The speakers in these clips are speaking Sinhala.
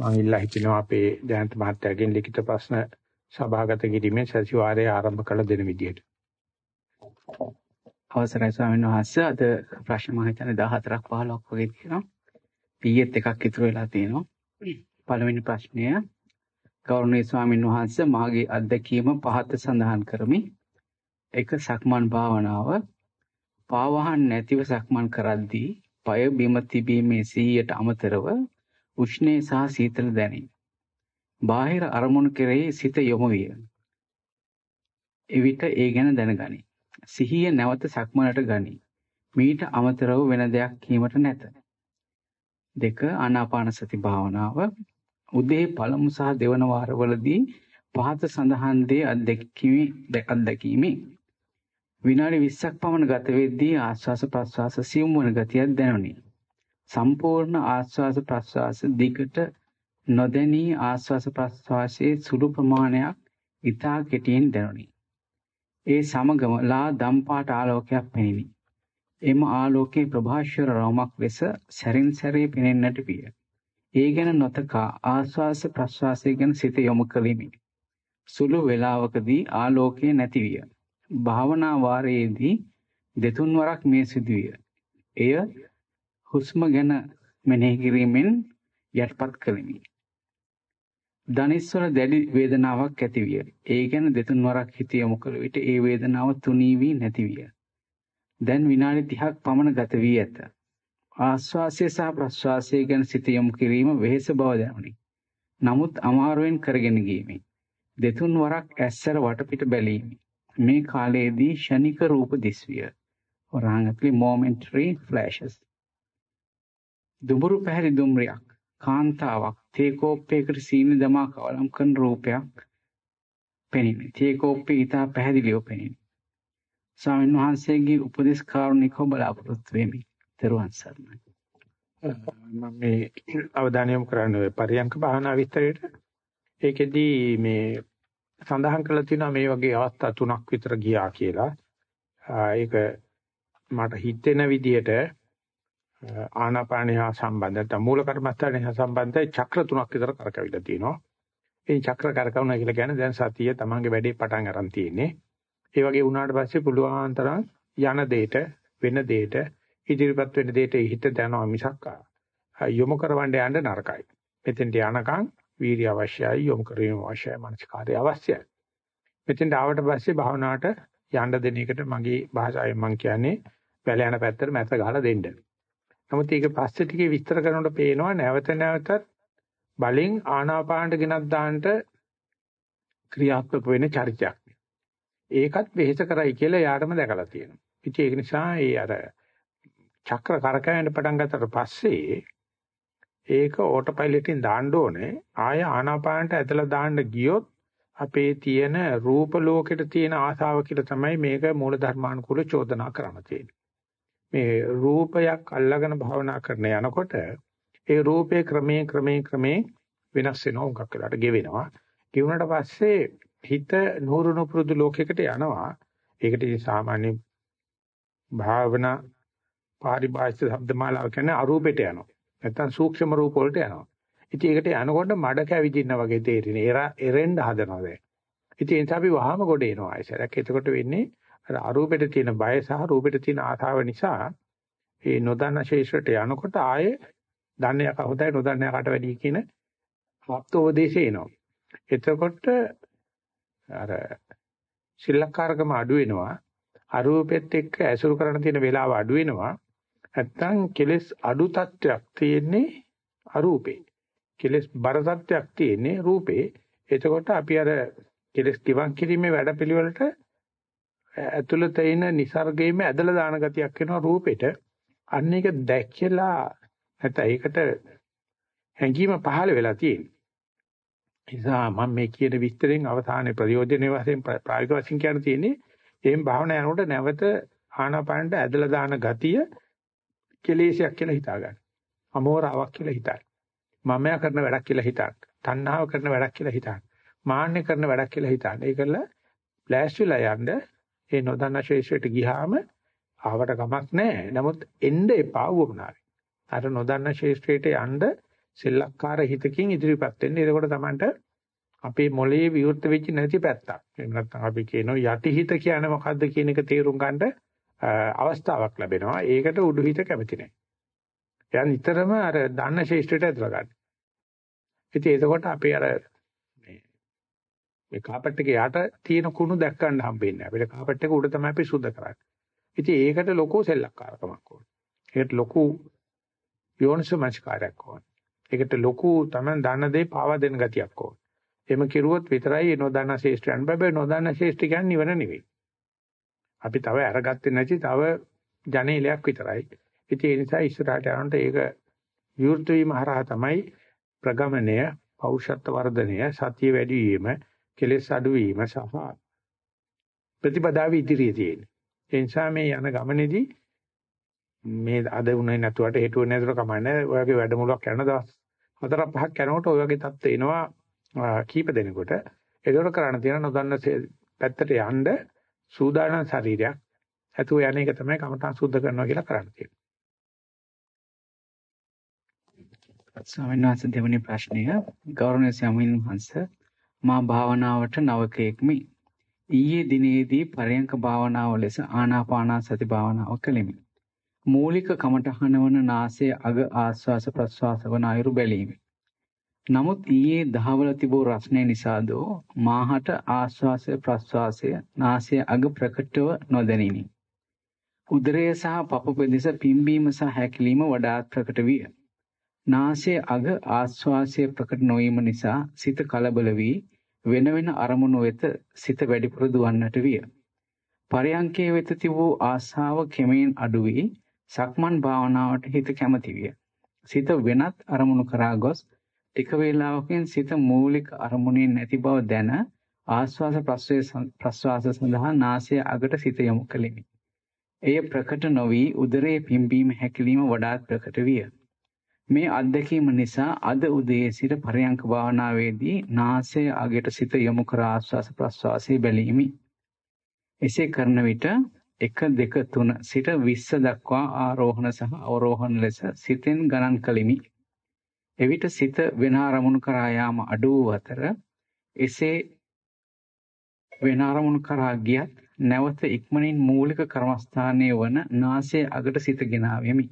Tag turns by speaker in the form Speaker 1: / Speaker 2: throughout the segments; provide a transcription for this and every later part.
Speaker 1: මම ඉල්ලා හිටිනවා අපේ ජයන්ත මහත්තයාගෙන් ලිඛිත ප්‍රශ්න සභාගත කිරීමේ සතිವಾರයේ ආරම්භ කළ දෙන විදියට.
Speaker 2: අවසරයි ස්වාමීන් වහන්සේ අද ප්‍රශ්න මම හිතන්නේ 14ක් 15ක් වගේ තියෙනවා. පීයෙත් එකක් ඉතුරු වෙලා තියෙනවා. පළවෙනි ප්‍රශ්නය ගෞරවනීය ස්වාමීන් වහන්සේ මාගේ අත්දැකීම පහත සඳහන් කරමි. එක සක්මන් භාවනාව පාවහන් නැතිව සක්මන් කරද්දී পায় බිම තිබීමේ 100ට අමතරව උෂ්ණේ සහ සීතල දැනේ. බාහිර අරමුණු කෙරෙහි සිත යොමු විය. එවිට ඒ ගැන දැනගනි. සිහිය නැවත සක්මනට ගනි. මීට අමතරව වෙන දෙයක් කීමට නැත. දෙක ආනාපාන සති භාවනාව උදේ පළමු සහ දෙවන වාරවලදී පහත සඳහන් දේ අත්දැකීමේ අත්දැකීමේ විනාඩි 20ක් පමණ ගත වෙද්දී ආශ්වාස ප්‍රශ්වාස සියුම් වන ගතියක් දැනුනි. සම්පූර්ණ ආශ්වාස ප්‍රශ්වාස දිගට නොදැනී ආශ්වාස ප්‍රශ්වාසයේ සුළු ප්‍රමාණයක් ඉතා කෙටියෙන් දැනුනි. ඒ සමගම ලා දම්පාට ආලෝකයක් පෙනිනි. එම ආලෝකයේ ප්‍රභාෂ්වර රවුමක් ලෙස සැරින් සැරේ පෙනෙන්නට විය. ඒ ගැන නොතකා ආශ්වාස ප්‍රශ්වාසය ගැන සිත යොමු කළෙමි. සුළු වේලාවකදී ආලෝකය නැති විය. භාවනා වාරයේදී දෙතුන් වරක් මේ සිදුවිය. එය හුස්ම ගැන මෙනෙහි කිරීමෙන් යටපත් කළෙමි. ධනිස්වල දැඩි වේදනාවක් ඇති විය. ඒ ගැන දෙතුන් වරක් හිත යොමු කළ විට ඒ වේදනාව තුනී වී නැති විය. දැන් විනාඩි 30ක් පමණ ගත වී ඇත. ආශ්වාසය සහ ප්‍රශ්වාසය ගැන සිත යොමු කිරීම වෙහෙස බව දැනුනි. නමුත් අමාරුවෙන් කරගෙන ගියමි. දෙතුන් වරක් ඇස්සර වටපිට බැලීමි. මේ කාලයේදී ෂණික රූප දිස්විය. වරහන් ඇතුලේ momentary flashes. දුඹුරු පැහැති දුම්රියක් කාන්තාවක් තේ කෝප්පයකට සීනි දමා කවලම් කරන රූපයක් පෙනිනි. තේ කෝප්පේ ඊටා පැහැදිලිව පෙනිනි. ස්වාමීන් වහන්සේගේ උපදේශ කාරුණිකව බලාපොරොත්තු වෙමි. ත්වන් සරණයි.
Speaker 1: මම මේ අවධානය යොමු කරන්නේ පරියංක භාවනා විස්තරයට. ඒකෙදී මේ සඳහන් කරලා තියෙනවා මේ වගේ අවස්ථා තුනක් විතර ගියා කියලා. ඒක මට හිතෙන විදිහට ආනාපානය හා සම්බන්ධ නැත්නම් මූල කර්මස්ථානය හා සම්බන්ධ චක්‍ර තුනක් විතර කරකවිලා තියෙනවා. මේ චක්‍ර කරකවනවා කියලා කියන්නේ දැන් සතිය තමන්ගේ වැඩේ පටන් අරන් තියෙන්නේ. ඒ වගේ වුණාට පස්සේ පුළුවන් තරම් යන දෙයට වෙන දෙයට ඉදිරිපත් වෙන දෙයට හිත දැනනවා මිසක් යොමු කරවන්න යන්න නරකයි. මෙතෙන්ට යනකම් වීර්ය අවශ්‍යයි යොමු කිරීම අවශ්‍යයි මානසිකාර්ය අවශ්‍යයි. මෙතෙන්ට ආවට පස්සේ භාවනාවට යන්න දෙන එකට මගේ භාෂාවෙන් මම කියන්නේ වැල යන පැත්තට මැස ගහලා දෙන්න. නමුත් ඒක පස්සේ ටිකේ විස්තර කරනකොට පේනවා නැවත නැවතත් බලෙන් ආනාපානට ගෙනත් දාන්නට ක්‍රියාත්මක වෙන චරිතයක්. ඒකත් වෙහෙස කරයි කියලා යාටම දැකලා තියෙනවා. ඉතින් ඒක නිසා ඒ අර චක්‍ර කරකැවෙන්න පටන් ගත්තට පස්සේ ඒක ඕටෝ පයිලට්ින් දාන්න ඕනේ. ආය ආනාපානට ඇදලා දාන්න ගියොත් අපේ තියෙන රූප ලෝකෙට තියෙන ආසාව කියලා තමයි මේක මූල ධර්මානුකූල චෝදනා කරන්න තියෙන්නේ. මේ රූපයක් අල්ලාගෙන භාවනා කරන යනකොට ඒ රූපේ ක්‍රමයෙන් ක්‍රමයෙන් ක්‍රමයෙන් වෙනස් වෙනවා උඟක් වෙලාට ගෙවෙනවා. ගෙවුනට පස්සේ හිත නూరుණු පුරුදු ලෝකයකට යනවා. ඒකට සාමාන්‍ය භාවනා පාරිභාෂිත શબ્දමාලාව කියන්නේ අරූපෙට යනවා. නැත්තම් සූක්ෂම රූප වලට යනවා. ඉතින් ඒකට යනකොට මඩ කැවිදින්න වගේ තේරෙන. එරෙන්න හදනවා දැන්. ඉතින් ඒ නිසා අපි වහම ගොඩ එනවා. ඒසරක් එතකොට වෙන්නේ අර අරූපෙට තියෙන බය සහ රූපෙට තියෙන ආශාව නිසා ඒ නොදන්න ශේෂ්ත්‍රයට යනකොට ආයේ දන්නේ හොඳයි නොදන්නේ කාට වැඩි කියන ආප්තෝපදේශය එනවා. එතකොට අර ශිල්ලකාරකම අඩු වෙනවා. අරූපෙත් එක්ක ඇසුරු කරන තියෙන වෙලාව අඩු වෙනවා. නැත්තම් කෙලස් අඩු තත්වයක් තියෙන්නේ අරූපේ. කෙලස් බර තත්වයක් තියෙන්නේ රූපේ. එතකොට අපි අර කෙලස් කිවන් කිරීමේ වැඩපිළිවෙලට ඇතුළත ඉන નિસර්ගයේම ඇදලා දාන ගතියක් වෙනවා රූපෙට. අන්න ඒක දැක්කලා නැත්නම් ඒකට හැඟීම පහළ වෙලා තියෙනවා. නිසා මම මේ කියන විස්තරෙන් අවසානයේ ප්‍රයෝජනේ වශයෙන් ප්‍රායෝගික වශයෙන් කියන්න තියෙන්නේ එහෙන් භාවනා යනකොට නැවත ආනාපානට ඇදලා දාන ගතිය කෙලේශයක් කියලා හිතා ගන්න. අමෝරාවක් කියලා හිතන්න. මමයා කරන වැඩක් කියලා හිතන්න. තණ්හාව කරන වැඩක් කියලා හිතන්න. මාන්නේ කරන වැඩක් කියලා හිතන්න. ඒකල ප්ලෑස්විලා යන්න ඒ නොදන්න ශේෂයට ගියාම ආවට කමක් නැහැ. නමුත් එන්න එපා වුණාවේ. අර නොදන්න ශේෂ්ත්‍රයට යන්න සෙල්ලක්කාර හිතකින් ඉදිරිපත් වෙන්න. එතකොට Tamanට අපේ මොළයේ විවෘත වෙච්ච නැති පැත්තක්. එහෙම නැත්නම් අපි කියනවා යටි හිත කියන්නේ මොකද්ද කියන එක තේරුම් ගන්න අවස්ථාවක් ලැබෙනවා. ඒකට උඩු හිත කැමති නැහැ. එයා නිතරම අර දන්න ශේෂ්ත්‍රයට ඇදලා ගන්න. ඉතින් එතකොට අපේ අර මේ මේ කාපට් එකේ යට තියෙන කුණු දැක් ගන්න හම්බෙන්නේ නැහැ. අපිට කාපට් එක උඩ තමයි අපි සුද්ධ කරන්නේ. ඉතින් ඒකට ලොකු සෙල්ලක්කාරකමක් ඕන. ඒකට ලොකු යෝනිසමස්කාරයක් ඕන. ඒකට ලොකු තමයි දන්න දේ පාවා දෙන ගතියක් ඕන. එහෙම කෙරුවොත් විතරයි නොදන්න ශේෂ්ත්‍රයන් බබේ නොදන්න ශේෂ්ත්‍ර කියන්නේ නිවන නෙවෙයි. අපි තව අරගත්තේ නැති තව ජනේලයක් විතරයි. ඉතින් ඒ නිසා ඉස්සරහට යනකොට ඒක විවෘත වීම හරහා තමයි ප්‍රගමණය, පෞෂත්ව වර්ධනය, සතිය වැඩි වීම, කෙලෙස් අඩු වීම සහ ප්‍රතිපදාව ඉදිරියේ තියෙන්නේ. ඒ නිසා මේ යන ගමනේදී මේ අද උනේ නැතුවට හේතුව නැතුව කමන්නේ ඔයගේ වැඩමුළුවක් කරන දවස් හතර පහක් යනකොට ඔය වගේ තත්ත්ව එනවා කීප දෙනෙකුට ඒකවල කරණ තියෙන නොදන්න පැත්තට යන්න සූදානම් ශරීරයක් ඇතුව යන එක තමයි කමඨං සුද්ධ කරනවා කියලා කරන්න තියෙන්නේ.
Speaker 2: ස්වාමීන් වහන්සේ දෙවෙනි ප්‍රශ්නය ගෞරවනීය ස්වාමීන් වහන්සේ මා භාවනාවට නවකෙක්මි. ඊයේ දිනේදී පරයන්ක භාවනාව ලෙස ආනාපාන සති භාවනාව කළෙමි. මූලික කමඨහන වන නාසයේ අග ආස්වාස ප්‍රස්වාස වන අයුරු බැලීමි. නමුත් ඊයේ දහවල තිබූ රස්නේ නිසාදෝ මාහට ආස්වාසය ප්‍රස්වාසය නාසයේ අග ප්‍රකටව නොදැනිනි. උදරය සහ පපු පෙදෙස පිම්බීම සහ හැකිලිම වඩාත් ප්‍රකට විය. නාසයේ අග ආස්වාසය ප්‍රකට නොවීම නිසා සිත කලබල වී වෙන වෙන අරමුණු වෙත සිත වැඩිපුර දුවන්නට විය. පරයන්කේ වෙත තිබූ ආශාව කෙමෙන් අඩු වී සක්මන් භාවනාවට හිත කැමති විය. සිත වෙනත් අරමුණු කරා ගොස් ටික වේලාවකින් සිත මූලික අරමුණේ නැති බව දැන ආස්වාස ප්‍රස්වාස සඳහා නාසය අගට සිත යොමු කළෙමි. එය ප්‍රකට නොවි උදරයේ පිම්බීම හැකිලිම වඩාත් ප්‍රකට විය. මේ අත්දැකීම නිසා අද උදේ සිට පරයන්ක භාවනාවේදී නාසය අගට සිත යොමු කර ආස්වාස ප්‍රස්වාසයේ බැලීමි. එසේ කරන විට 1 2 3 සිට 20 දක්වා ආරෝහණ සහ අවරෝහණ ලෙස සිතෙන් ගණන් කළෙමි. එවිට සිත වෙන අරමුණු කරා යාම අඩු වූ අතර එසේ වෙන අරමුණු කරා ගියත් නැවත ඉක්මනින් මූලික කර්මස්ථානයේ වන නාසය අගට සිත ගෙනාවෙමි.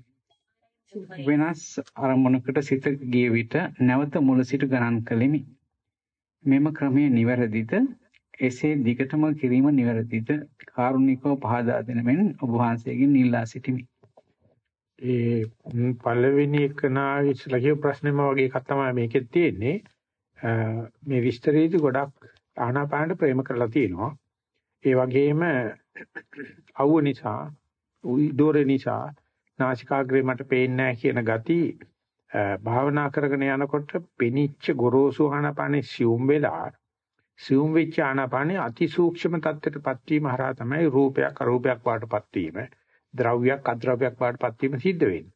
Speaker 2: වෙනස් අරමුණකට සිත ගිය විට නැවත මුල සිට ගණන් කළෙමි. මෙම ක්‍රමය නිවැරදිද? එසේ දිගටම කිරීම නිවැරදිද? කාරුණිකව පහදා දෙන මෙන් ඔබ වහන්සේගෙන් ඉල්ලා සිටිමි.
Speaker 1: ඒ පළවෙනි එක නා ඉස්සලා කියපු ප්‍රශ්නේම වගේ එකක් තමයි මේකෙත් තියෙන්නේ. මේ විස්තරයේදී ගොඩක් ආනාපානට ප්‍රේම කරලා තියෙනවා. ඒ වගේම අවුව නිසා, උඩෝරේ නිසා නාසිකාග්‍රේ මට පේන්නේ නැහැ කියන ගති භාවනා කරගෙන යනකොට පෙනිච්ච ගොරෝසු ආනාපානේ සියුම් වෙලා සියුම් වෙච්ච ආනාපානේ අති සූක්ෂම තත්ත්වයටපත් වීම හරහා තමයි රූපයක් අරූපයක් වාටපත් වීම ද්‍රව්‍යයක් අද්‍රව්‍යයක් වාටපත් වීම සිද්ධ වෙන්නේ.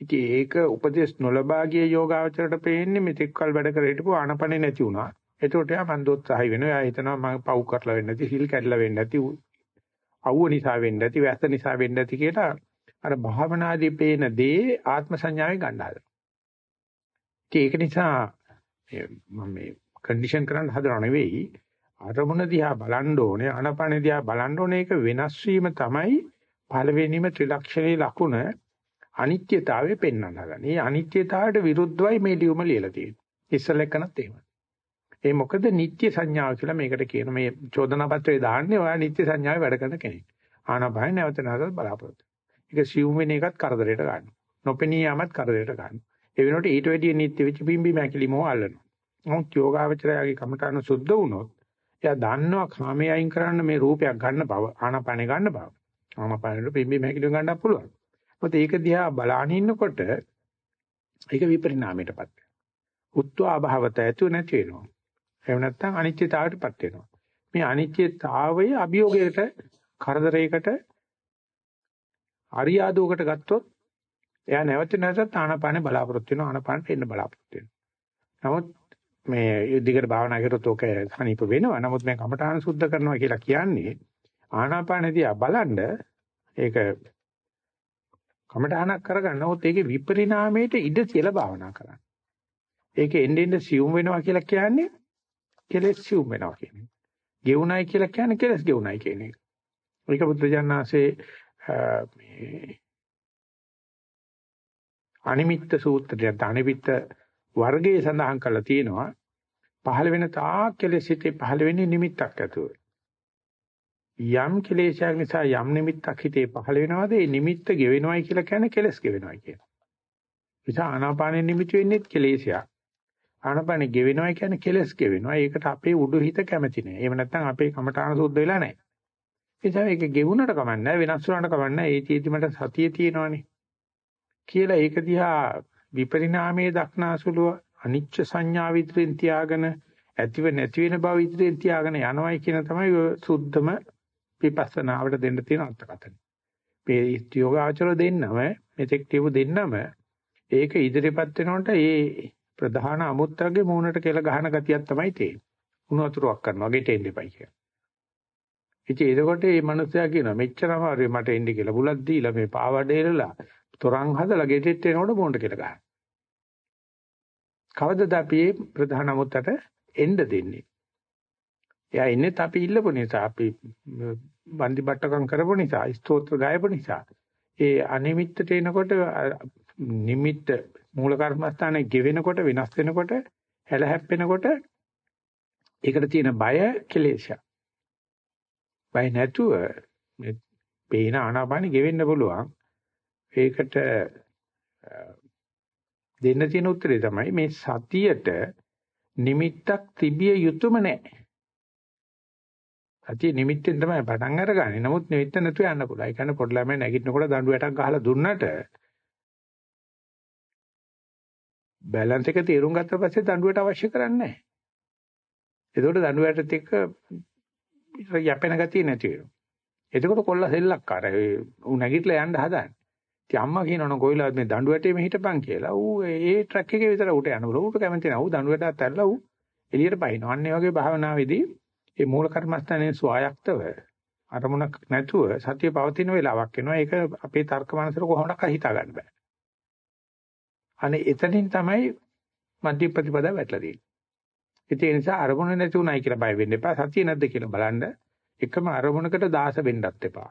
Speaker 1: ඉතින් ඒක උපදේශ නොලබා ගිය යෝගාවචරයට පේන්නේ මෙතෙක් කල් වැඩ කර හිටපු ආනපනේ නැති වුණා. එතකොට යා මන්දෝත්සහයි වෙනවා. එයා හිතනවා මම පව් කරලා වෙන්නේ නැති, හිල් කැඩලා වෙන්නේ නැති, අවුව නිසා වෙන්නේ නැති, වැස්ස නිසා වෙන්නේ නැති කියලා අර භාවනාදී පේන දේ ආත්ම සංඥාවෙන් ගන්න හදනවා. ඒක නිසා මම මේ කන්ඩිෂන් කරන්න හදනව නෙවෙයි අරමුණ දිහා බලන්න ඕනේ අනපන දිහා බලන්න ඕනේ ඒක වෙනස් වීම තමයි පළවෙනිම ත්‍රිලක්ෂණේ ලකුණ අනිත්‍යතාවය පෙන්වන්න හදන. මේ අනිත්‍යතාවයට විරුද්ධවයි මේ ලියුම ලියලා තියෙන්නේ. ඉස්සල එකනත් එහෙමයි. ඒ මොකද නිත්‍ය සංඥාව කියලා මේකට කියන මේ චෝදනා පත්‍රයේ දාන්නේ ඔයා නිත්‍ය සංඥාවේ වැඩ කරන කෙනෙක්. ආනපන නැවත නැවතත් බලාපොරොත්තු. ඒක සියුම් වෙන එකත් කරදරයට ගන්නවා. නොපෙනී යාමත් කරදරයට ගන්නවා. ඒ වෙනකොට ඊට වැඩිය නිත්‍ය වෙච්ච බිම්බි මැකිලිමෝ අල්ලනවා. නමුත් යෝගාවචරයාගේ කමඨාන සුද්ධ වුණොත් එයා දන්නවා කාමයේ අයින් කරන්න මේ රූපයක් ගන්න බව ආනාපානෙ ගන්න බව. ආනාපානෙට බිම්බි මැකිලිම ගන්නත් පුළුවන්. මොකද ඒක දිහා බලාගෙන ඉන්නකොට ඒක විපරිණාමයටපත් වෙනවා. උත්වා භාවත ඇතු නැති වෙනවා. එහෙම නැත්නම් අනිත්‍යතාවයටපත් වෙනවා. මේ අනිත්‍යතාවය අභියෝගයකට කරදරයකට අරියාදුවකට ගත්තොත් එයා නැවත නැවතත් ආනාපානේ බලාපොරොත්තු වෙනවා ආනාපානට එන්න බලාපොරොත්තු වෙනවා. නමුත් මේ දිගට භාවනා කරොත් ඔක සනීප වෙනවා. නමුත් මේ කමඨාන සුද්ධ කරනවා කියලා කියන්නේ ආනාපානදී බලන්න ඒක කමඨානක් කරගන්නවොත් ඒකේ විපරිණාමයට ඉඩ කියලා භාවනා කරන්න. ඒක එන්නේ එන්නේ සියුම් වෙනවා කියලා කියන්නේ කෙලෙස් සියුම් වෙනවා කියන එක. ගෙවුණයි කියලා කියන්නේ කෙලෙස් ගෙවුණයි කියන එක. ඒක බුද්ධජනනාසේ මේ අනිමිත්ත සූත්‍රයට අනිමිත්ත වර්ගයේ සඳහන් කරලා තියෙනවා. පහළ වෙන තාක් කෙලෙස් හිතේ පහළ වෙන්නේ නිමිත්තක් ඇතුව. යම් කෙලෙසයක් නිසා යම් නිමිත්තක් හිතේ පහළ වෙනවද ඒ නිමිත්ත ගෙවෙනවයි කියලා කියන්නේ කෙලස් ගෙවෙනවයි කියන. නිසා ආනාපානෙ නිමිති වෙන්නේ කෙලෙසයක්. ආනාපානෙ ගෙවෙනවයි කියන්නේ කෙලස් ගෙවෙනවා. ඒකට අපේ උඩු හිත කැමති නෑ. එහෙම නැත්නම් අපේ කමඨාන සුද්ධ වෙලා නෑ. ඒ නිසා ඒක ගෙවුනට කමන්නේ වෙනස් වුණාට කමන්නේ ඒ චේති මට සතිය තියෙනවනේ. කියලා ඒක දිහා විපරිණාමයේ දක්නාසුලුව අනිච්ච සංඥා විතරින් තියාගෙන ඇතිව නැති වෙන බව ඉදිරියෙන් තියාගෙන යනවයි කියන තමයි සුද්ධම විපස්සනාවට දෙන්න තියෙන අර්ථකථනය. මේ යෝගාචර දෙන්නම මෙතෙක් කියපු දෙන්නම ඒක ඉදිරිපත් වෙනකොට ඒ ප්‍රධාන අමුත්තගේ මූණට කියලා ගහන ගතියක් තමයි තියෙන්නේ. උණු වතුරක් කරනවා ගෙට එන්න එපයි කියලා. ඉතින් එතකොට මේ මනුස්සයා කියනවා මෙච්චරම හරි මට එන්න කියලා බුලත් දීලා මේ පාවඩේරලා තොරන් හදලා ගෙටෙට එනකොට මූණට කියලා ගහනවා. කවදද අපි ප්‍රධාන අමුත්තට එන්න දෙන්නේ? එයා ඉන්නේ අපි ඉල්ලපු නිසා අපි වන්දි බට්ටකම් කරපු නිසා ස්තෝත්‍ර ගායපු නිසා ඒ අනිමිත්තට එනකොට නිමිත්ත මූල කර්මස්ථානයේ ගෙවෙනකොට වෙනස් වෙනකොට හැල හැප්පෙනකොට ඒකට තියෙන බය කෙලේශය. බය නැතුව මේ පේන ආනාපානෙ ගෙවෙන්න පුළුවන්. ඒකට දෙන්න තියෙන උත්තරේ තමයි මේ සතියට නිමිත්තක් තිබිය යුතුම නැහැ. සතිය නිමිත්තෙන් තමයි පටන් අරගන්නේ. නමුත් නිමිත්ත නැතුව යන්න පුළුවන්. ඒ කියන්නේ පොඩි ළමයි නැගිටිනකොට දඬු වැටක් ගහලා දුන්නට බැලන්ස් එක තේරුම් ගත්ත පස්සේ දඬුවට අවශ්‍ය කරන්නේ නැහැ. එතකොට දඬුවටත් එක්ක යැපෙන ගතිය නැති වෙනවා. එතකොට කොල්ල සෙල්ලක්කාරයි. ඌ නැගිටලා යන්න හදන්නේ. ඉතින් අම්මා කියනවනේ කොයිලාද මේ දඬුවටේ මෙහිටපන් කියලා. ඌ ඒ ට්‍රක් එකේ විතර උට යන්න බල. ඌට කැමති නැහැ. ඌ දඬුවටත් ඇල්ලලා ඌ එළියට පයින්නවා. අන්න ඒ වගේ භාවනාවේදී ඒ මූල කර්මස්ථානයේ ස්වායක්තව අරමුණක් නැතුව සතිය පවතින වෙලාවක් එනවා. ඒක අපේ තර්ක මනසට කොහොමඩක් හිතා ගන්න බෑ. අනේ එතනින් තමයි මධ්‍ය ප්‍රතිපදාව වැටලා තියෙන්නේ. ඒ නිසා අරමුණ නැති උනායි කියලා බය වෙන්න එපා. සතිය නැද්ද කියලා බලන්න. එකම අරමුණකට දාස වෙන්නත් එපා.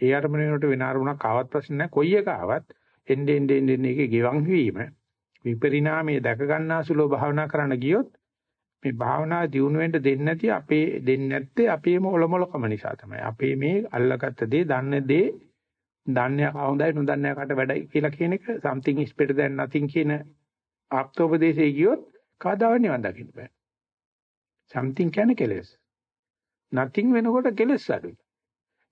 Speaker 1: ඒ අරමුණ වෙනකොට වෙන අරමුණක් ආවත් ප්‍රශ්න නැහැ. කොයි එක ආවත් එන්නේ එන්නේ එන්නේ එකේ ගෙවන් වීම විපරිණාමයේ දැක ගන්නාසුලෝ භාවනා කරන්න ගියොත් මේ භාවනා දියුණු වෙන්න දෙන්නේ නැති අපේ දෙන්නේ නැත්තේ අපේම ඔලොමලකම නිසා තමයි. අපේ මේ අල්ලගත්ත දේ, දන්න දේ, දන්නේ හොඳයි නොදන්නේ කට වැඩයි කියලා කියන එක something is better than nothing කියන ආප්තෝපදේශයේ ගියොත් කවදාවත් නිවන් දකින්න බෑ. Something කියන්නේ කෙලස්. nothing වෙනකොට කෙලස් අඩුයි.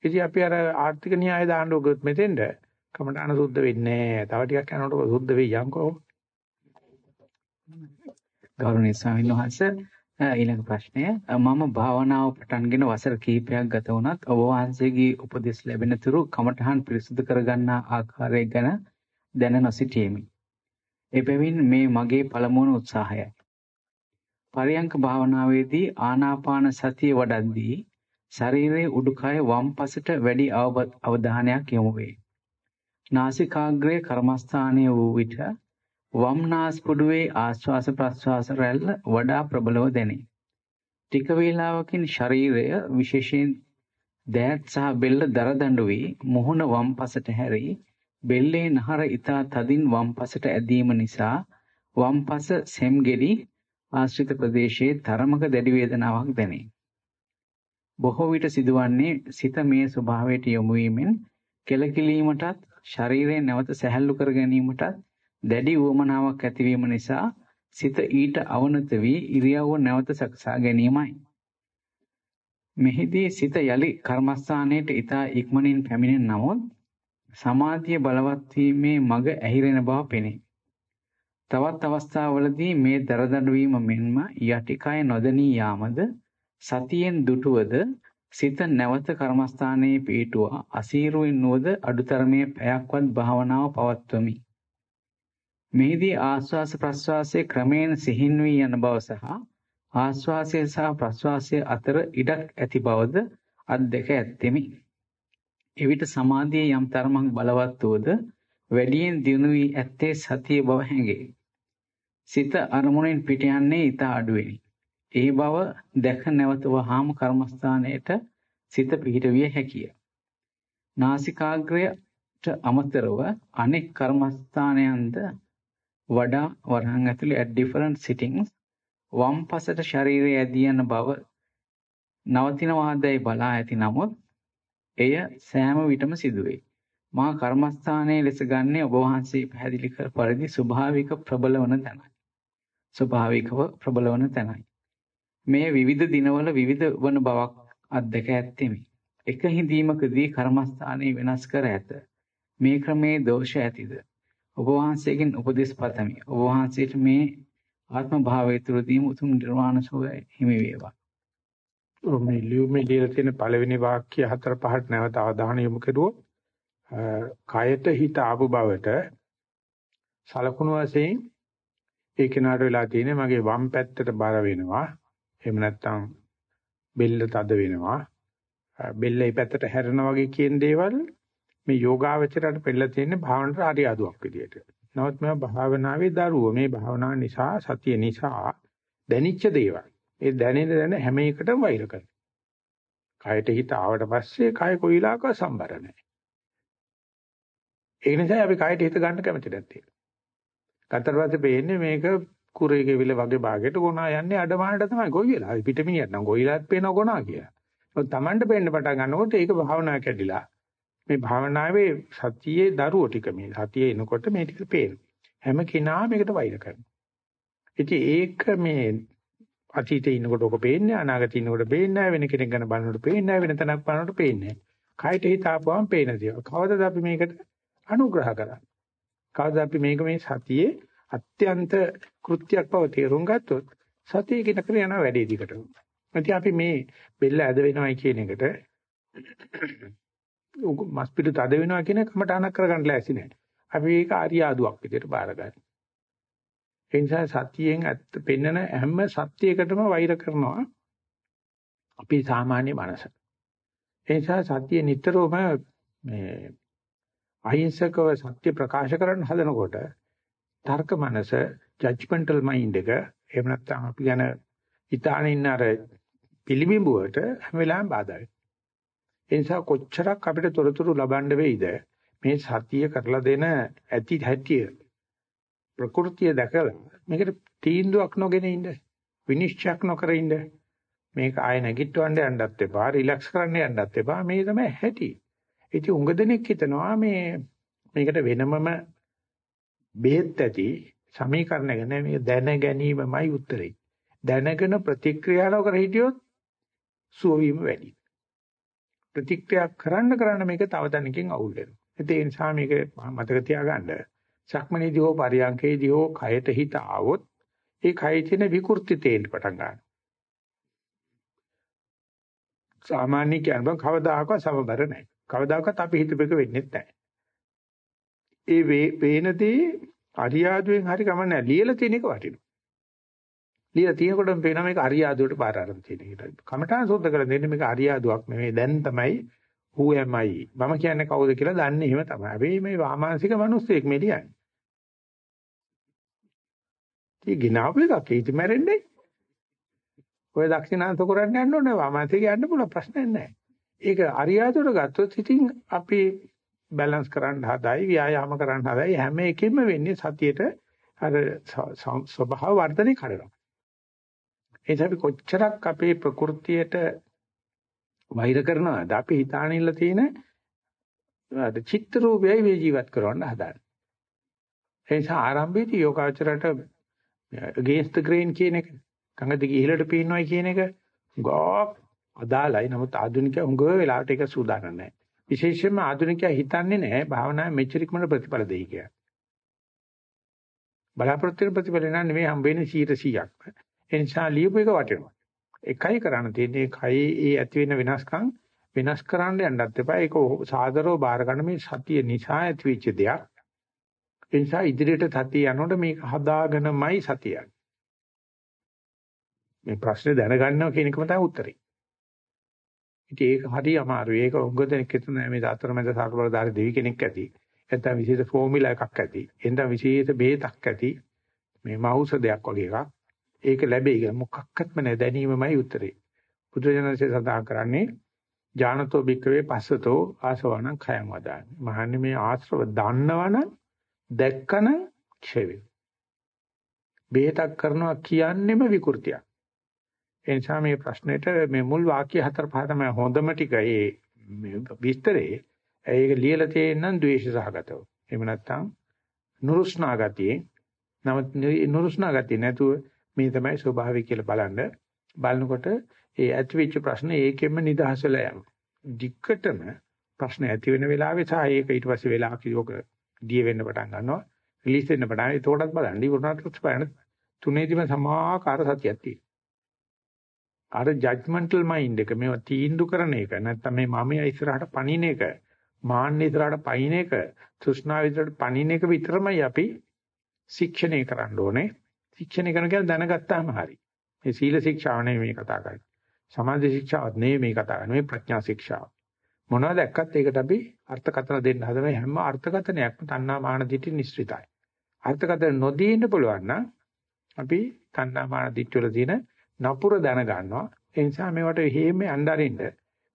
Speaker 1: ඉතින් අපි අර ආර්ථික න්‍යාය දාන්න උගත් මෙතෙන්ද කමඨාන සුද්ධ වෙන්නේ නැහැ. තව ටිකක් යනකොට සුද්ධ වෙයියන්කෝ.
Speaker 2: ගෞරවනීය ස්වාමීන් වහන්සේ ඊළඟ ප්‍රශ්නය මම භාවනාව පටන්ගෙන වසර කිහිපයක් ගත වුණත් ඔබ වහන්සේගේ උපදෙස් ලැබෙන තුරු කමඨහන් පිරිසුදු කරගන්නා ආකාරය ගැන දැන නොසිටියෙමි. එබැවින් මේ මගේ පළමුවන උත්සාහයයි. පරියංක භාවනාවේදී ආනාපාන සතිය වඩද්දී ශරීරයේ උඩුකය වම් පසට වැඩි අවධානයක් යොමු වේ. නාසිකාග්‍රයේ කර්මස්ථානයේ වූ විට වම් නාස්පුඩුවේ ආශ්වාස ප්‍රශ්වාස රැල්ල වඩා ප්‍රබලව දැනේ. ටික වේලාවකින් ශරීරය විශේෂයෙන් දෑත් සහ බෙල්ල දරදඬු වී මුහුණ වම් පසට හැරී බෙල්ලේ නහර ඊතා තදින් වම් පසට ඇදීම නිසා වම් පස සෙම්ගෙඩි ආශ්‍රිත ප්‍රදේශයේ තරමක දැඩි වේදනාවක් දැනේ. බොහෝ විට සිදුවන්නේ සිත මේ ස්වභාවයට යොමු වීමෙන් කෙලකිලීමටත් ශරීරය නැවත සැහැල්ලු කර ගැනීමටත් දැඩි උවමනාවක් ඇතිවීම නිසා සිත ඊට අවනත වී ඉරියව්ව නැවත සකසා ගැනීමයි. මෙහිදී සිත යලි කර්මස්ථානයට ඊතා ඉක්මනින් පැමිණෙන නමුත් සමාධිය බලවත් වීමේ මඟ ඇහිරෙන බව පෙනේ. තවත් අවස්ථාවලදී මේ දරදඬු වීම මෙන්ම යටිකය නොදැනී යාමද සතියෙන් දුටුවද සිත නැවත කර්මස්ථානයේ පිහිටුවා අසීරුවෙන් නුවද අඩුතරමේ පැයක්වත් භාවනාව පවත්වමි. මෙහිදී ආස්වාස ප්‍රස්වාසයේ ක්‍රමයෙන් සිහින් වී යන බව සහ ආස්වාසය සහ ප්‍රස්වාසය අතර ඉඩක් ඇති බවද අත්දැක ඇත්තෙමි. එවිට සමාධියේ යම් තරමක් බලවත් වූද වැඩියෙන් දිනු වී ඇත්තේ සතිය බව හැඟේ. සිත අරමුණෙන් පිට යන්නේ ඊට අඩුවෙනි. ඒ බව දැක නැවත වහාම කර්මස්ථානයට සිත පිහිටවිය හැකිය. නාසිකාග්‍රයට අමතරව අනෙක් කර්මස්ථානයන්ද වඩා වරහන් ඇතුලේ at different sittings වම් පසට ශරීරය ඇදී යන බව නවතිනවාදයි බලා ඇති නමුත් එය සෑම විටම සිදුවේ. මා කර්මස්ථානයේ ලෙස ගන්නේ ඔබ වහන්සේ පැහැදිලි කර පරිදි ස්වභාවික ප්‍රබලවන තැනයි. ස්වභාවිකව ප්‍රබලවන තැනයි. මේ විවිධ දිනවල විවිධ වන බවක් අත්දැක ඇත්තෙමි. එක හිඳීමකදී කර්මස්ථානයේ වෙනස් කර ඇත. මේ ක්‍රමේ දෝෂ ඇතිද? ඔබ වහන්සේගෙන් උපදෙස් පතමි. ඔබ වහන්සේට මේ ආත්ම භාවය තුළදීම උතුම් නිර්වාණ සෝය හිමි වේවා.
Speaker 1: මේ ලියුමේ දීලා තියෙන පළවෙනි වාක්‍ය හතර පහට නැවත අවධානය යොමු කරුවොත් කයට හිත ආපු බවට සලකුණු වශයෙන් ඒ කෙනාට වෙලා තියෙන්නේ මගේ වම් පැත්තට බර වෙනවා එහෙම නැත්නම් බෙල්ල තද වෙනවා බෙල්ල ඒ පැත්තට හැරෙනවා වගේ කියන දේවල් මේ යෝගාවචරයට පෙළලා තියෙන්නේ භාවනාවට හරි අදුවක් විදියට. නමුත් මේ භාවනාවේ දරුවෝ මේ භාවනා නිසා සතිය නිසා දැනිච්ච දේවල්. ඒ දැනෙන දැන හැම එකටම වෛර කරනවා. කයට හිත ආවට පස්සේ කය කොයිලාක සම්බර නැහැ. ඒ නිසා අපි කයට හිත ගන්න කැමති නැත්තේ. ගත්තට පස්සේ පේන්නේ මේක කුරේ කෙවිල වගේ භාගයට ගොනා යන්නේ අඩමාණට තමයි කොයි වෙලාවෙ පිටමිනියක් නම් කොයිලාත් පේනවා ගොනා කියලා. ඒත් Tamanට පේන්න පටන් ගන්නකොට ඒක භාවනා කැඩිලා. මේ භාවනාවේ සතියේ දරුවෝ ටික මේ සතියේ එනකොට මේ ටික පේනවා. හැම කෙනා මේකට වෛර කරනවා. ඉතින් ඒක මේ අතීතේ ඉන්නකොට ඔක පේන්නේ අනාගතේ ඉන්නකොට පේන්නේ නැහැ වෙන කෙනෙක් ගැන බලනකොට පේන්නේ නැහැ වෙන තැනක් බලනකොට පේන්නේ නැහැ. කයට හිත ආපුවම පේන දේවල්. කවදාද අපි මේකට අනුග්‍රහ කරන්නේ? කවදාද අපි මේක මේ සතියේ අත්‍යන්ත කෘත්‍යයක් බව තේරුම් ගත්තොත් සතිය කියන කර යන වැඩේ දිගටම. ඉතින් අපි මේ බෙල්ල ඇද වෙනවයි කියන එකට මස් පිටු තද වෙනවා කියන කමට අනක් කරගන්න ලෑසි නැහැ. අපි ඒක ආරියාදුවක් විදිහට බාර ගන්න. ඒ නිසා සතියෙන් ඇත්ත පෙන්නන හැම සත්‍යයකටම වෛර කරනවා අපි සාමාන්‍ය මනස. ඒ නිසා සතිය නිතරම මේ අහිංසකව සත්‍ය ප්‍රකාශ කරන්න හදනකොට තර්ක මනස ජජ්මන්ටල් මයින්ඩ් එක එහෙම නැත්නම් අපි ගැන හිතාන ඉන්න අර පිළිඹුවට හැම වෙලාවෙම බාධා වෙනවා. ඒ නිසා කොච්චරක් අපිට තොරතුරු ලබන්න වෙයිද? මේ සතිය කරලා දෙන ඇති හැටිය ප්‍රകൃතිය දැකලා මේකට තීන්දුවක් නොගෙන ඉන්න විනිශ්චයක් නොකර ඉන්න. මේක ආය නැගිටවන්න යන්නත් එපා රිලැක්ස් කරන්න යන්නත් එපා. මේ තමයි හැටි. ඉතින් උඟ දෙනෙක් හිතනවා මේ මේකට වෙනමම බෙහෙත් ඇති සමීකරණ ගැන මේ දැන ගැනීමමයි උත්තරේ දැනගෙන ප්‍රතික්‍රියා නොකර හිටියොත් සුව වීම වැඩි ප්‍රතික්‍රියා කරන්න කරන්න මේක තව තැනකින් අවුල් වෙනවා ඒ නිසා මේක මතක තියාගන්න සක්මනේදී හෝ පරියංකේදී හෝ කයට හිත ආවොත් ඒ කයේ තියෙන විකෘති තේන්න පටන් ගන්නවා. සාමාන්‍ය කියනවා කවදාකවත් සමබර නැහැ. කවදාකවත් අපි හිතපෙක වෙන්නේ නැහැ. ඒ වේනදී අරියාදුවෙන් හරි ගමන් නැහැ. ලියලා තියෙන එක වටිනවා. ලියලා තියෙනකොටම පේනවා මේක අරියාදුවට බාර අරන් තියෙන එකට. කමඨාන් සෝද්ධ කරලා දෙන්නේ මේක අරියාදුවක් නෙමෙයි. දැන් තමයි who am I? මම කියන්නේ කවුද කියලා දන්නේ එහෙම තමයි. අපි මේ වාමාංශික මිනිස්සෙක් මෙලියන්නේ. ඒ ගිනාපු එකක් ඒත් මැරෙන්නේ. ඔය දක්ෂිනාන්ත කරන්න යන්න ඕනේ වාමාංශික යන්න පුළුවන් ප්‍රශ්නයක් නැහැ. ඒක අරියාදුර ගත්තොත් ඉතින් අපි බැලන්ස් කරන්න හදයි ව්‍යායාම කරන්න හදයි හැම එකෙම වෙන්නේ සතියේට අර ස්වභාව වර්ධනය කරනවා. ඒ අපි කොච්චරක් අපේ ප්‍රകൃතියට වෛර කරනවාද අපි හිතාන ඉල්ල තියෙන අර චිත්ත රූපයයි මේ ජීවත් කරවන්න හදන්නේ. ඒ නිසා ආරම්භයේදී යෝගාචරයට against the grain කියන එක ගඟ දිගේ ඉහළට පීනවයි කියන එක ගොක් අදාළයි. නමුත් ආධුනිකයා උඟ වෙලාවට ඒක සූදානම් නැහැ. විශේෂයෙන්ම ආධුනිකයා හිතන්නේ නැහැ භාවනාවේ මෙච්චරිකමන ප්‍රතිඵල දෙයි කියලා. බලාපොරොත්තු වෙන ප්‍රතිඵල නෑ නෙමෙයි හම්බෙන්නේ 100%ක් ඒ නිසා ලියපු එක වටිනවා. එකයි කරන්න තියෙන්නේ. කයේ ඒ ඇති වෙන වෙනස්කම් වෙනස් කරන්න යන්නත් එපා. ඒක සාදරව බාර ගන්න මේ සතිය නිසා ඇති වෙච්ච දෙයක්. ඒ නිසා ඉදිරියට සතිය යනකොට මේක හදාගෙනමයි සතිය මේ ප්‍රශ්නේ දැනගන්නවා කියන එකම තමයි උත්තරේ. ඉතින් ඒක හරි අමාරුයි. ඒක උග දෙනෙක් හිතන මේ අතරමැද සාරබලධාරී දෙවි කෙනෙක් ඇති. නැත්නම් විශේෂ ෆෝමියුලා එකක් ඇති. එතන විශේෂ බේතක් ඇති. මේ මහෞෂ දෙයක් වගේ එකක්. ඒක ලැබෙයි කියලා මොකක්වත්ම නැ දැනීමමයි උත්තරේ. බුදුජනසේ සඳහන් කරන්නේ ඥානතෝ භික්කවේ පස්සතෝ ආසවණං khයං වදාමි. මහන්නේ මේ ආශ්‍රව දන්නවනම් දැක්කනම් ක්ෂය වෙනවා. බෙහෙතක් කරනවා කියන්නෙම විකෘතියක්. ඒ නිසා මේ ප්‍රශ්නෙට මේ මුල් වාක්‍ය හතර පහ තමයි හොඳම ටික ඒ විස්තරේ. ඒක ලියලා තියෙනනම් ද්වේෂ සහගතව. එහෙම නැත්නම් නුරුස්නා ගතියේ නමුත් නුරුස්නා ගතිය නැතුව මේ තමයි ස්වභාවය කියලා බලන්න බලනකොට ඒ ඇතිවෙච්ච ප්‍රශ්න ඒකෙම නිදහස් වෙලා යනවා. දික්කටම ප්‍රශ්න ඇති වෙන වෙලාවේ සහ ඒක ඊට පස්සේ වෙලා කිලෝක දිය වෙන්න පටන් ගන්නවා. රිලීස් වෙන්න පටන් ගන්නවා. ඒකටත් බලන්න. ඉවරනට බලන්න තුනේදිම සමාකාර සතියක් තියෙනවා. අර ජජ්මන්ටල් මයින්ඩ් එක මේවා තීන්දුව කරන එක නැත්නම් මේ මමයා ඉස්සරහට පණින එක මාන්න ඉස්සරහට පයින් එක තෘෂ්ණාව ඉස්සරහට පණින එක විතරමයි අපි ශික්ෂණය කරන්න ඕනේ. ශික්ෂණය කරන කියලා දැනගත්තාම හරි. මේ සීල ශික්ෂාව නෙමෙයි මේ කතා කරන්නේ. සමාධි ශික්ෂාවත් නෙමෙයි මේ කතා කරන්නේ. මේ ප්‍රඥා ශික්ෂාව. මොනවද දැක්කත් ඒකට අපි අර්ථකථන දෙන්න හදන හැම අර්ථකථනයක්ම තණ්හා මාන දිටි නිස්සෘතයි. අර්ථකථන නොදී ඉන්න පුළුවන් නම් අපි තණ්හා මාන දිටි වල තියෙන නපුර දැන ගන්නවා. ඒ නිසා මේවට හේම යnderින්න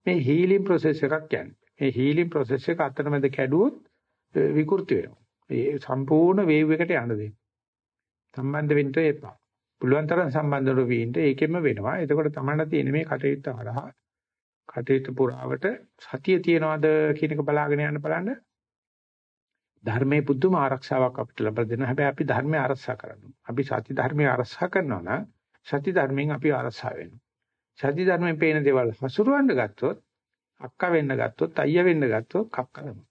Speaker 1: මේ හීලින් ප්‍රොසෙස් එකක් කියන්නේ. මේ හීලින් ප්‍රොසෙස් එක අතරමැද කැඩුවොත් විකෘති වෙනවා. ඒ සම්පූර්ණ වේව් එකට යන්න දෙන්න. සම්බන්ධ වෙන්න එපා. පුළුවන් තරම් සම්බන්ධ වෙන්න ඒකෙම වෙනවා. එතකොට තමයි තියෙන්නේ මේ කටයුත්ත හරහා කටයුතු පුරාවට සතිය තියනවාද කියන එක බලාගෙන යන්න බලන්න. ධර්මයේ පුදුම ආරක්ෂාවක් අපිට ලැබලා දෙනවා. හැබැයි අපි ධර්මය ආරක්ෂා කරනවා. අපි සති ධර්මය ආරක්ෂා කරනවා නම් සති ධර්මයෙන් අපි ආරක්ෂා වෙනවා. සති ධර්මයෙන් පේන දේවල් හසුරවන්න ගත්තොත් අක්කා වෙන්න ගත්තොත් අයියා වෙන්න ගත්තොත් කක්ක තමයි.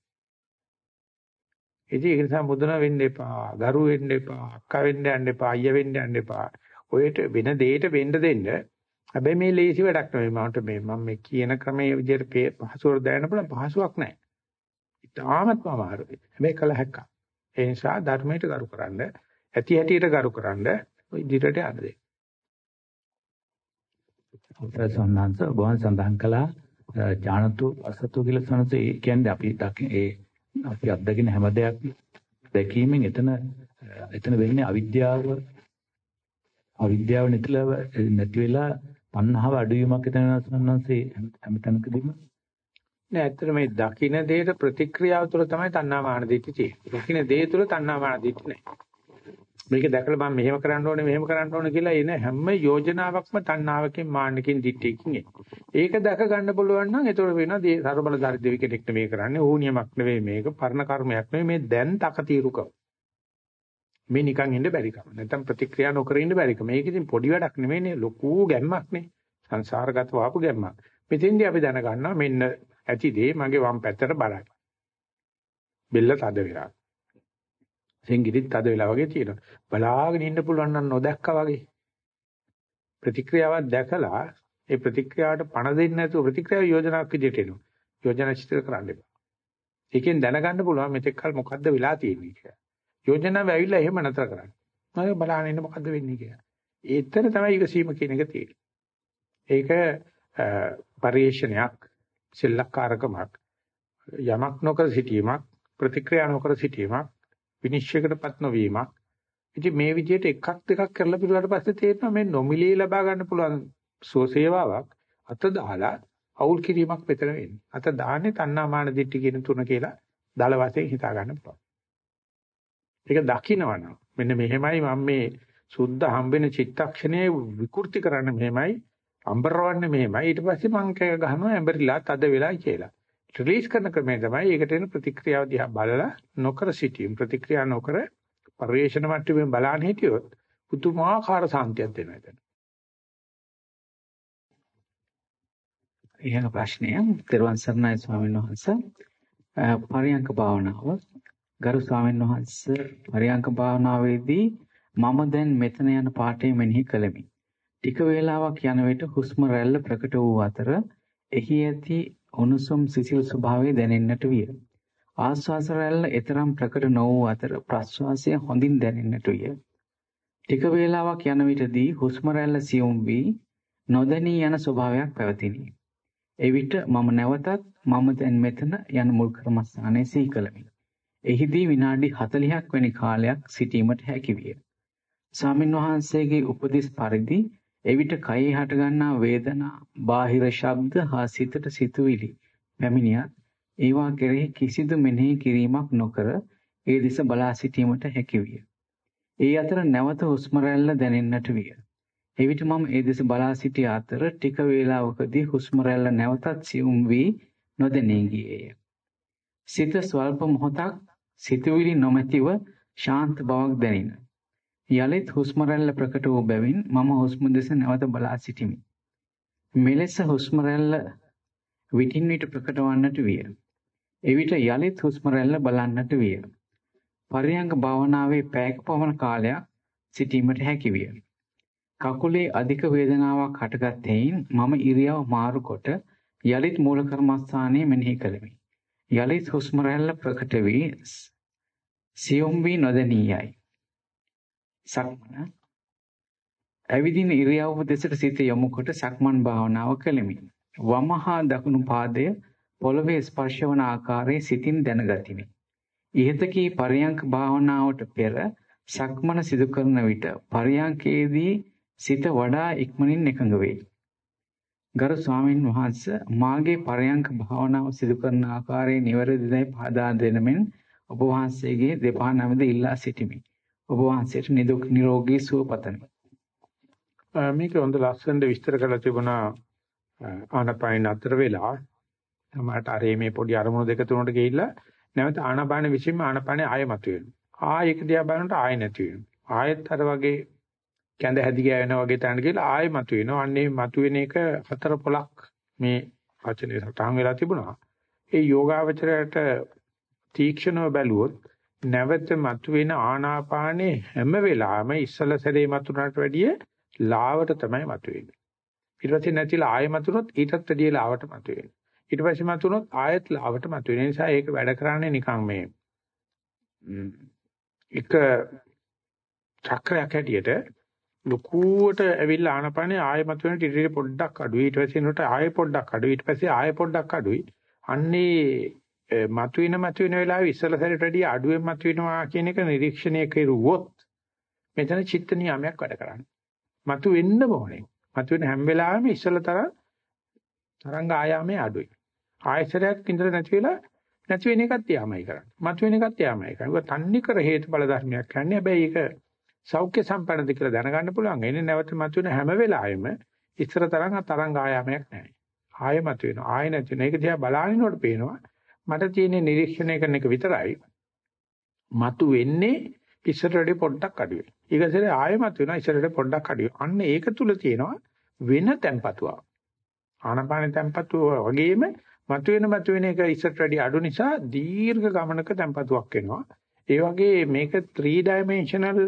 Speaker 1: ඉතින් ඒක නිසා මුදුන වෙන්න එපා, දරුවෝ වෙන්න එපා, අක්කා වෙන්න යන්න එපා, අයියා වෙන්න යන්න එපා. ඔයට වෙන දෙයකට වෙන්න දෙන්න. හැබැයි මේ ලේසි වැඩක් නෙවෙයි. මට මේ මම මේ කියන ක්‍රමයේ විදිහට පහසුවට දැනන්න පුළුවන් පහසුවක් නැහැ. ඉතාමත්ම අමාරුයි. හැබැයි කල හැක්කා. ඒ නිසා ධර්මයට ගරුකරනද, ඇති හැටියට ගරුකරනද ඉදිරියට යන්න දෙන්න.
Speaker 3: උත්සන්නංශ බොහොම සඳහන් කළා ඥානතු අසතු කියලා සනස ඒ කියන්නේ අපි ඒ අපි අත්දකින හැම දෙයක් දැකීමෙන් එතන එතන වෙන්නේ අවිද්‍යාව අවිද්‍යාව නැතිලා නැති වෙලා තණ්හාව අඩුවීමක් එතන සන්නංශේ හැම තැනකදීම
Speaker 1: නෑ ඇත්තට මේ දකින්න දෙයට ප්‍රතික්‍රියාව තුළ තමයි තණ්හා මාන දිට්ඨිය තියෙන්නේ. දකින්න දේ තුළ තණ්හා මාන දිට්ඨිය නෑ. මේක දැකලා මම මෙහෙම කරන්න ඕනේ මෙහෙම කරන්න ඕනේ කියලා එන හැම යෝජනාවක්ම තණ්හාවකින් මාන්නකින් දිට්ඨියකින් ඒක දැක ගන්න පුළුවන් නම් ඒතකොට වෙනවා දේ සර්බල ධාරි දෙවි කෙනෙක් නෙමෙයි කරන්නේ ඕනියමක් නෙවෙයි මේක පරණ කර්මයක් නෙවෙයි මේ දැන් තකතිරුකම. මේ නිකන් ඉන්න බැරිකම. නැත්නම් ප්‍රතික්‍රියා නොකර ඉන්න බැරිකම. මේක ඉතින් පොඩි වැඩක් නෙවෙයිනේ ලොකු ගැම්මක් නේ. සංසාරගත වාපු ගැම්මක්. මෙතෙන්දී අපි දැනගන්නවා මෙන්න ඇති දේ මගේ වම් පැත්තට බලයි බෙල්ල තද වෙලා. සෙන්ගිරිත් තද වෙලා වගේ තියෙනවා. බලාගෙන ඉන්න පුළුවන් නම් නොදැක්කා වගේ. ප්‍රතික්‍රියාවක් දැකලා ඒ ප්‍රතික්‍රියාවට පණ දෙන්නේ නැතුව ප්‍රතික්‍රියාව යෝජනාවක් විදිහට එනවා. යෝජනා චිත්‍ර කරන්න එපා. ඒකෙන් දැනගන්න පුළුවන් මෙතෙක් කල මොකද්ද වෙලා තියෙන්නේ කියලා. යෝජනාව ඇවිල්ලා එහෙම නතර කරන්න. මම බලන්න ඉන්න මොකද්ද වෙන්නේ කියලා. ඒතර තමයි ඊගසීම කියන එක තියෙන්නේ. ඒක පරිේශනයක් සෙල්ලක්කාරකමක් යමක් නොකර සිටීමක් ප්‍රතික්‍රියා නොකර සිටීමක් විනිශ්චයකටපත් නොවීමක්. ඉතින් මේ විදිහට එකක් දෙකක් කරලා පිරුවාට පස්සේ තේරෙනවා මේ නොමිලේ ලබා ගන්න පුළුවන් සුවසේවාවක් අත දාලා අවුල් කිරීමක් මෙතන වෙන්නේ. අත දාන්නේ තණ්හාමාන දිට්ඨි කියන තුන කියලා දල වශයෙන් හිතා ගන්න පුළුවන්. ඒක දකින්නවනම් මෙන්න මෙහෙමයි මම මේ සුද්ධ හම්බෙන චිත්තක්ෂණයේ විකෘති කරන්න මෙහෙමයි අම්බරවන්නේ මෙහෙමයි ඊට පස්සේ මං ගහනවා ඇඹරිලා තද වෙලා කියලා. රිලීස් කරන ක්‍රමය තමයි ඒකට එන ප්‍රතික්‍රියාව දිහා බලලා නොකර සිටීම ප්‍රතික්‍රියා නොකර පරිේශන මට්ටමින් බලන්න හිටියොත් පුදුමාකාර සාන්තියක් දෙනවා එතන.
Speaker 2: ඊළඟ ප්‍රශ්නය තෙරුවන් සරණයි ස්වාමීන් වහන්සේ පරියංක භාවනාව ගරු ස්වාමීන් වහන්සේ පරියංක භාවනාවේදී මම දැන් මෙතන යන පාඩේ මෙනෙහි කළෙමි. ටික වේලාවක් යන විට හුස්ම රැල්ල ප්‍රකට වූ අතර එහි ඇති උණුසුම් සිසිල් ස්වභාවය දැනෙන්නට විය. ආශ්වාස රැල්ල එතරම් ප්‍රකට නො වූ අතර ප්‍රශ්වාසය හොඳින් දැනෙන්නට විය. ටික වේලාවක් යන විටදී හුස්ම රැල්ල සියුම් වී නොදැනී යන ස්වභාවයක් පැවතිනි. එවිට මම නැවතත් මම දැන් මෙතන යන මුල් කර්මස්ථානයේ සිහි කළෙමි. එහිදී විනාඩි 40ක් වැනි කාලයක් සිටීමට හැකි විය. ස්වාමින් වහන්සේගේ උපදෙස් පරිදි එවිට කයේ හටගන්නා වේදනා, බාහිර ශබ්ද හා සිතට සිතුවිලි පැමිණියත් ඒවා කෙරෙහි කිසිදු මෙනෙහි කිරීමක් නොකර ඒ දෙස බලා සිටීමට හැකිවිය. ඒ අතර නැවත හුස්ම රැල්ල දැනෙන්නට විය. එවිට මම ඒ දෙස බලා සිටි අතර ටික වේලාවකදී හුස්ම රැල්ල නැවතත් සියුම් වී නොදැනී ගියේය. සිත ස්වල්ප මොහොතක් සිතුවිලි නොමැතිව ශාන්ත බවක් දැනින. යලිත් හුස්ම රැල්ල ප්‍රකට වූ බැවින් මම හුස්ම දෙස නැවත බලා සිටිමි. මෙලෙස හුස්ම රැල්ල විටින් විට ප්‍රකට වන්නට විය. එවිට යලිත් හුස්ම රැල්ල බලන්නට විය. පරියංග භාවනාවේ පැයක පමණ කාලයක් සිටීමට හැකි විය. කකුලේ අධික වේදනාවක් හටගත් හේයින් මම ඉරියව් මාරු කොට යලිත් මූල කර්මස්ථානයේ මෙනෙහි කළෙමි. යලිත් හුස්ම රැල්ල ප්‍රකට වී සියුම් වී නොදැනී යයි. සක්මන ඇවිදින ඉරියව්ව දෙසට සිත යොමු කොට සක්මන් භාවනාව කෙලිමි. වම හා දකුණු පාදය පොළවේ ස්පර්ශ වන ආකාරයේ සිතින් දැනගතිමි. ඉහත කී පරියංක භාවනාවට පෙර සක්මන සිදු කරන විට පරියංකයේදී සිත වඩා ඉක්මනින් එකඟ වේ. ගරු ස්වාමින් වහන්සේ මාගේ පරයන්ක භාවනාව සිදු කරන ආකාරයේ නිවැරදිදයි පහදා දෙනමින් ඔබ වහන්සේගේ දෙපා නමද ඉල්ලා සිටිමි. ඔබ වහන්සේට නිදුක් නිරෝගී සුව පතමි.
Speaker 1: මේක හොඳ ලස්සනට විස්තර කරලා තිබුණා ආනපාන අතර වෙලා තමයි අර මේ පොඩි අරමුණු දෙක තුනට ගිහිල්ලා නැවත ආනපාන විසින්ම ආනපානේ ආයෙ මතුවෙනවා. ආයෙ එක දිහා බලනකොට ආයෙ නැති වෙනවා. ආයෙත් අර වගේ කැඳ හැදි ගෑවෙනා වගේ තැනට ගිහලා ආයෙ මතුවෙනවා. අන්නේ මතුවෙන එක හතර පොලක් මේ වචනේ සටහන් වෙලා තිබුණා. ඒ යෝගාවචරයට තීක්ෂණව බැලුවොත් නැවත මතුවෙන ආනාපානේ හැම වෙලාවෙම ඉස්සල සැරේ මතුනට වැඩිය ලාවට තමයි මතුවෙන්නේ. ඊට පස්සේ නැතිලා ආයෙ මතුනොත් ඊටත් වැඩිය ලාවට මතුවෙන්නේ. ඊට පස්සේ මතුනොත් ආයෙත් ලාවට මතුවෙන නිසා ඒක වැඩ කරන්නේ නිකන් මේ එක චක්‍රයක් හැටියට ලකුවට ඇවිල්ලා ආනපනේ ආයෙ මතුවෙන ටික පොඩ්ඩක් අඩුයි ඊට පස්සේ නට ආයෙ පොඩ්ඩක් අඩුයි ඊට පස්සේ ආයෙ පොඩ්ඩක් අඩුයි අන්නේ මතුවෙන මතුවෙන වෙලාවේ ඉස්සල සැරේට වැඩිය අඩුවෙන් මතුවෙනවා කියන එක නිරීක්ෂණය කෙරුවොත් මෙතන චිත්ත නියාමයක් වැඩ කරන්නේ. මතුවෙන්න ඕනේ. මතුවෙන හැම වෙලාවෙම ඉස්සල තරම් තරංග ආයාමයේ අඩුයි. ආයතරයක් ඉඳලා නැති වෙලා නැති වෙන එකත් යාමයි කරන්නේ. මතුවෙන එකත් යාමයි කරන්නේ. ඒක තන්නේ කර හේතුඵල ධර්මයක් කියන්නේ. හැබැයි ඒක සෞඛ්‍ය සම්පන්නද කියලා දැනගන්න පුළුවන්. එන්නේ නැවත මතුවෙන හැම වෙලාවෙම ඉස්සර තරම් තරංග ආයාමයක් නැහැ. ආයෙ මතුවෙනවා. ආයෙ නැති වෙනවා. ඒක දිහා බලාගෙනකොට පේනවා මට තියෙන නිරීක්ෂණය කරන එක විතරයි. මතු වෙන්නේ ඉස්සරට පොඩ්ඩක් අඩු වෙනවා. ඊගසරේ ආයෙ මතු වෙනවා ඉස්සරට පොඩ්ඩක් අඩු වෙනවා. අන්න ඒක තුල තියෙනවා වෙන tempatuwa. ආනපාන tempatuwa වගේම මතු වෙන මතු වෙන එක ඉස්සරට වැඩි අඩු නිසා දීර්ඝ ගමනක tempatuවක් වෙනවා. ඒ වගේ මේක 3 dimensional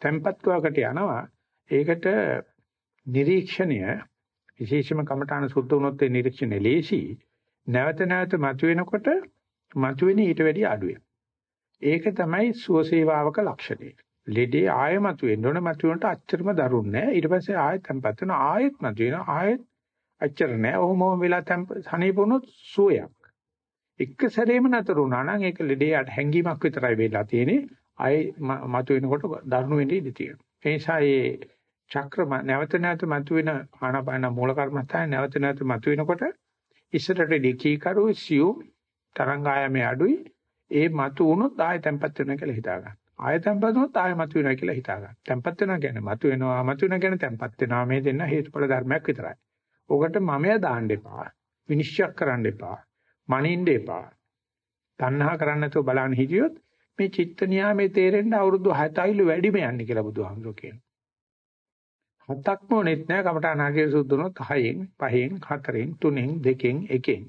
Speaker 1: tempatuවකට යනවා. ඒකට නිරීක්ෂණය විශේෂම කමඨාන සුද්ධ වුණොත් ඒ නිරීක්ෂණය ලේසි. නැවත නැවත මතුවෙනකොට මතුවෙන ඊට වැඩිය අඩුයි. ඒක තමයි සුවසේවාවක ලක්ෂණය. ලෙඩේ ආයෙ මතුවෙන්න ඕන මතුවෙනට අච්චරම දරුන්නේ නැහැ. ඊට පස්සේ ආයෙත් tempත් වෙනවා ආයෙත් මතුවෙනවා ආයෙත් අච්චර නැහැ. ඔහොම වෙලා temp සනීපුණොත් සුවයක්. එක සැරේම නතර වුණා නම් ඒක ලෙඩේ හැංගීමක් විතරයි වෙලා තියෙන්නේ. ආයෙ මතුවෙනකොට දරුණු වෙන්නේ ඉඳී තියෙනවා. ඒ නිසා මේ චක්‍ර නැවත නැවත මතුවෙන ආනාපාන මූල කර්මස්ථානේ නැවත නැවත මතුවෙනකොට ඉස්සරට ඩිකී කරු සියු තරංගායමේ අඩුයි ඒ මතු වුණොත් ආයෙ තැම්පත් වෙනවා කියලා හිතා ගන්න. ආයෙ තැම්පත් වුණොත් ආයෙ මතු වෙනවා කියලා හිතා ගන්න. තැම්පත් වෙනවා කියන්නේ මතු වෙනවා මතු වෙනවා කියන්නේ තැම්පත් වෙනවා මේ දෙන්න හේතුඵල ධර්මයක් විතරයි. ඕකට මමයා දාන්න එපා. විනිශ්චය කරන්න එපා. මනින්න එපා. තණ්හා කරන්න නැතුව බලන්න හිටියොත් මේ චිත්ත නියාමයේ තේරෙන්න අවුරුදු 7යිලු වැඩිම යන්නේ කියලා බුදුහාමුදුරුවෝ කියනවා. හතක්ම ඕනෙත් නෑ කමඨාන හරියට සුද්ධුනොත් 6න් 5න් 4න් 3න් 2න් 1න්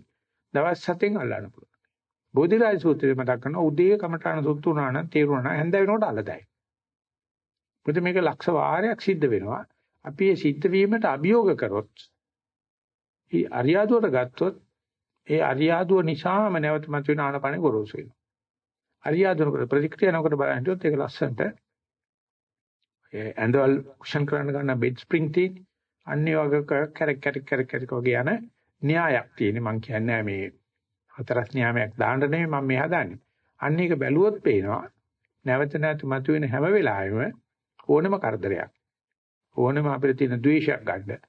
Speaker 1: දවස් 7න් අල්ලන්න පුළුවන්. බෝධිරාජ සූත්‍රයේ මතක් කරන උදේ කමඨාන සුද්ධ වුණා නම් තේරුණා නම් හැන්ද වෙනකොට අල්ලදයි. මොකද මේක ලක්ෂ වාරයක් සිද්ධ වෙනවා. අපි මේ සිද්ධ වීමට අභියෝග කරොත් ඒ අරියාදුවට ගත්තොත් ඒ අරියාදුව නිසාම නැවත මතුවෙන ආනපන ගොරෝසු වෙනවා. අරියාදුවකට ප්‍රතික්‍රියා නොකර බලහිටියොත් ඒක ලස්සනට ඇඳවල් කුෂන් කරන්න ගන්න බෙඩ් ස්ප්‍රින්ග් තියෙන අන්නේ වගේ කැරක් කැරක් කැරක් කැරක් වගේ යන න්‍යායක් තියෙන මම කියන්නේ මේ හතරස් න්‍යායයක් දාන්න නෙමෙයි මම මේ හදන්නේ අන්න ඒක බැලුවොත් පේනවා නැවත නැවත මතුවෙන හැම වෙලාවෙම ඕනම කරදරයක්. ඕනම අපිට තියෙන ද්වේෂයක් ගන්න.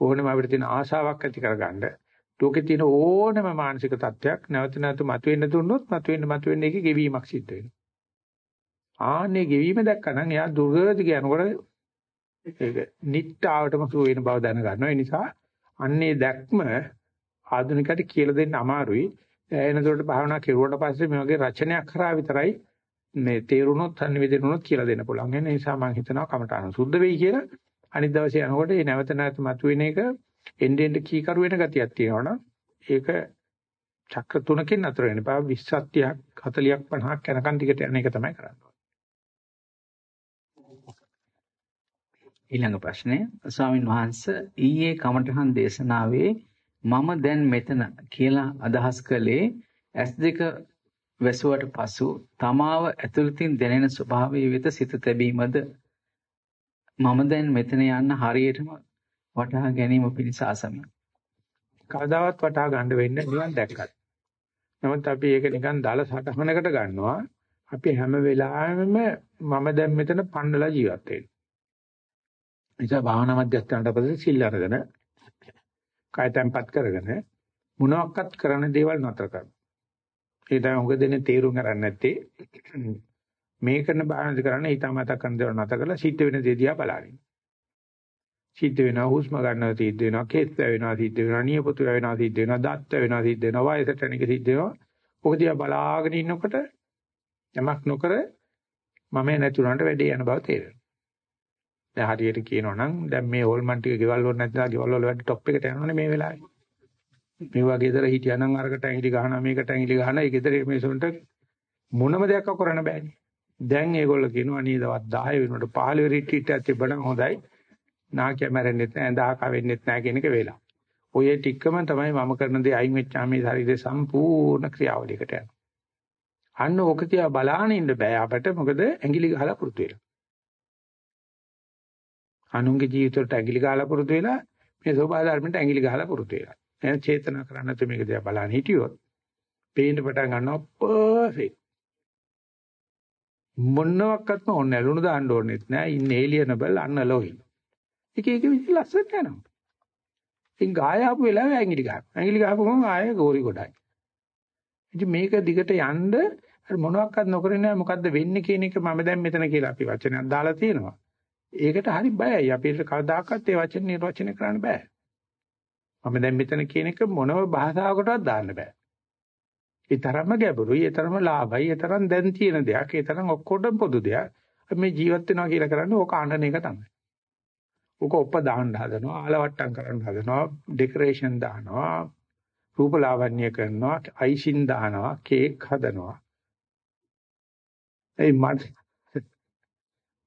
Speaker 1: ඕනම අපිට තියෙන ආශාවක් ඇති කරගන්න. ලෝකේ තියෙන ඕනම මානසික තත්ත්වයක් නැවත නැවත මතුවෙන්න දුන්නොත් මතුවෙන්න මතුවෙන්න එකේ ගෙවීමක් සිද්ධ වෙනවා. ආන්නේ ගෙවීම දැක්කනම් එයා දුරදි යනකොට ඒක නිට්ටාවටම සුව වෙන බව දැන ගන්නවා. ඒ නිසා අන්නේ දැක්ම ආධුනිකයට කියලා දෙන්න අමාරුයි. එනකොට භාවනා කෙරුවට පස්සේ මේ වගේ රචනයක් කරා විතරයි මේ තේරුණොත් සංවේදිනුනොත් කියලා දෙන්න පුළුවන්. ඒ නිසා මම හිතනවා කමටහන සුද්ධ වෙයි කියලා. අනිත් දවසේ යනකොට මේ නැවත නැවත මතුවෙන එක එන්නේ එන්නේ කීකරු වෙන ගතියක් තියෙනවනම් ඒක චක්‍ර තුනකින් අතර වෙන බව 20ක් 30ක් 50ක් යනකන් ටිකට යන එක තමයි කරන්නේ.
Speaker 2: ඊළඟ ප්‍රශ්නය ස්වාමින් වහන්සේ ඊයේ කමඨහන් දේශනාවේ මම දැන් මෙතන කියලා අදහස් කළේ S2 වැසුවට පසු තමාව ඇතුළතින් දැනෙන ස්වභාවය වෙත සිත තැබීමද මම දැන් මෙතන යන්න හරියටම වටහා ගැනීම පිණිස ආසමයි.
Speaker 1: කවදාවත් වටහා ගන්න වෙන්නේ නිවන් දැක්කත්. නමුත් අපි ඒක නිකන් දාල සටහනකට ගන්නවා. අපි හැම වෙලාවෙම මම දැන් මෙතන පන්නලා ජීවත් වෙනවා. නිසා භාවනා මධ්‍යස්ථානට පස්සේ සිල් අරගෙන කය තැම්පත් කරගෙන මොනවාක්වත් කරන දේවල් නතර කරනවා. ඒ තමයි උග දෙන්නේ තීරුම් ගන්න නැත්තේ මේ කරන භාවනාද කරන්න හිතාමතා කරන දේවල් නතර කරලා සිද්ධ වෙන දේ දිහා බලන්න. සිද්ධ වෙනවා හුස්ම ගන්නවා සිද්ධ වෙනවා කේස් වෙනවා සිද්ධ වෙනවා නියපොතු වෙනවා සිද්ධ වෙනවා දත් වෙනවා සිද්ධ වෙනවා වයසට යන එක සිද්ධ වෙනවා. ඔක දිහා බලාගෙන ඉන්නකොට යමක් නොකර මම නැතුණාට වැඩේ යන බව තේරෙනවා. දැන් හරියට කියනවා නම් දැන් මේ හෝල්මන් ටික ගෙවල් වල නැතිලා ගෙවල් වල වැඩ টොප් එකට යනවනේ මේ වෙලාවේ. මේ වගේ දර හිටියානම් අරකට ඇඟිලි ගහනවා මේකට ඇඟිලි ගහනවා ඒ ගෙදර මේසොන්ට මොනම දෙයක් කරන්න බෑනේ. දැන් ඒගොල්ලෝ කියනවා අනීදවත් 10 වෙනකොට 15 රිට්‍රීට් එකක් තිබ්බනම් හොඳයි. නාකිය මැරෙන්නෙත් නැහැ, දහක වෙන්නෙත් නැහැ කියන එක වෙලා. ඔය ටිකම තමයි මම කරන දේ අයින් වෙච්චාම මේ ශරීරයේ සම්පූර්ණ ක්‍රියාවලියකට යනවා. අන්න ඕක තියා බලාගෙන ඉන්න බෑ අපිට මොකද ඇඟිලි ගහලා පුරුදු වෙලා. අනුන්ගේ ජීවිතවලට ඇඟිලි ගහලා පුරුදු වෙලා මේ සෝභා ධර්මයට ඇඟිලි ගහලා පුරුදු වෙලා. එහෙනම් චේතනා කරන්නේ නැතු මේක දිහා බලන්න හිටියොත් පේන්න පටන් ගන්නවා පර්ෆෙක්ට්. මොනවත්ක්ම ඕනේ ලුණු දාන්න ඕනෙත් නෑ ඉන්නේ ඒලියනබල් අන්නලොයි. එක එක විදිහ ලස්සනට යනවා. ඉතින් ගාය ආපු වෙලාවේ ඇඟිලි ගහනවා. ඇඟිලි ගහපු ගමන් ආයෙ ගෝරි ගොඩයි. ඉතින් මේක දිගට යන්න අර මොනවත්ක්වත් නොකර නෑ මොකද්ද වෙන්නේ කියන එක මම දැන් මෙතන කියලා අපි වචනයක් දාලා තියෙනවා. ඒකට හරි බයයි. අපිට කවදාකවත් ඒ වචන නිර්වචනය කරන්න බෑ. මම දැන් මෙතන කියන එක මොනම භාෂාවකටවත් දාන්න බෑ. ඒ තරම්ම ගැඹුරුයි, ඒ තරම්ම ලාභයි, ඒ තරම් දැන් තියෙන දෙයක්, ඒ තරම් ඔක්කොටම පොදු දෙයක්. මේ ජීවත් වෙනවා කියලා කරන්නේ ඕක අඬන එක තමයි. ඕක ඔප්ප දාන්න හදනවා, ආලවට්ටම් කරන්න හදනවා, ඩෙකරේෂන් දානවා, රූපලාවන්‍ය කරනවා, අයිසින් දානවා, කේක් හදනවා. ඒ මට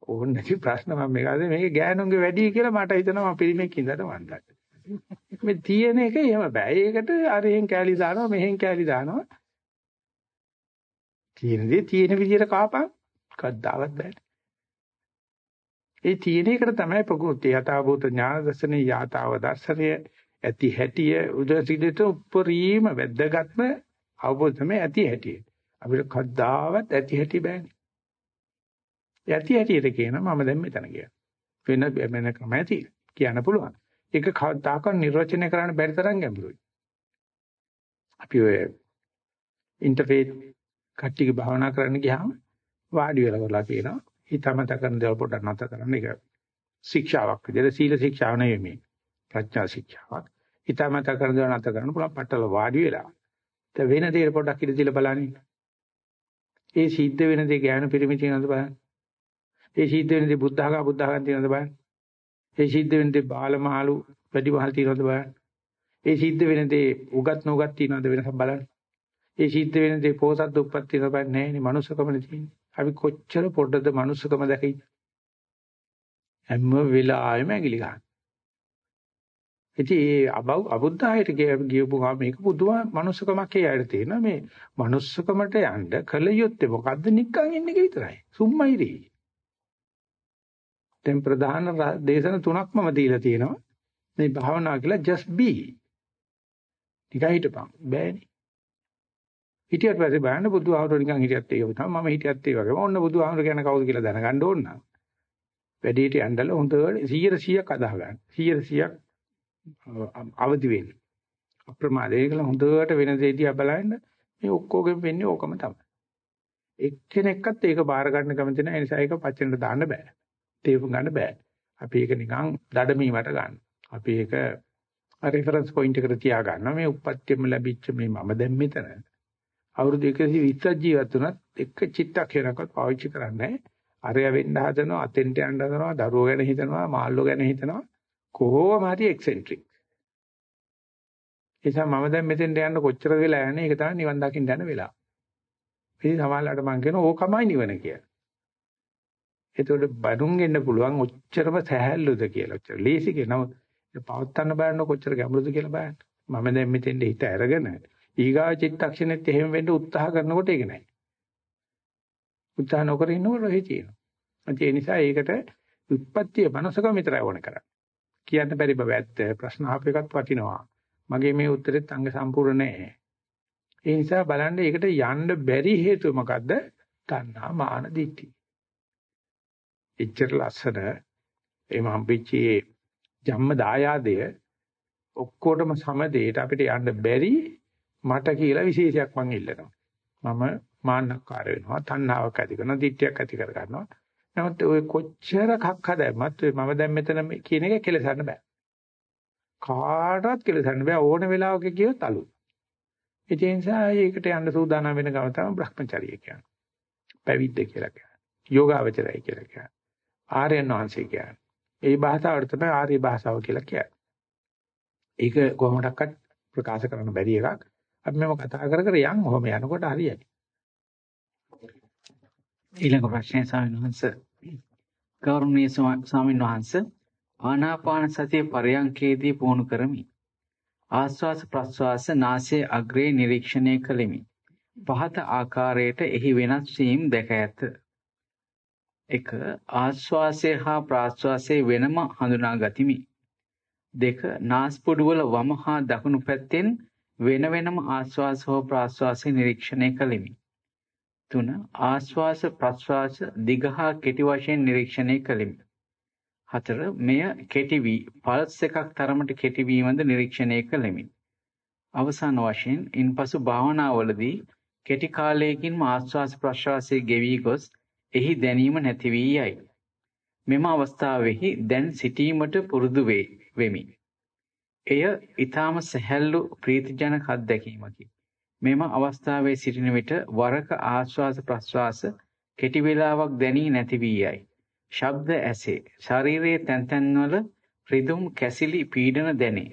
Speaker 1: ඕන නැති ප්‍රශ්න මම මේකද මේක ගෑනුන්ගේ වැඩි කියලා මට හිතෙනවා මම පිරිමෙක් ඉඳලා වන්දට. මේ තියෙන එක එහෙම බෑ. ඒකට අරෙන් කෑලි දානවා මෙහෙන් කෑලි දානවා. තියෙන දේ තියෙන විදිහට කාපන් කද්දාවත් බෑ. ඒ තියෙන එකට තමයි ප්‍රකෘති යථාභූත ඥාන දර්ශනේ යථාව දර්ශනය ඇති හැටිය උදසිතට උපරිම වැද්දගත්ම අවබෝධ තමයි ඇති හැටිය. අපිට කද්දාවත් ඇති හැටි බෑනේ. යටි යටියට කියනවා මම දැන් මෙතන කියලා. වෙන වෙන ක්‍රමයක් තියෙනවා. කියන්න පුළුවන්. ඒක කවදාකවත් නිර්වචනය කරන්න බැරි තරම් ගැඹුරුයි. අපි ඔය ඉන්ටර්ෆේස් කට්ටියක භාවනා කරන්න ගියාම වාඩි වෙලා කරලා කියනවා හිතමත කරන දේවල් පොඩ්ඩක් නැතර කරන්න ඒක ශික්ෂාවක් විදිහට සීල ශික්ෂාව නෙවෙයි මේ ප්‍රඥා ශික්ෂාවක්. හිතමත කරන දේවල් නැතර කරන්න පුළුවන් පట్టල වාඩි වෙලා. දැන් වෙන දේ පොඩ්ඩක් ඉඳ දීලා බලන්න. ඒ සිද්ධ වෙන දේ ගෑනු පිරිමි කියනද බලන්න. ඒ සිද්ධ වෙනදී බුද්ධඝා බුද්ධඝන් තියෙනවද බලන්න. ඒ සිද්ධ වෙනදී බාලමහලු වැඩි මහල් තියෙනවද බලන්න. ඒ සිද්ධ වෙනදී උගත් නුගත් තියෙනවද වෙනසක් බලන්න. ඒ සිද්ධ වෙනදී පොසත් දුප්පත් තියෙනවද බලන්න නැහැ නේ මනුස්සකමනේ තියෙන්නේ. අපි කොච්චර පොඩ්ඩද මනුස්සකම දැකයි. හැම වෙලාවෙම ඇඟිලි ගන්න. ඉතින් ඒ අබව අබුද්ධායට ගියපු ගා මේක පුදුම මනුස්සකමක් ඒයට තියෙන මේ මනුස්සකමට යන්න කල යුත්තේ මොකද්ද නික්කන් ඉන්න එක විතරයි. සුම්මයිරි. දැන් ප්‍රධාන දේශන තුනක් මම දීලා තියෙනවා. මේ භාවනා කියලා just be. නිකන් හිටපන්. බෑනේ. හිටියට පස්සේ බලන්න බුදුහාමුදුරුවෝ නිකන් හිටියත් ඒක තමයි මම හිටියත් ඒ වගේම. ඔන්න බුදුහාමුදුරුවෝ කියන්නේ කවුද කියලා දැනගන්න ඕන නම්. වැඩේට යන්නදලා හොඳට 100%ක් අදාහ ගන්න. 100%ක් අවදි වෙන්න. අප්‍රමාදේ කියලා හොඳට වෙන දෙයදී බලන්න මේ ඔක්කොගෙම වෙන්නේ ඕකම තමයි. එක්කෙනෙක්වත් ඒක බාර ගන්න කැමති නැහැ. ඒ නිසා ඒක පච්චෙන්ට දාන්න බෑ. තේරුම් ගන්න බෑ. අපි ඒක නිකන් දඩමීමට ගන්න. අපි ඒක රෙෆරන්ස් පොයින්ට් එකට තියා ගන්නවා. මේ උප්පත්තියම ලැබිච්ච මේ මම දැන් මෙතන. අවුරුදු 120ක් ජීවත් වුණත් එක චිත්තක්ෂණයක්වත් පාවිච්චි කරන්නේ නැහැ. අරය වෙන්න හදනවා, අතෙන්ට යන්න හදනවා, දරුවෝ ගැන හිතනවා, මාල්ලෝ ගැන හිතනවා. කොහොම හරි එක්සෙන්ට්‍රික්. ඒ නිසා මම දැන් මෙතෙන්ට යන්න කොච්චර වෙලා යන්නේ ඒක තමයි නිවන් දකින්න යන වෙලාව. ඉතින් සමහරවිට මම කියනවා ඕකමයි නිවන කියලා. එතකොට බඩුන් එන්න පුළුවන් ඔච්චරම සහැල්ලුද කියලා. ඔච්චර ලේසි කියලා. නමුත් පවත්තන්න බලන්න කොච්චර ගැඹුරුද කියලා බලන්න. මම දැන් මෙතෙන්ද හිත අරගෙන ඊගා චිත්තක්ෂණෙත් එහෙම වෙන්න උත්සාහ කරනකොට ඒක නැහැ. උත්සාහ නොකර ඉන්නකොට ඔහේ තියෙනවා. ඒ නිසා ඒකට උත්පත්තිය මනසකම විතරයි ඕන කරන්නේ. කියන්න බැරි බව ඇත්ත. ප්‍රශ්න අහපු එකත් වටිනවා. මගේ මේ උත්තරෙත් අංග සම්පූර්ණ නැහැ. ඒ නිසා බලන්න ඒකට යන්න බැරි හේතුව මොකද්ද? තණ්හා මාන දිට්ඨි. එච්චර ලස්සන එම හම්බෙච්චි ජම්ම දායාදය ඔක්කොටම සමදේට අපිට යන්න බැරි මට කියලා විශේෂයක් මං ඉල්ලනවා. මම මාන්නකාර වෙනවා, තණ්හාවක් ඇති කරනවා, දිට්ඨියක් ඇති කර ගන්නවා. නමුත් ඔය කොච්චර කක්ක දැම්මත් මම දැන් මෙතන කියන එක කෙලසන්න බෑ. කාටවත් කෙලසන්න බෑ ඕන වෙලාවක කියොත් අලුත්. ඒ නිසා ඒකට යන්න සූදානම් වෙන ගම තමයි Brahmacharya කියන්නේ. පැවිද්ද කියලා කියන්නේ. යෝගාවචරය කියලා කියන්නේ. ආර්යයන් වහන්සේ කියන්නේ. ඒ භාෂාවට තමයි ආර්ය භාෂාව කියලා කියන්නේ. ඒක කොහොමඩක්වත් ප්‍රකාශ කරන්න බැරි එකක්. අපි මේව කතා කර කර යන් ඔහොම යනකොට හරියයි.
Speaker 2: ඊළඟ ප්‍රශ්නය ස්වාමීන් වහන්සේ. ගෞරවනීය ස්වාමීන් වහන්සේ ආනාපාන සතිය පරයන්කේදී පුහුණු කරමි. ආස්වාස ප්‍රස්වාස නාසයේ අග්‍රේ නිරීක්ෂණය කළෙමි. පහත ආකාරයට එහි වෙනස් වීම දැක ඇත. 1. ආස්වාසය හා ප්‍රාස්වාසය වෙනම හඳුනා ගතිමි. 2. නාස්පුඩුවල වම හා දකුණු පැත්තෙන් වෙන වෙනම ආස්වාස හෝ ප්‍රාස්වාසය නිරීක්ෂණය කළෙමි. 3. ආස්වාස ප්‍රස්වාස දිග හා කෙටි වශයෙන් නිරීක්ෂණය කළෙමි. හතර මෙය කෙටි වී පල්ස් එකක් තරමට කෙටි වීමද නිරීක්ෂණය කළෙමි. අවසාන වශයෙන් ඉන්පසු භාවනාවලදී කෙටි කාලයකින්ම ආස්වාස් ප්‍රශ්වාසයේ ගෙවි ගොස් එහි දැනීම නැති වී යයි. මෙම අවස්ථාවෙහි දැන් සිටීමට පුරුදු වෙමි. එය ඊටාම සැහැල්ලු ප්‍රීතිජනක අත්දැකීමකි. මෙම අවස්ථාවේ සිටින විට වරක ආස්වාස ප්‍රස්වාස කෙටි වේලාවක් දැනී නැති වී යයි. ශබ්ද ඇසේ. ශරීරයේ තැන් තැන්වල රිදුම් කැසිලි පීඩන දැනේ.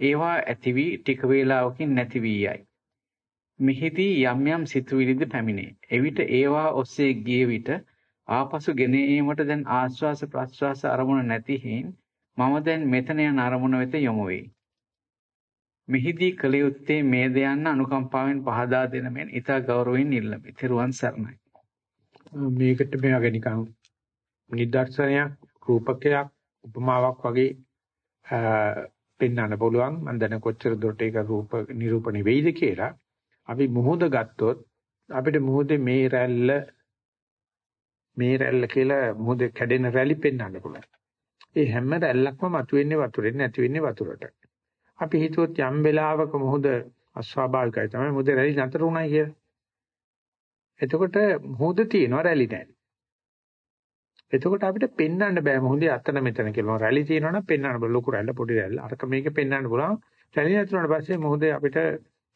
Speaker 2: ඒවා ඇති වී ටික වේලාවකින් නැති වී යයි. මෙහිදී යම් යම් සිතුවිලිද පැමිණේ. එවිට ඒවා ඔස්සේ ගිය විට ආපසු ගෙන ඒමට දැන් ආස්වාස ප්‍රස්වාස අරමුණ නැති හේන් මම දැන් මෙතන යන අරමුණ වෙත යොමු වෙයි. මෙහිදී කළ යුත්තේ මේ දයන්න අනුකම්පාවෙන් පහදා දෙන මෙන් ඊට ගෞරවයෙන් ඉල්ලමි. ත්‍රිරුවන් සරණයි.
Speaker 1: මේකට මේ වගේ නිකන් නිදර්ශනයක් රූපකයක් උපමාවක් වගේ පෙන්වන්න පුළුවන් මම දැන කොච්චර දුරට ඒක රූප නිරූපණය වෙයිද කියලා අපි මුහුද ගත්තොත් අපිට මුහුදේ මේ රැල්ල මේ රැල්ල කියලා මුහුදේ කැඩෙන රැලි පෙන්වන්න පුළුවන් ඒ හැම රැල්ලක්ම මතුවෙන්නේ වතුරෙන් නැති වෙන්නේ වතුරට අපි හිතුවොත් යම් වෙලාවක මුහුද අස්වාභාවිකයි තමයි මුහුදේ රැලි නතර වුණයි කියලා එතකොට මුහුද තියෙනවා රැලි නැහැ එතකොට අපිට පෙන්වන්න බෑ මොහොතේ අතන මෙතන කියලා. රැලි තියෙනවනම් පෙන්වන්න බෑ ලොකු රැල්ල පොඩි රැල්ල. අරක මේක පෙන්වන්න පුළුවන්. රැලි නැතුණාට පස්සේ මොහොතේ අපිට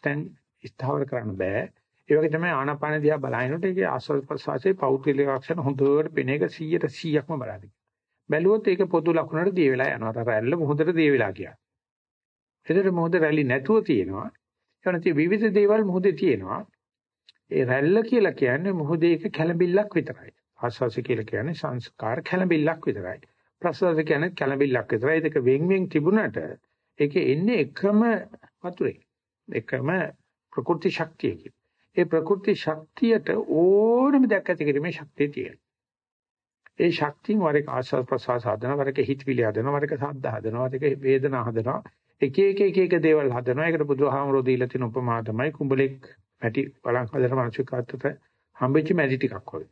Speaker 1: දැන් ස්ථාවර කරන්න බෑ. ඒ වගේ තමයි ආනාපාන දිහා බලනකොට ඒකේ ආස්වාද ප්‍රසවාසයේ පෞද්ගලික ලක්ෂණ හොඳට පෙන එක 100ට 100ක්ම බලන්න. බැලුවොත් ඒක පොදු ලක්ෂණවලට දිය වෙලා යනවා. අර රැල්ල මොහොතට දිය වෙලා කියන්නේ. එතකොට මොහොත රැලි නැතුව තියෙනවා. ඒ නැති විවිධ දේවල් මොහොතේ තියෙනවා. ඒ රැල්ල කියලා කියන්නේ මොහොතේ එක කැළඹිල්ලක් විතරයි. ආස්වාසය කියලා කියන්නේ සංස්කාර කැළඹිල්ලක් විතරයි. ප්‍රසවාසය කියන්නේ කැළඹිල්ලක් විතරයි. ඒක වෙන් වෙන් තිබුණට ඒකේ එන්නේ එකම වතුරේ. එකම ප්‍රකෘති ශක්තියකින්. ඒ ප්‍රකෘති ශක්තියට ඕනම දෙයක් ඇති කිරීමේ ශක්තිය තියෙනවා. ඒ ශක්තියෙන් වර එක ආස්වාද ප්‍රසවාස හදනවා, වර එක හිතවිලි හදනවා, වර එක සද්ද හදනවා, වර එක වේදනා හදනවා. එක එක එක එක දේවල් හදනවා. ඒකට බුදුහාමරෝ දීලා තියෙන උපමා තමයි කුඹලෙක් පැටි බලන් හදන මිනිස්සු කාත්තට හම්බෙච්ච මැටි ටිකක් වගේ.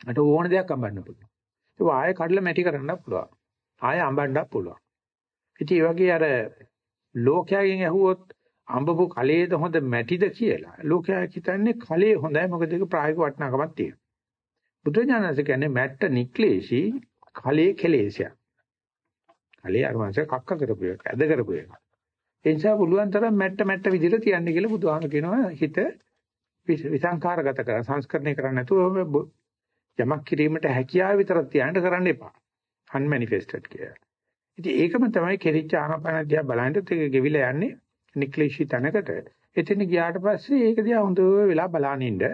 Speaker 1: මට ඕන දෙයක් අඹන්න පුළුවන්. ඒක ආයෙ කඩලා මැටි කරන්නත් පුළුවන්. ආයෙ අඹන්නත් පුළුවන්. ඉතින් ඒ වගේ අර ලෝකයෙන් ඇහුවොත් අඹපු කලයේද හොඳ මැටිද කියලා. ලෝකයා හිතන්නේ කලයේ හොඳයි මොකද ඒක ප්‍රායෝගික වටිනාකමක් තියෙනවා. බුදුඥානස කියන්නේ මැට්ට නික්ලේශී කලයේ කෙලේශයක්. කලයේ අර මාංශ කක්ක කරපු එක, ඇද කරපු එක. ඒ නිසා පුළුවන් තරම් මැට්ට මැට්ට විදිහට තියන්න කියලා බුදුහාම කියනවා හිත විසංකාරගත කර සංස්කරණය කරන්න නැතුව යමක් කිරීමට හැකියාව විතරක් තියන්න කරන්න එපා. unmanifested කියලා. ඉතින් ඒකම තමයි කෙරිච්ච ආනපන දිහා බලනකොට ඒක ගෙවිලා යන්නේ නික්ලේශී තැනකට. එතන ගියාට පස්සේ ඒක දිහා හොඳව වෙලා බලන ඉන්න.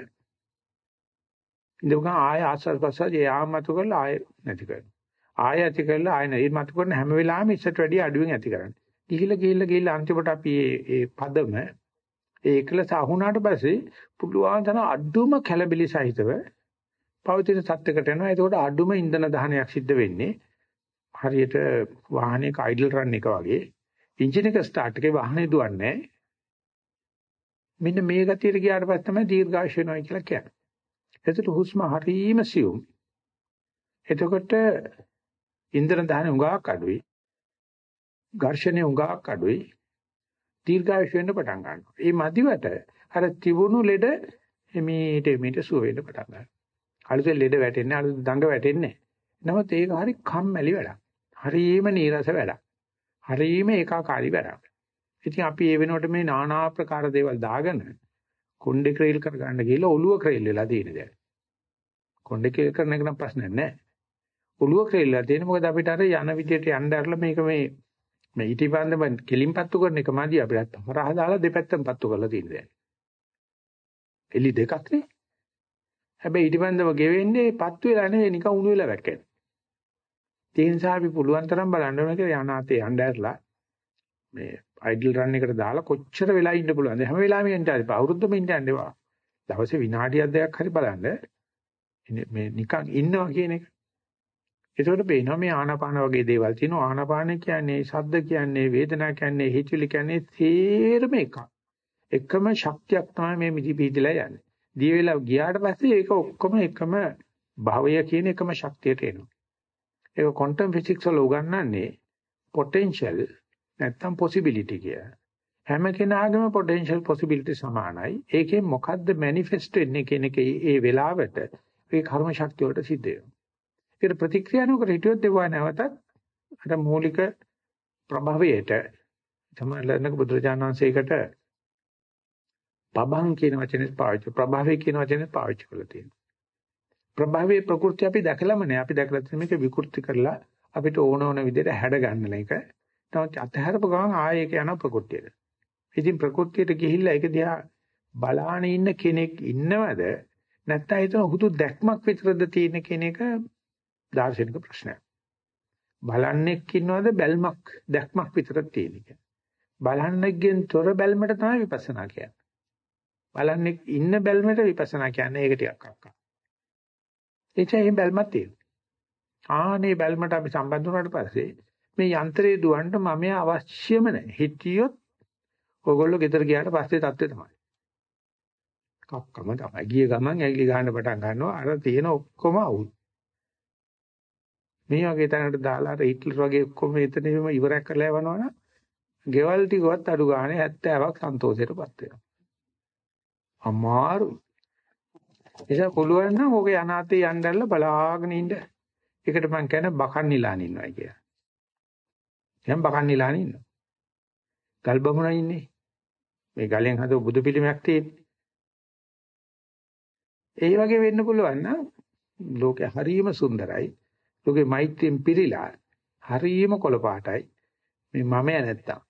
Speaker 1: ඉඳපුගම ආය ආස්වාද ප්‍රසාද යාමතු කරලා ආය නැති කරනවා. ආය ඇති කරලා ආය නැති මතු කරන හැම වෙලාවෙම ඉස්සට වැඩිය අඩුවෙන් ඇති කරන්නේ. ගිහිල්ලා ගිහිල්ලා ගිහිල්ලා අන්තිමට අපි මේ පදම ඒ එකලස අහුණාට පස්සේ පුළුවන් තරම් අඩුම කැළබිලි සහිතව පවතින සත්‍යකට එනවා. එතකොට අඩුම ඉන්ධන දහනයක් සිද්ධ වෙන්නේ. හරියට වාහනයක අයිඩල් රන් එක වගේ එන්ජින් එක ස්ටාර්ට් එකේ වාහනේ දුවන්නේ මෙන්න මේ ගතියට ගියාට පස්සේ තමයි දීර්ඝාෂ වෙනවා කියලා කියන්නේ. එතකොට හුස්ම හරීම සියුම්. එතකොට ඉන්ධන දහන උඟාවක් අඩුයි. ඝර්ෂණය උඟාවක් අඩුයි. දීර්ඝායුෂ වෙන්න පටන් ගන්නවා. ඒ මදිවට අර තිබුණු ලෙඩ එමීට එමීට සුව වෙන්න පටන් ගන්නවා. අලුතෙන් ලෙඩ වැටෙන්නේ අලුත් දඟ වැටෙන්නේ නැහැ. ඒක හරි කම්මැලි වැඩක්. හරිම නීරස වැඩක්. හරිම ඒකාකාරී වැඩක්. ඉතින් අපි ඒ වෙනකොට මේ নানা ආකාර දේවල් දාගෙන කොණ්ඩේ ක්‍රේල් කරගන්න ගිහලා ඔළුව ක්‍රේල් වෙලා තියෙන දැන්. කොණ්ඩේ ක්‍රේල් කරන එක නම් ප්‍රශ්නයක් නැහැ. ඔළුව ක්‍රේල් වෙලා තියෙන මොකද අපිට අර යන විදියට යන්න ඇරලා මේක මේ මේ ඊටිපන්දම කෙලින් පත්තු කරන එක මදි අපිට හරහා දාලා දෙපැත්තම පත්තු කරලා තියෙනවා. එලි දෙකක් නේ. හැබැයි ඊටිපන්දම ගෙවෙන්නේ පත්තු වෙලා නෙවෙයි නිකන් උණු වෙලා වැක්කෙනවා. ඒ නිසා අපි පුළුවන් තරම් බලන්න ඕනේ කියලා යනාතේ යන්න ඇරලා මේ අයිඩල් රන් එකට දාලා කොච්චර වෙලා ඉන්න පුළුවන්ද හැම වෙලාවෙම ඉන්න ඇති අවුරුද්දම ඉන්න යන්නේවා. දවසේ විනාඩියක් දෙකක් හරි බලන්න මේ නිකන් ඉන්නවා කියන එක. එතකොට පේනවා මේ ආනාපාන වගේ දේවල් තියෙනවා. ආනාපාන කියන්නේ ශබ්ද කියන්නේ වේදනා කියන්නේ හිචිලි කියන්නේ තේරම එකක්. එකම ශක්තියක් තමයි මේ මිදි පීදලා යන්නේ. දී වෙලා ගියාට පස්සේ ඒක ඔක්කොම එකම භවය කියන එකම ශක්තියට එනවා. ඒක ක්වොන්ටම් ෆිසික්ස් වල උගන්වන්නේ potential නැත්තම් possibility කිය. හැම කෙනාගේම potential possibility සමානයි. ඒකෙන් මොකද්ද manifest වෙන්නේ කියන එක ඒ වෙලාවට ඒ කර්ම ශක්තිය වලට සිද්ධ වෙනවා. ඒකට ප්‍රතික්‍රියා නොකර හිටියොත් ඒවා නැවතත් අර මූලික ප්‍රභවයට තමලනක බුදුරජාණන් වහන්සේකට පබං කියන වචනේ පාවිච්චි ප්‍රභවය කියන වචනේ පාවිච්චි කරලා තියෙනවා. ප්‍රභවයේ ප්‍රകൃති අපි දැකලම නෑ. අපි දැකලා තියෙන මේක විකෘති කරලා අපිට ඕන ඕන විදිහට හැඩ ගන්න එක. තවත් අතහැරපු ගමන් ආයෙක යන ප්‍රകൃතියට. ඉතින් ප්‍රകൃතියට ගිහිල්ලා ඒක දිහා බලාන ඉන්න කෙනෙක් ඉන්නවද? නැත්නම් හිතන හුදු දැක්මක් විතරද තියෙන කෙනෙක් දාර්ශනික ප්‍රශ්නයක්. බලන්නෙක් ඉන්නවද බැල්මක් දැක්මක් විතරද තියෙන එක. බලන්නෙක්ගෙන් තොර බැල්මට තමයි විපස්සනා කියන්නේ. බලන්නෙක් ඉන්න බැල්මට විපස්සනා කියන්නේ ඒක ටිකක් අක්කා. එචේ බැල්මක් තියෙනවා. ආනේ බැල්මට අපි සම්බන්ධ වුණාට පස්සේ මේ යන්ත්‍රයේ දුවන්න මම අවශ්‍යම නැහැ. හිටියොත් ඔයගොල්ලෝ ගෙදර ගියාට පස්සේ தත්ත්වය තමයි. කක්කම තමයි. ගිය ගමන් ඇඟිලි ගන්න පටන් ගන්නවා. අර තියෙන ඔක්කොම අවුල්. මේ වගේ තැනකට දාලා අර හිට්ලර් වගේ ඔක්කොම එතනෙම ඉවරයක් කරලා යවනවනම් ගෙවල් ටිකවත් අඩු ගානේ 70ක් සන්තෝෂයටපත් වෙනවා. අමාරු. ඒක පුළුවන් නම් ඕකේ අනාතේ යන්නදල්ලා බලාගෙන ඉන්න. ඒකට මම කියන්නේ බකන් නිලාන ඉන්නවා කියලා. දැන් බකන් නිලාන ඉන්නවා. ගල් බමුණා ඉන්නේ. මේ ගලෙන් හදපු බුදු පිළිමයක් තියෙන්නේ. ඒ වගේ වෙන්න පුළුවන් නම් ලෝකේ හරියම සුන්දරයි. ලෝකේ මෛත්‍රියෙන් පිරීලා හරීම කොළපාටයි මේ මමය නැත්තම්.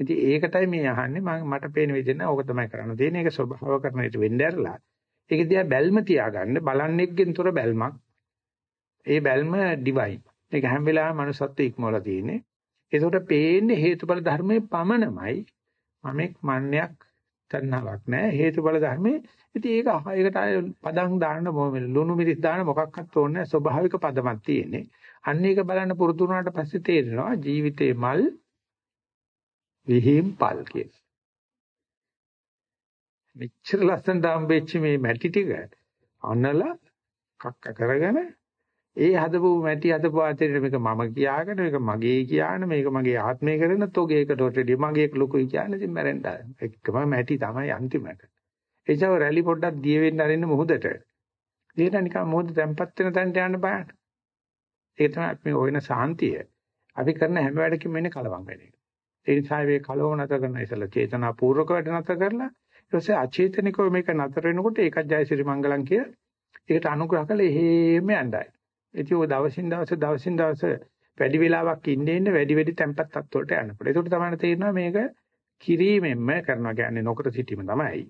Speaker 1: ඉතින් ඒකටයි මේ අහන්නේ මම මට පේන විදිහ ඕක තමයි කරන්න තියෙන්නේ. ඒක ස්වභාව කරන විදිහ වෙන්න ඇරලා. ඒක දිහා බැල්ම තියාගන්න බලන්නෙක්ගෙන් තොර බැල්මක්. ඒ බැල්ම ඩිවයින්. ඒක හැම වෙලාවෙම manussත්ව ඉක්මවලා තියෙන්නේ. ඒකට පේන්නේ හේතුඵල ධර්මයේ පමණමයි. මමෙක් මන්නයක් තණ්හාවක් නැහැ. හේතුඵල ධර්මයේ ඉතින් ඒක ඒකට ආය පදම් දාන්න ලුණු මිරිස් දාන්න මොකක්වත් ඕනේ නැහැ. ස්වභාවික පදමක් තියෙන්නේ. අන්න ඒක බලන්න පුරුදු වුණාට පස්සේ තේරෙනවා ජීවිතේ මල් විහිම් පල් කියන. මෙච්චර ලස්සනට හම්බෙච්ච මේ මැටි ටික අනලා කක්ක කරගෙන ඒ හදපු මැටි හදපු ආතේට මේක මම කියාගෙන මේක මගේ කියාන මේක මගේ ආත්මය කරන තෝගේකට ඔටෙඩි මගේ ලොකුයි කියන්නේ ඉතින් මැරෙන්න. එකම මැටි තමයි අන්තිමට. ඒචව රැලි පොඩ්ඩක් දිය වෙන්න අරින්න මොහොතට. දෙයට නිකන් මොහොත තැම්පත් වෙන තැනට යන්න බලන්න ඒක තමයි අපි හොයන සාන්තිය. අපි කරන හැම වැඩකම එන්නේ කලවම් වෙන එක ඒ නිසා මේ කලව නැතර කරන ඉතල චේතනා පූර්වක වැඩ නැතර කරලා ඊට පස්සේ අචේතනිකව මේක නැතර වෙනකොට ඒකත් ජයසිරි මංගලම් කිය ඒකට අනුග්‍රහ කළේ එහෙම යන්නයි ඉතින් ඔය දවසින් දවස දවසින් දවස වැඩි වෙලාවක් ඉන්නේ ඉන්නේ වැඩි වැඩි tempat තත්වලට යනකොට. ඒකට තමයි තේරෙනවා මේක කිරීමෙන්ම කරනවා කියන්නේ නොකර සිටීම තමයි.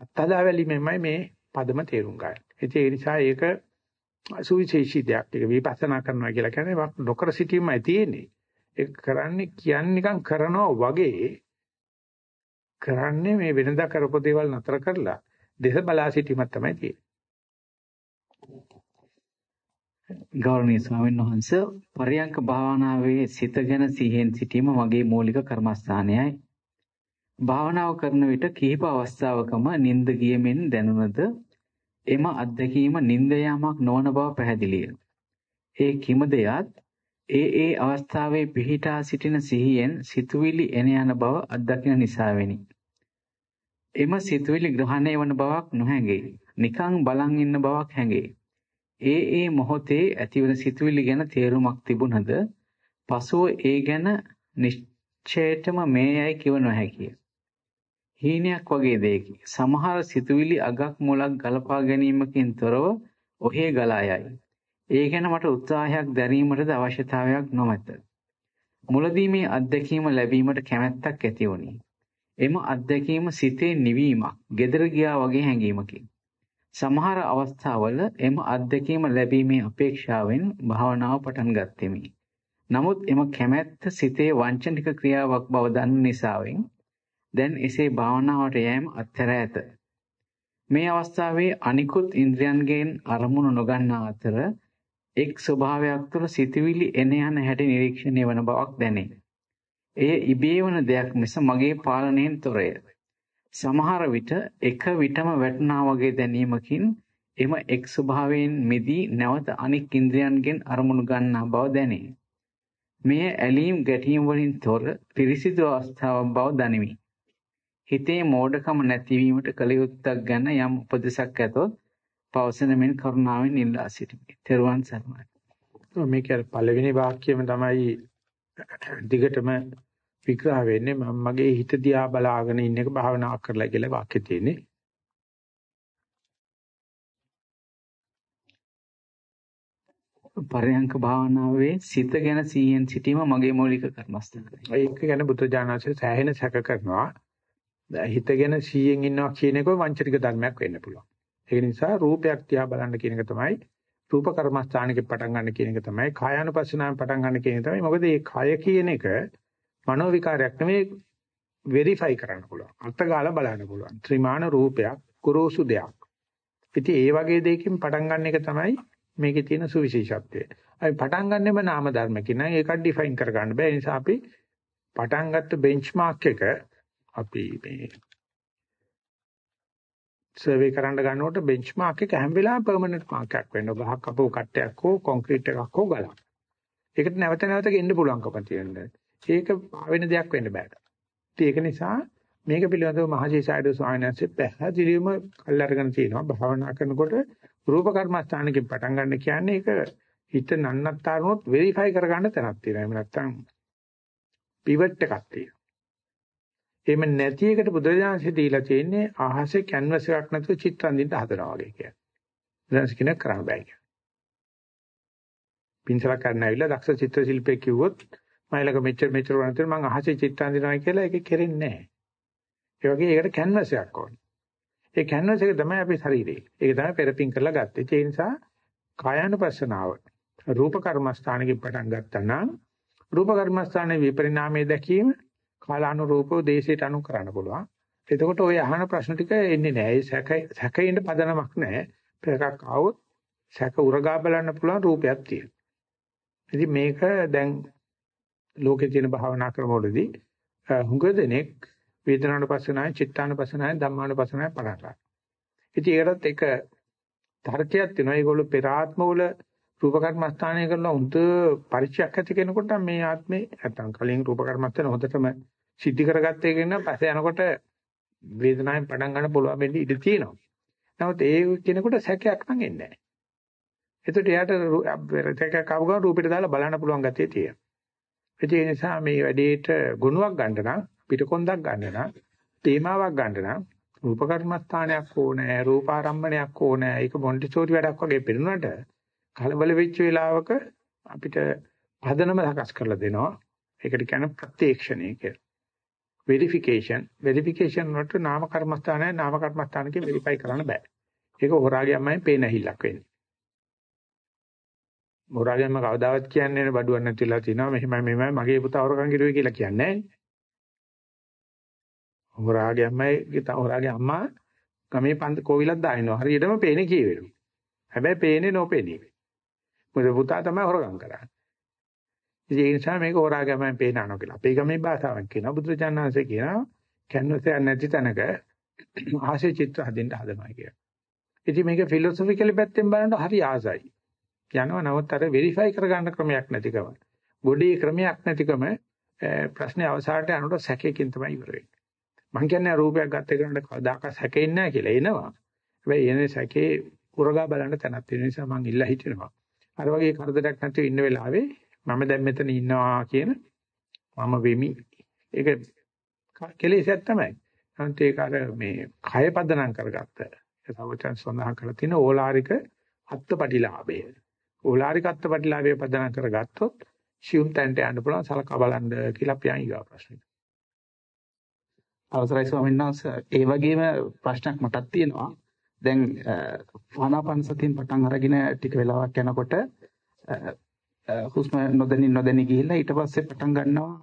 Speaker 1: අත්හදාවැලීමෙන්මයි මේ පදම තේරුම් ගන්න. ඉතින් ඒ නිසා ඒක සුවිශේෂී දෙයක්. ඒක විපස්සනා කරනවා කියලා කියන්නේ නොකර සිටීමයි තියෙන්නේ. ඒක කරන්නේ කියන්නේ නිකන් කරනවා වගේ කරන්නේ මේ වෙනදා කරපු දේවල් නතර කරලා දේශ බලා සිටීමක් තමයි තියෙන්නේ.
Speaker 2: ගෞරවනීය ස්වාමීන් වහන්ස පරියංක භාවනාවේ සිත ගැන සිහියෙන් සිටීම මගේ මූලික කර්මස්ථානයයි. භාවනාව කරන විට කිහිප අවස්ථාවකම නිින්ද ගියමින් දැනුණද එම අත්දැකීම නිින්ද යාමක් නොවන බව පැහැදිලිය. ඒ කිම දෙයත් ඒ ඒ අවස්ථාවේ පිහිටා සිටින සිහියෙන් සිතුවිලි එන යන බව අත්දකින නිසා වෙනි. එම සිතුවිලි ග්‍රහණය වන බවක් නොහැඟේ. නිකං බලන් ඉන්න බවක් හැඟේ. ඒ ඒ මොහොතේ ඇතිවන සිතුවිලි ගැන තේරුමක් තිබුණද පසුව ඒ ගැන නිශ්චයටම මේයයි කිව නොහැකිය. හීනයක් වගේ දෙයකි. සමහර සිතුවිලි අගක් මුලක් ගලපා ගැනීමකින් තොරව ඔහේ ගලා යයි. ඒ ගැන මට උත්සාහයක් දැරීමටද අවශ්‍යතාවයක් නොමැත. මුලදී මේ අත්දැකීම ලැබීමට කැමැත්තක් ඇති වුණි. එම අත්දැකීම සිතේ නිවීමක්, gedara ගියා වගේ හැඟීමකින්. සමහර අවස්ථාවල එම අත්දැකීම ලැබීමේ අපේක්ෂාවෙන් භාවනාව පටන් ගත්ෙමි. නමුත් එම කැමැත්ත සිතේ වංචනික ක්‍රියාවක් බව දන්න නිසාවෙන් දැන් එසේ භාවනාවට යෑම අත්හැර ඇත. මේ අවස්ථාවේ අනිකුත් ඉන්ද්‍රයන්ගෙන් අරමුණු නොගන්නා අතර එක් ස්වභාවයක් තුළ සිතවිලි එන යන හැටි නිරීක්ෂණය වන බවක් දැනේ. එය ඉබේ වන දෙයක් මිස මගේ පාලනයෙන් තොරය. සමහර විට එක විටම වැටුණා වගේ දැනීමකින් එම එක් ස්වභාවයෙන් මිදී නැවත අනික් ඉන්ද්‍රයන්ගෙන් අරමුණු ගන්නා බව දැනේ. මෙය ඇලීම් ගැටීම් වලින් තොර පිරිසිදු අවස්ථාවක් බව දනිමි. හිතේ මෝඩකම නැතිවීමට කල යුත්තක් ගැන යම් උපදෙසක් ඇතොත් පවසන මෙන් කරුණාවෙන් ඉල්ලා සිටිමි. තෙරුවන් සරණයි.
Speaker 1: මේක පළවෙනි වාක්‍යයම තමයි දිගටම විග්‍රහ වෙන්නේ මම මගේ හිත දිහා බලාගෙන ඉන්න එක භාවනා කරලා කියලා වාක්‍යය තියෙන්නේ.
Speaker 2: පරයන්ක භාවනාවේ සිත ගැන සීයෙන් සිටීම මගේ මූලික කර්මස්ථානයි.
Speaker 1: ඒක ගැන බුදුජානකසේ සෑහෙන සැක කරනවා. හිත ගැන සීයෙන් ඉන්නවා කියන එක වංචනික ධර්මයක් වෙන්න පුළුවන්. ඒ නිසා රූපයක් දිහා බලන්න කියන එක තමයි රූප කර්මස්ථානකේ පටන් ගන්න කියන එක තමයි කායානුපස්සනාවෙන් පටන් ගන්න කියන එක තමයි. මොකද මේ කය කියන එක මනෝ විකාරයක් නෙමෙයි වෙරිෆයි කරන්න පුළුවන්. අත්ගාලා බලන්න පුළුවන්. ත්‍රිමාන රූපයක්, කුරෝසු දෙයක්. ඉතින් ඒ වගේ දෙයකින් පටන් ගන්න එක තමයි මේකේ තියෙන සුවිශේෂත්වය. අපි පටන් ගන්නෙම නාම ධර්මකින් නම් ඒකත් ඩිෆයින් කර ගන්න බෑ. ඒ නිසා අපි පටන් ගත්ත බෙන්ච්මාර්ක් එක අපි මේ සර්වේ කරන්න ගන්නකොට බෙන්ච්මාර්ක් එක හැම වෙලාවෙම පර්මනන්ට් මාර්ක් එකක් වෙන්න. ගහක් අපෝ කට්ටයක් හෝ කොන්ක්‍රීට් එකක් හෝ ගලක්. ඒකට නැවත නැවත ගෙන්න පුළුවන්කම තියෙනවා. ඒක වෙන දෙයක් වෙන්න බෑ. ඒක නිසා මේක පිළිබඳව මහජීසයිඩෝ ස්වාමීන් වහන්සේ පැහැදිලිවම අල්ලගෙන තියෙනවා. භාවනා කරනකොට රූප කර්මස්ථානකින් පටන් ගන්න කියන්නේ ඒක හිත නන්නත්තර වුණොත් වෙරිෆයි කරගන්න තැනක් තියෙනවා. එහෙම නැත්නම් පිවට් එකක් තියෙනවා. එහෙම නැති එකට බුදුරජාණන්සේ දීලා තියෙන්නේ අහසේ කැන්වස් එකක් නැතුව චිත්‍ර අඳින්න හදනවා වගේ කියන්නේ. බුදුරජාණන් කියන කරන්න බෑ කියන්නේ. පින්සලක් කරන්න ඇවිල්ලා දක්ෂ චිත්‍ර ශිල්පියෙක් කිව්වොත් මයිලක මෙච්චර මෙච්චර වුණාට මම අහසේ චිත්ත අඳිනවා කියලා ඒක කෙරෙන්නේ නැහැ. ඒ වගේ ඒකට කැන්වස් එකක් ඕනේ. ඒ කැන්වස් එක තමයි අපේ ශරීරය. ඒක තමයි පෙරපින් කරලා ගත්තේ. ඒ නිසා කායानुපස්සනාව රූප කර්මස්ථානකින් පටන් ගත්තා නම් රූප කර්මස්ථානයේ විපරිණාමයේ දැකීම කාලානුරූපව දේශයට අනු කරන්න පුළුවන්. එතකොට ওই අහන ප්‍රශ්න ටික එන්නේ නැහැ. ඒ සැක සැකේින් පදනමක් නැහැ. පෙරකක් ආවොත් සැක උරගා බලන්න පුළුවන් රූපයක් තියෙනවා. ඉතින් මේක දැන් ලෝකේ තියෙන භාවනා ක්‍රමවලදී හුඟ දෙනෙක් වේදනානුපස්සනාය, චිත්තානුපස්සනාය, ධම්මානුපස්සනාය පටන් ගන්නවා. ඉතින් ඒකටත් එක තර්කයක් තියෙනවා. ඒගොල්ලෝ පෙර ආත්මවල රූප කර්මස්ථානය කරලා හොඳ පරිචයක් ඇති කෙනෙකුට මේ ආත්මේ නැත්තම් කලින් රූප කර්මස්ථාන හොඳටම සිද්ධි කරගත්තේ කියන පස්සේ යනකොට වේදනාවෙන් පටන් ගන්න පුළුවන් වෙන්නේ ඉඩ තියෙනවා. නමුත් ඒ කෙනෙකුට සැකයක් නම් එන්නේ නැහැ. එතකොට එයාට සැකයක් ආව ගමන් රූපෙට දාලා බලන්න පුළුවන් ගතිය තියෙනවා. ඒ නිසා මේ වැඩේට ගුණයක් ගන්න නම් පිටකොන්දක් ගන්න නම් තේමාවක් ගන්න නම් රූප කර්මස්ථානයක් ඕනේ රූපාරම්මණයක් ඕනේ ඒක මොන්ටිසෝරි වැඩක් වගේ පෙනුනට කලබල වෙච්ච වෙලාවක අපිට පදනම සකස් කරලා දෙනවා ඒකට කියන්නේ ප්‍රත්‍යක්ෂණය කියලා වෙරිෆිකේෂන් වෙරිෆිකේෂන් වලට නාම කර්මස්ථානය නාම කර්මස්ථානකේ වෙරිෆයි කරන්න බෑ. ඒක හොරාගියම්මයි පේන හිල්ලක් වෙන්නේ. හොරාගියම්ම කවදාවත් කියන්නේ නැහැ බඩුවක් නැතිලා තිනවා මෙහෙමයි මෙහෙමයි මගේ පුතා හොරකම් කිරුවේ කියලා කියන්නේ නැහැ. හොරාගියම්මයි හොරාගේ අම්මා ගමේ පන්ත කෝවිලක් දානවා. හරියටම පේන්නේ කියවෙනවා හැබැයි පේන්නේ නොපෙනී. මොකද පුතා තමයි හොරගම් කරන්නේ. ඒ නිසා මේක හොරාගමෙන් පේනano කියලා. අපේ ගමේ භාෂාවෙන් කියනවා බුදුරජාණන්සේ කියනවා කැන්වස් එක නැති තැනක ආශය චිත්‍ර හදින්න හදනවා කියලා. ඉතින් මේක ෆිලොසොෆිකලි පැත්තෙන් බලනකොට හරි ආසයි. යනවා නමුත් අර වෙරිෆයි කරගන්න ක්‍රමයක් නැතිකම. ගොඩේ ක්‍රමයක් නැතිකම ප්‍රශ්නේ අවසානට යනකොට සැකයකින් තමයි ඉවර වෙන්නේ. මං කියන්නේ රූපයක් ගත්ත කෙනාට කවදාකවත් සැකෙන්නේ නැහැ කියලා එනවා. හැබැයි එනේ සැකේ උරගා බලන්න තැනක් තියෙන නිසා මං ඉල්ලා හිටිනවා. අර වගේ කරදරයක් නැතුව ඉන්න වෙලාවේ මම දැන් මෙතන ඉන්නවා කියන මම වෙමි. ඒක කෙලෙසක් තමයි. නමුත් ඒක අර මේ කය පදනම් කරගත්ත. සවචන් සඳහන් කරලා තියෙන ඕලාරික අත්පටිලාභය. ඕලාරික අත්පටිලාභය පදනම් කරගත්තොත් සියුම් තැනට යන්න පුළුවන් සලකා බලන්න කියලා අපි අයිගා ප්‍රශ්නෙට.
Speaker 4: අවසරයි ස්වාමීන් වහන්සේ ඒ වගේම ප්‍රශ්නයක් මටත් තියෙනවා. දැන් ආනාපාන සතියෙන් පටන් අරගෙන ටික වෙලාවක් යනකොට හුස්ම නොදැනි නොදැනි ගිහිල්ලා ඊට පස්සේ පටන් ගන්නවා.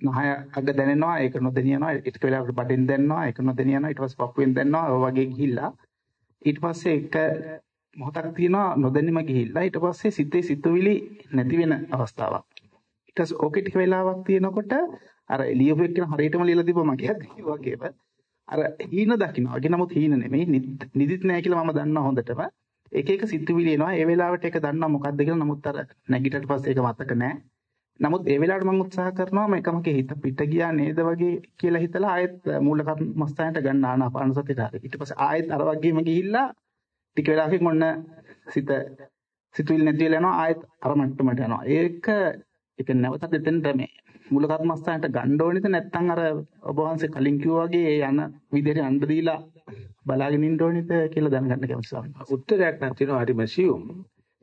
Speaker 4: නහය අග දැනෙනවා ඒක නොදැනි යනවා ඊට වෙලාවකට බඩෙන් දැනෙනවා ඒක නොදැනි යනවා ඊට පස්සේ පපුවෙන් දැනෙනවා ඔය වගේ ගිහිල්ලා. ඊට පස්සේ එක මොහොතක් තියෙනවා නොදැනිම ගිහිල්ලා ඊට පස්සේ සිතේ සිතුවිලි නැති වෙන අවස්ථාවක්. ඊට පස්සේ ඕකේ ටික වෙලාවක් තියෙනකොට අර ලියපු එක්කන හරියටම ලියලා තිබ්බම මගේ වගේම. අර හීන දකින්න වගේ නමුත් හීන නෙමෙයි නිදිත් නැහැ කියලා මම දන්නවා හොඳටම. එක එක සිතුවිලි එනවා. ඒ වෙලාවට ඒක දන්නවා මොකද්ද කියලා. නමුත් අර නැගිටට පස්සේ ඒක මතක නැහැ. නමුත් ඒ වෙලාවට මම උත්සාහ කරනවා මේකමගේ හිත පිට ගියා නේද වගේ කියලා හිතලා ආයෙත් මූල කර්මස්ථානයට ගන්න ආනාපාන සතියට හරි. ඊට පස්සේ ආයෙත් අර වගේම ගිහිල්ලා ටික වෙලාවකින් ඔන්න සිත සිතුවිලි නැති වෙලා යනවා ආයෙත් අර මට්ටමට යනවා. ඒක ඒක නැවතත් එතනට මේ මූල කර්මස්ථානයට ගන්න ඕනේද නැත්නම් අර ඔබ වහන්සේ කලින් කිව්වා වගේ යන විදිහට යන්න දීලා බලාගෙන ඉන්න ඕනේද කියලා දැනගන්න කැමති ස්වාමීන් වහන්සේ.
Speaker 1: උත්තරයක් නැතිනවා හරිම සියුම්.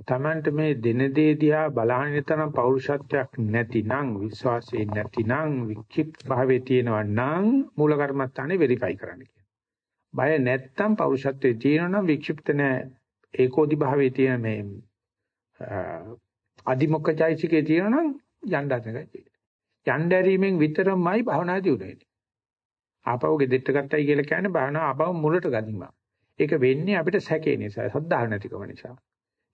Speaker 1: Tamanට මේ දින දේ දිහා බලහින තරම් පෞරුෂත්වයක් නැතිනම් විශ්වාසය නැතිනම් වික්ෂිප්ත භාවයේ තියෙනවා නම් මූල කර්මස්ථානේ වෙරිෆයි කරන්න කියනවා. බය නැත්තම් පෞරුෂත්වයේ තියෙනවා නම් වික්ෂිප්ත නැහැ ඒකෝදි භාවයේ තියෙන මේ අදිමොක්කචෛසිකේ තියෙනවා නම් යන්න හදනකයි. යන්න ඇරීමෙන් විතරමයි භවනාදී උනේ. ආපහු ගෙදෙට්ට ගත්තයි කියලා කියන්නේ භාවනාව ආපහු මුලට ගනින්න. ඒක වෙන්නේ අපිට සැකේ නිසා, සද්ධාහ නැතිකම නිසා.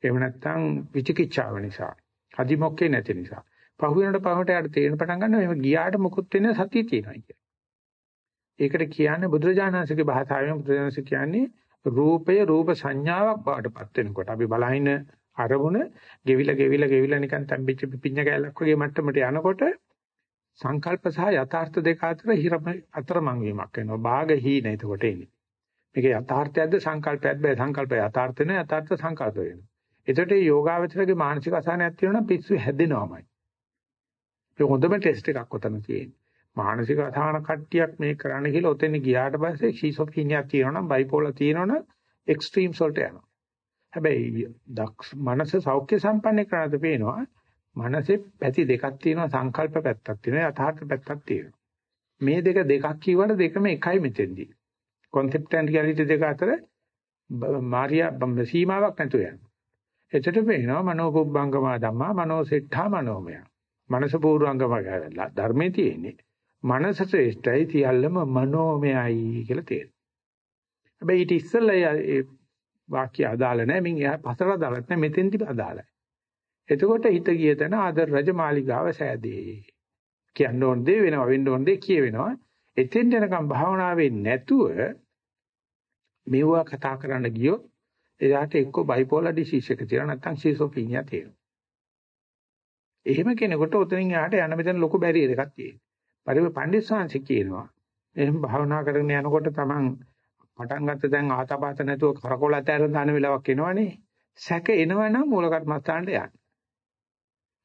Speaker 1: එහෙම නැත්නම් විචිකිච්ඡාව නිසා, අදිමොක්කේ නැති නිසා. පහු වෙනකොට පහුවට යාට තේරෙන පටන් ගන්නවා එහෙම ගියාට මුකුත් වෙන්නේ සතිය තියෙනවා කියන්නේ. ඒකට කියන්නේ බුදුරජාණන්සේගේ භාෂාවෙන් බුදුරජාණන්සේ කියන්නේ රූපය රූප සංඥාවක් බවටපත් වෙනකොට අපි බලහින අරමුණ ගෙවිලා ගෙවිලා ගෙවිලා නිකන් තම්බිච්ච පිපිඤ්ඤ කැලක් වගේ මට්ටමට යනකොට සංකල්ප සහ යථාර්ථ දෙක අතර හිරම අතරමං වීමක් වෙනවා. භාග හීන එතකොට එන්නේ. මේක යථාර්ථයක්ද සංකල්පයක්ද බෑ සංකල්පය යථාර්ථ නේ යථාර්ථ සංකල්ප වෙනවා. එතකොට මේ යෝගාවචරගේ මානසික අසහනයක් තියෙනවා නම් පිස්සු හැදෙනවාමයි. ඒ හොඳම ටෙස්ට් එකක් ඔතන තියෙන්නේ. මානසික අසහන කට්ටියක් මේ කරන්න කියලා ඔතෙන් ගියාට පස්සේ ෂීසොෆ්‍රීනියක් තියෙනවා නම් බයිපෝලර් තියෙනවා නම් එක්ස්ට්‍රීම්ස් වලට යනවා. හැබැයි දක්ෂ මනස සෞඛ්‍ය සම්පන්න කරනද පේනවා මනසේ පැති දෙකක් තියෙනවා සංකල්ප පැත්තක් තියෙනවා යථාර්ථ පැත්තක් තියෙනවා. මේ දෙක දෙකක් කියවට දෙකම එකයි මෙතෙන්දී. concept and reality දෙක අතර මාර්යා සීමාවක් නැතුව යනවා. එතට පේනවා මනෝපුබ්බංගම ධම්මා මනෝසෙට්ඨා මනෝමය. මනස පූර්වංගම ධර්මයේ තියෙන්නේ. මනස ශ්‍රේෂ්ඨයි සියල්ලම මනෝමයයි කියලා තේරෙනවා. හැබැයි ඊට ඉස්සෙල්ලා ඒ වාක්‍ය අදාළ නැහැ. මින් එහා පසට අදාළ නැහැ. මෙතෙන්දි අදාළයි. එතකොට හිත ගිය තැන ආදර රජමාලිගාව සෑදේ. කියන්න ඕන දේ වෙනවා වෙන්න ඕන දේ කියවෙනවා. එතෙන් යනකම් භාවනාවේ නැතුව මෙවුවා කතා කරන්න ගියොත් එයාට එක්ක බයිපෝලර් ඩිසීස් එක තියෙනවා නැත්නම් ෂිසොෆීනියා තියෙනවා. එහෙම කෙනෙකුට උතනින් එහාට යන මෙතන ලොකු බැරියර් එකක් තියෙනවා. පරිව පඬිස්සංශ කියනවා. එහෙම භාවනා කරගෙන යනකොට තමන් පටන් ගත්ත දැන් ආතපాత නැතුව කරකොල ඇතර දාන වෙලාවක් එනවනේ. සැක එනවනම් මූල කර්මස්ථානට යන්න.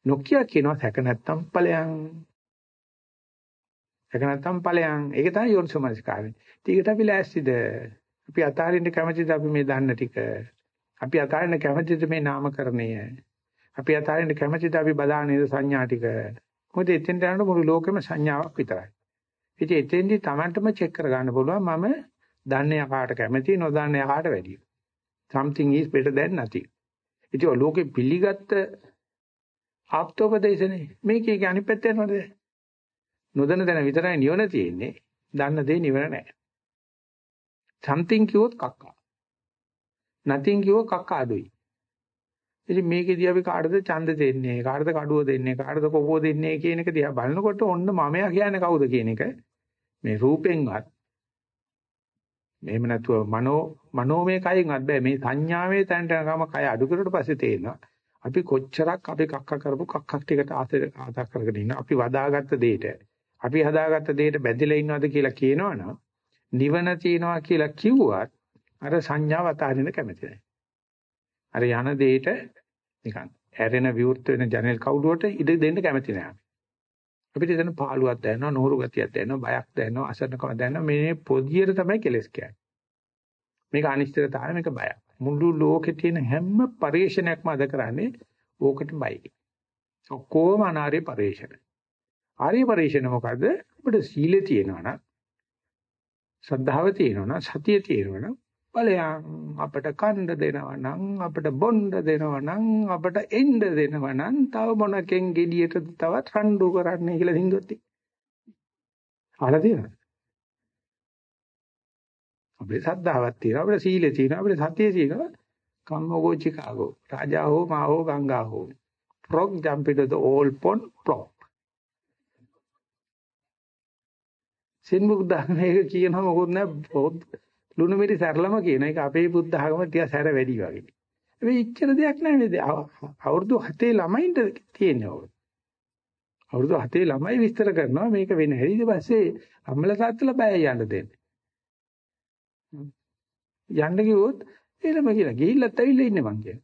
Speaker 1: නොකිය කියනවා සැක නැත්තම් ඵලයන්. සැක නැත්තම් ඵලයන්. ඒක තමයි යෝනිසෝමනසිකාරය. ඊකට අපි ලෑස්තිද? අපි අතාරින්න කැමතිද අපි මේ දන්න ටික? අපි අතාරින්න කැමතිද මේ නාමකරණය? අපි අතාරින්න කැමතිද අපි බදානේද සංඥා ටික. මොකද එතෙන්ට යනකොට මුළු ලෝකෙම සංඥාවක් විතරයි. ඉතින් එතෙන්දි Tamanටම චෙක් කරගන්න පුළුවන් මම දන්නේ යකාට කැමති නොදන්නේ යකාට වැඩිය. something is better than nothing. ඉතින් ලෝකෙ පිළිගත්ත ආප්තෝපදේශනේ මේකේ අනිත් පැත්ත යනවද? නොදන්න දැන විතරයි නිවන තියෙන්නේ. දන්න දේ නිවන නැහැ. something කිව්වොත් කක්කා. nothing කිව්වොත් කක්කා අඩුයි. ඉතින් මේකෙදී අපි කාටද ඡන්ද දෙන්නේ කාටද කඩුව දෙන්නේ කාටද කොපුව දෙන්නේ කියන එක දිහා බලනකොට ඔන්න මමයා කියන්නේ කවුද කියන එක මේ රූපෙන්වත් මෙහෙම නැතුව මනෝ මනෝමය කයින්වත් බෑ මේ සංඥාවේ තැනට යනකම කය අඩු කරුවට පස්සේ තේරෙනවා අපි කොච්චරක් අපි කක්ක කරපු කක්කක් ටිකට ආදා කරගෙන ඉන්න අපි වදාගත්ත දෙයට අපි හදාගත්ත දෙයට බැඳිලා ඉන්නවද කියලා කියනවනම් නිවන තියනවා කියලා කිව්වත් අර සංඥාව අතාරින්න කැමති නැහැ අර යන දෙයට නිකන් ඇරෙන විවෘත වෙන ජනෙල් කවුළුවට ඉඩ දෙන්න කැමති නෑ. අපිට එතන පාළුවක් දැනෙනවා, නෝරු ගතියක් දැනෙනවා, බයක් දැනෙනවා, අසරණකම දැනෙනවා. මේ පොදියට තමයි කෙලස් කියන්නේ. මේක අනිශ්චිතතාවය මේක බයක්. මුළු ලෝකේ තියෙන හැම පරිශ්‍රණයක්ම අද කරන්නේ ඕකට බයයි. ඔක්කොම අනාර්ය පරිශ්‍රණ. ආර්ය පරිශ්‍රණ මොකද? අපිට සීලේ තියෙනවා නම් ශ්‍රද්ධාව තියෙනවා නම් සතිය තියෙනවා නම් ඵලයන් අපට කණ්ඩ දෙනවා නම් අපට බොණ්ඩ දෙනවා නම් අපට එන්න දෙනවා නම් තව මොනකෙන් gediයට තවත් රණ්ඩු කරන්න කියලා හින්දුවත් අහලා තියෙනවද අපේ සද්ධාවක් තියෙනවා අපේ සීලේ තියෙනවා අපේ සතියේ තියෙනවා කම්මෝගෝ චිකාගෝ රාජා හෝ මා හෝ ගංගා හෝ frog jump into the old pond plop සින්මුක් ධර්මයේ කියනවා මොකොත් නෑ ලුණු මිරි සැරලම කියන එක අපේ බුද්ධ ආගම ටික සැර වැඩි වගේ. හැබැයි ඉච්චර දෙයක් නැහැ නේද? අවුරුදු 7 ළමයින්ට තියෙන්නේ ඕක. අවුරුදු 7 ළමයි විස්තර කරනවා මේක වෙන හැටි ඊට පස්සේ අම්මලා තාත්තලා බය යන්න දෙන්නේ. යන්න කිව්වොත් එළම කියලා ගිහිල්ලත් ඇවිල්ලා ඉන්නේ මං කියන.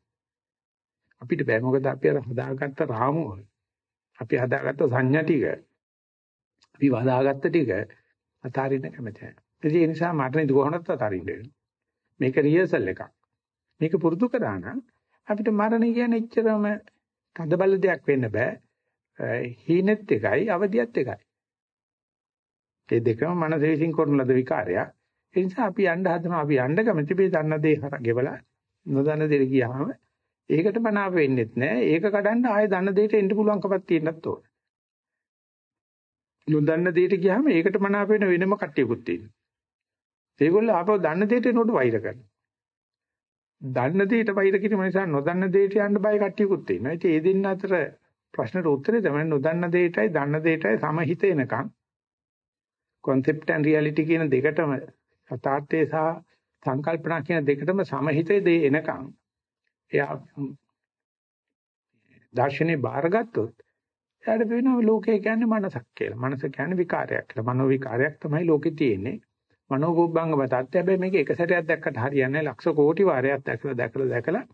Speaker 1: අපිට බෑ මොකද අපි අර හදාගත්ත රාමුව අපි හදාගත්ත සංඥා ටික අපි වදාගත්ත ටික අතාරින්න කැමති නැහැ. ඒ නිසා මට නේද කොහොමද අතරින්න වෙන්නේ. මේක රිහර්සල් එකක්. මේක පුරුදු කරා නම් අපිට මරණ කියන්නේ එච්චරම තදබල දෙයක් වෙන්න බෑ. හීනෙත් එකයි අවදියත් එකයි. මේ දෙකම මනස විසින් කරන ලද විකාරයක්. ඒ නිසා අපි යන්න හදනවා අපි යන්න කැමති මේ දන්න දේ හර ගෙවලා නොදන්න දෙයට ගියාම ඒකට මනාප වෙන්නෙත් නෑ. ඒක කඩන්න ආයෙ දන්න දෙයට එන්න පුළුවන්කමක් තියෙන්නත් ඕන. නොදන්න දෙයට ගියාම ඒකට මනාප වෙන වෙනම කට්ටියකුත් තියෙනවා. ඒගොල්ලෝ ආපහු දන්න දෙයට එනකොට වෛර කරනවා. දන්න දෙයට වෛර කිරීම නිසා නොදන්න දෙයට යන්න බය කට්ටියකුත් ඉන්නවා. ඉතින් ඒ දෙන්න අතර ප්‍රශ්නට උත්තරේ තමයි නොදන්න දෙයටයි දන්න දෙයටයි සමහිත එනකන් concept and reality කියන දෙකටම යථාර්ථය සහ සංකල්පනා කියන දෙකටම සමහිතේ දේ එනකන් එයා දර්ශනේ බාරගත්තොත් එයාට වෙනවා ලෝකය කියන්නේ මනසක් කියලා. මනස කියන්නේ විකාරයක් කියලා. මනෝ විකාරයක් තමයි ලෝකේ තියෙන්නේ. මනෝගෝබ්බංගම தත්ත්වය හැබැයි මේක එක සැරයක් දැක්කට හරියන්නේ නැහැ. ලක්ෂ කෝටි වාරයක් දැකලා දැකලා දැකලා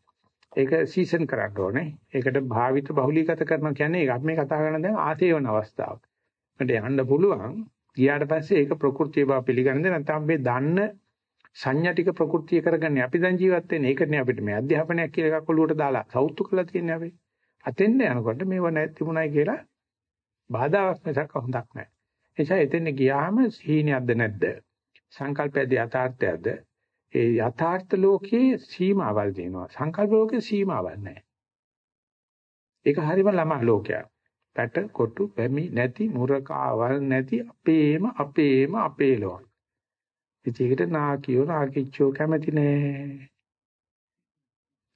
Speaker 1: ඒක සීසන් කරන්න ඕනේ. ඒකට භාවිත බහුලීගත කරනවා කියන්නේ ඒක අපි මේ කතා කරන දැන් ආසේවන අවස්ථාව. මට යන්න පුළුවන්. ගියාට පස්සේ ඒක ප්‍රകൃතිය බව පිළිගන්නේ නැත්නම් මේ දන්න සංඥා ටික ප්‍රകൃතිය කරගන්නේ අපි දැන් ජීවත් වෙන්නේ ඒකනේ අපිට මේ අධ්‍යාපනයක් කියලා එකක් ඔලුවට දාලා සෞතු කරලා තියන්නේ අපි. අතෙන්ද යනකොට මේව නැතිුණයි කියලා බාධාවක් මිසක් හොඳක් නැහැ. එනිසා එතෙන් ගියාම සීනියක්ද නැද්ද? සංකල්පයද යථාර්ථයද ඒ යථාර්ථ ලෝකයේ සීමාවල් තියෙනවා සංකල්ප ලෝකයේ සීමාවල් නැහැ ඒක හරියම ළමා ලෝකයක් පැට කොටු පැමි නැති මුරකාවල් නැති අපේම අපේම අපේ ලෝක ඉතින් ඒකට නාකියෝ නාකිච්චෝ කැමති නෑ.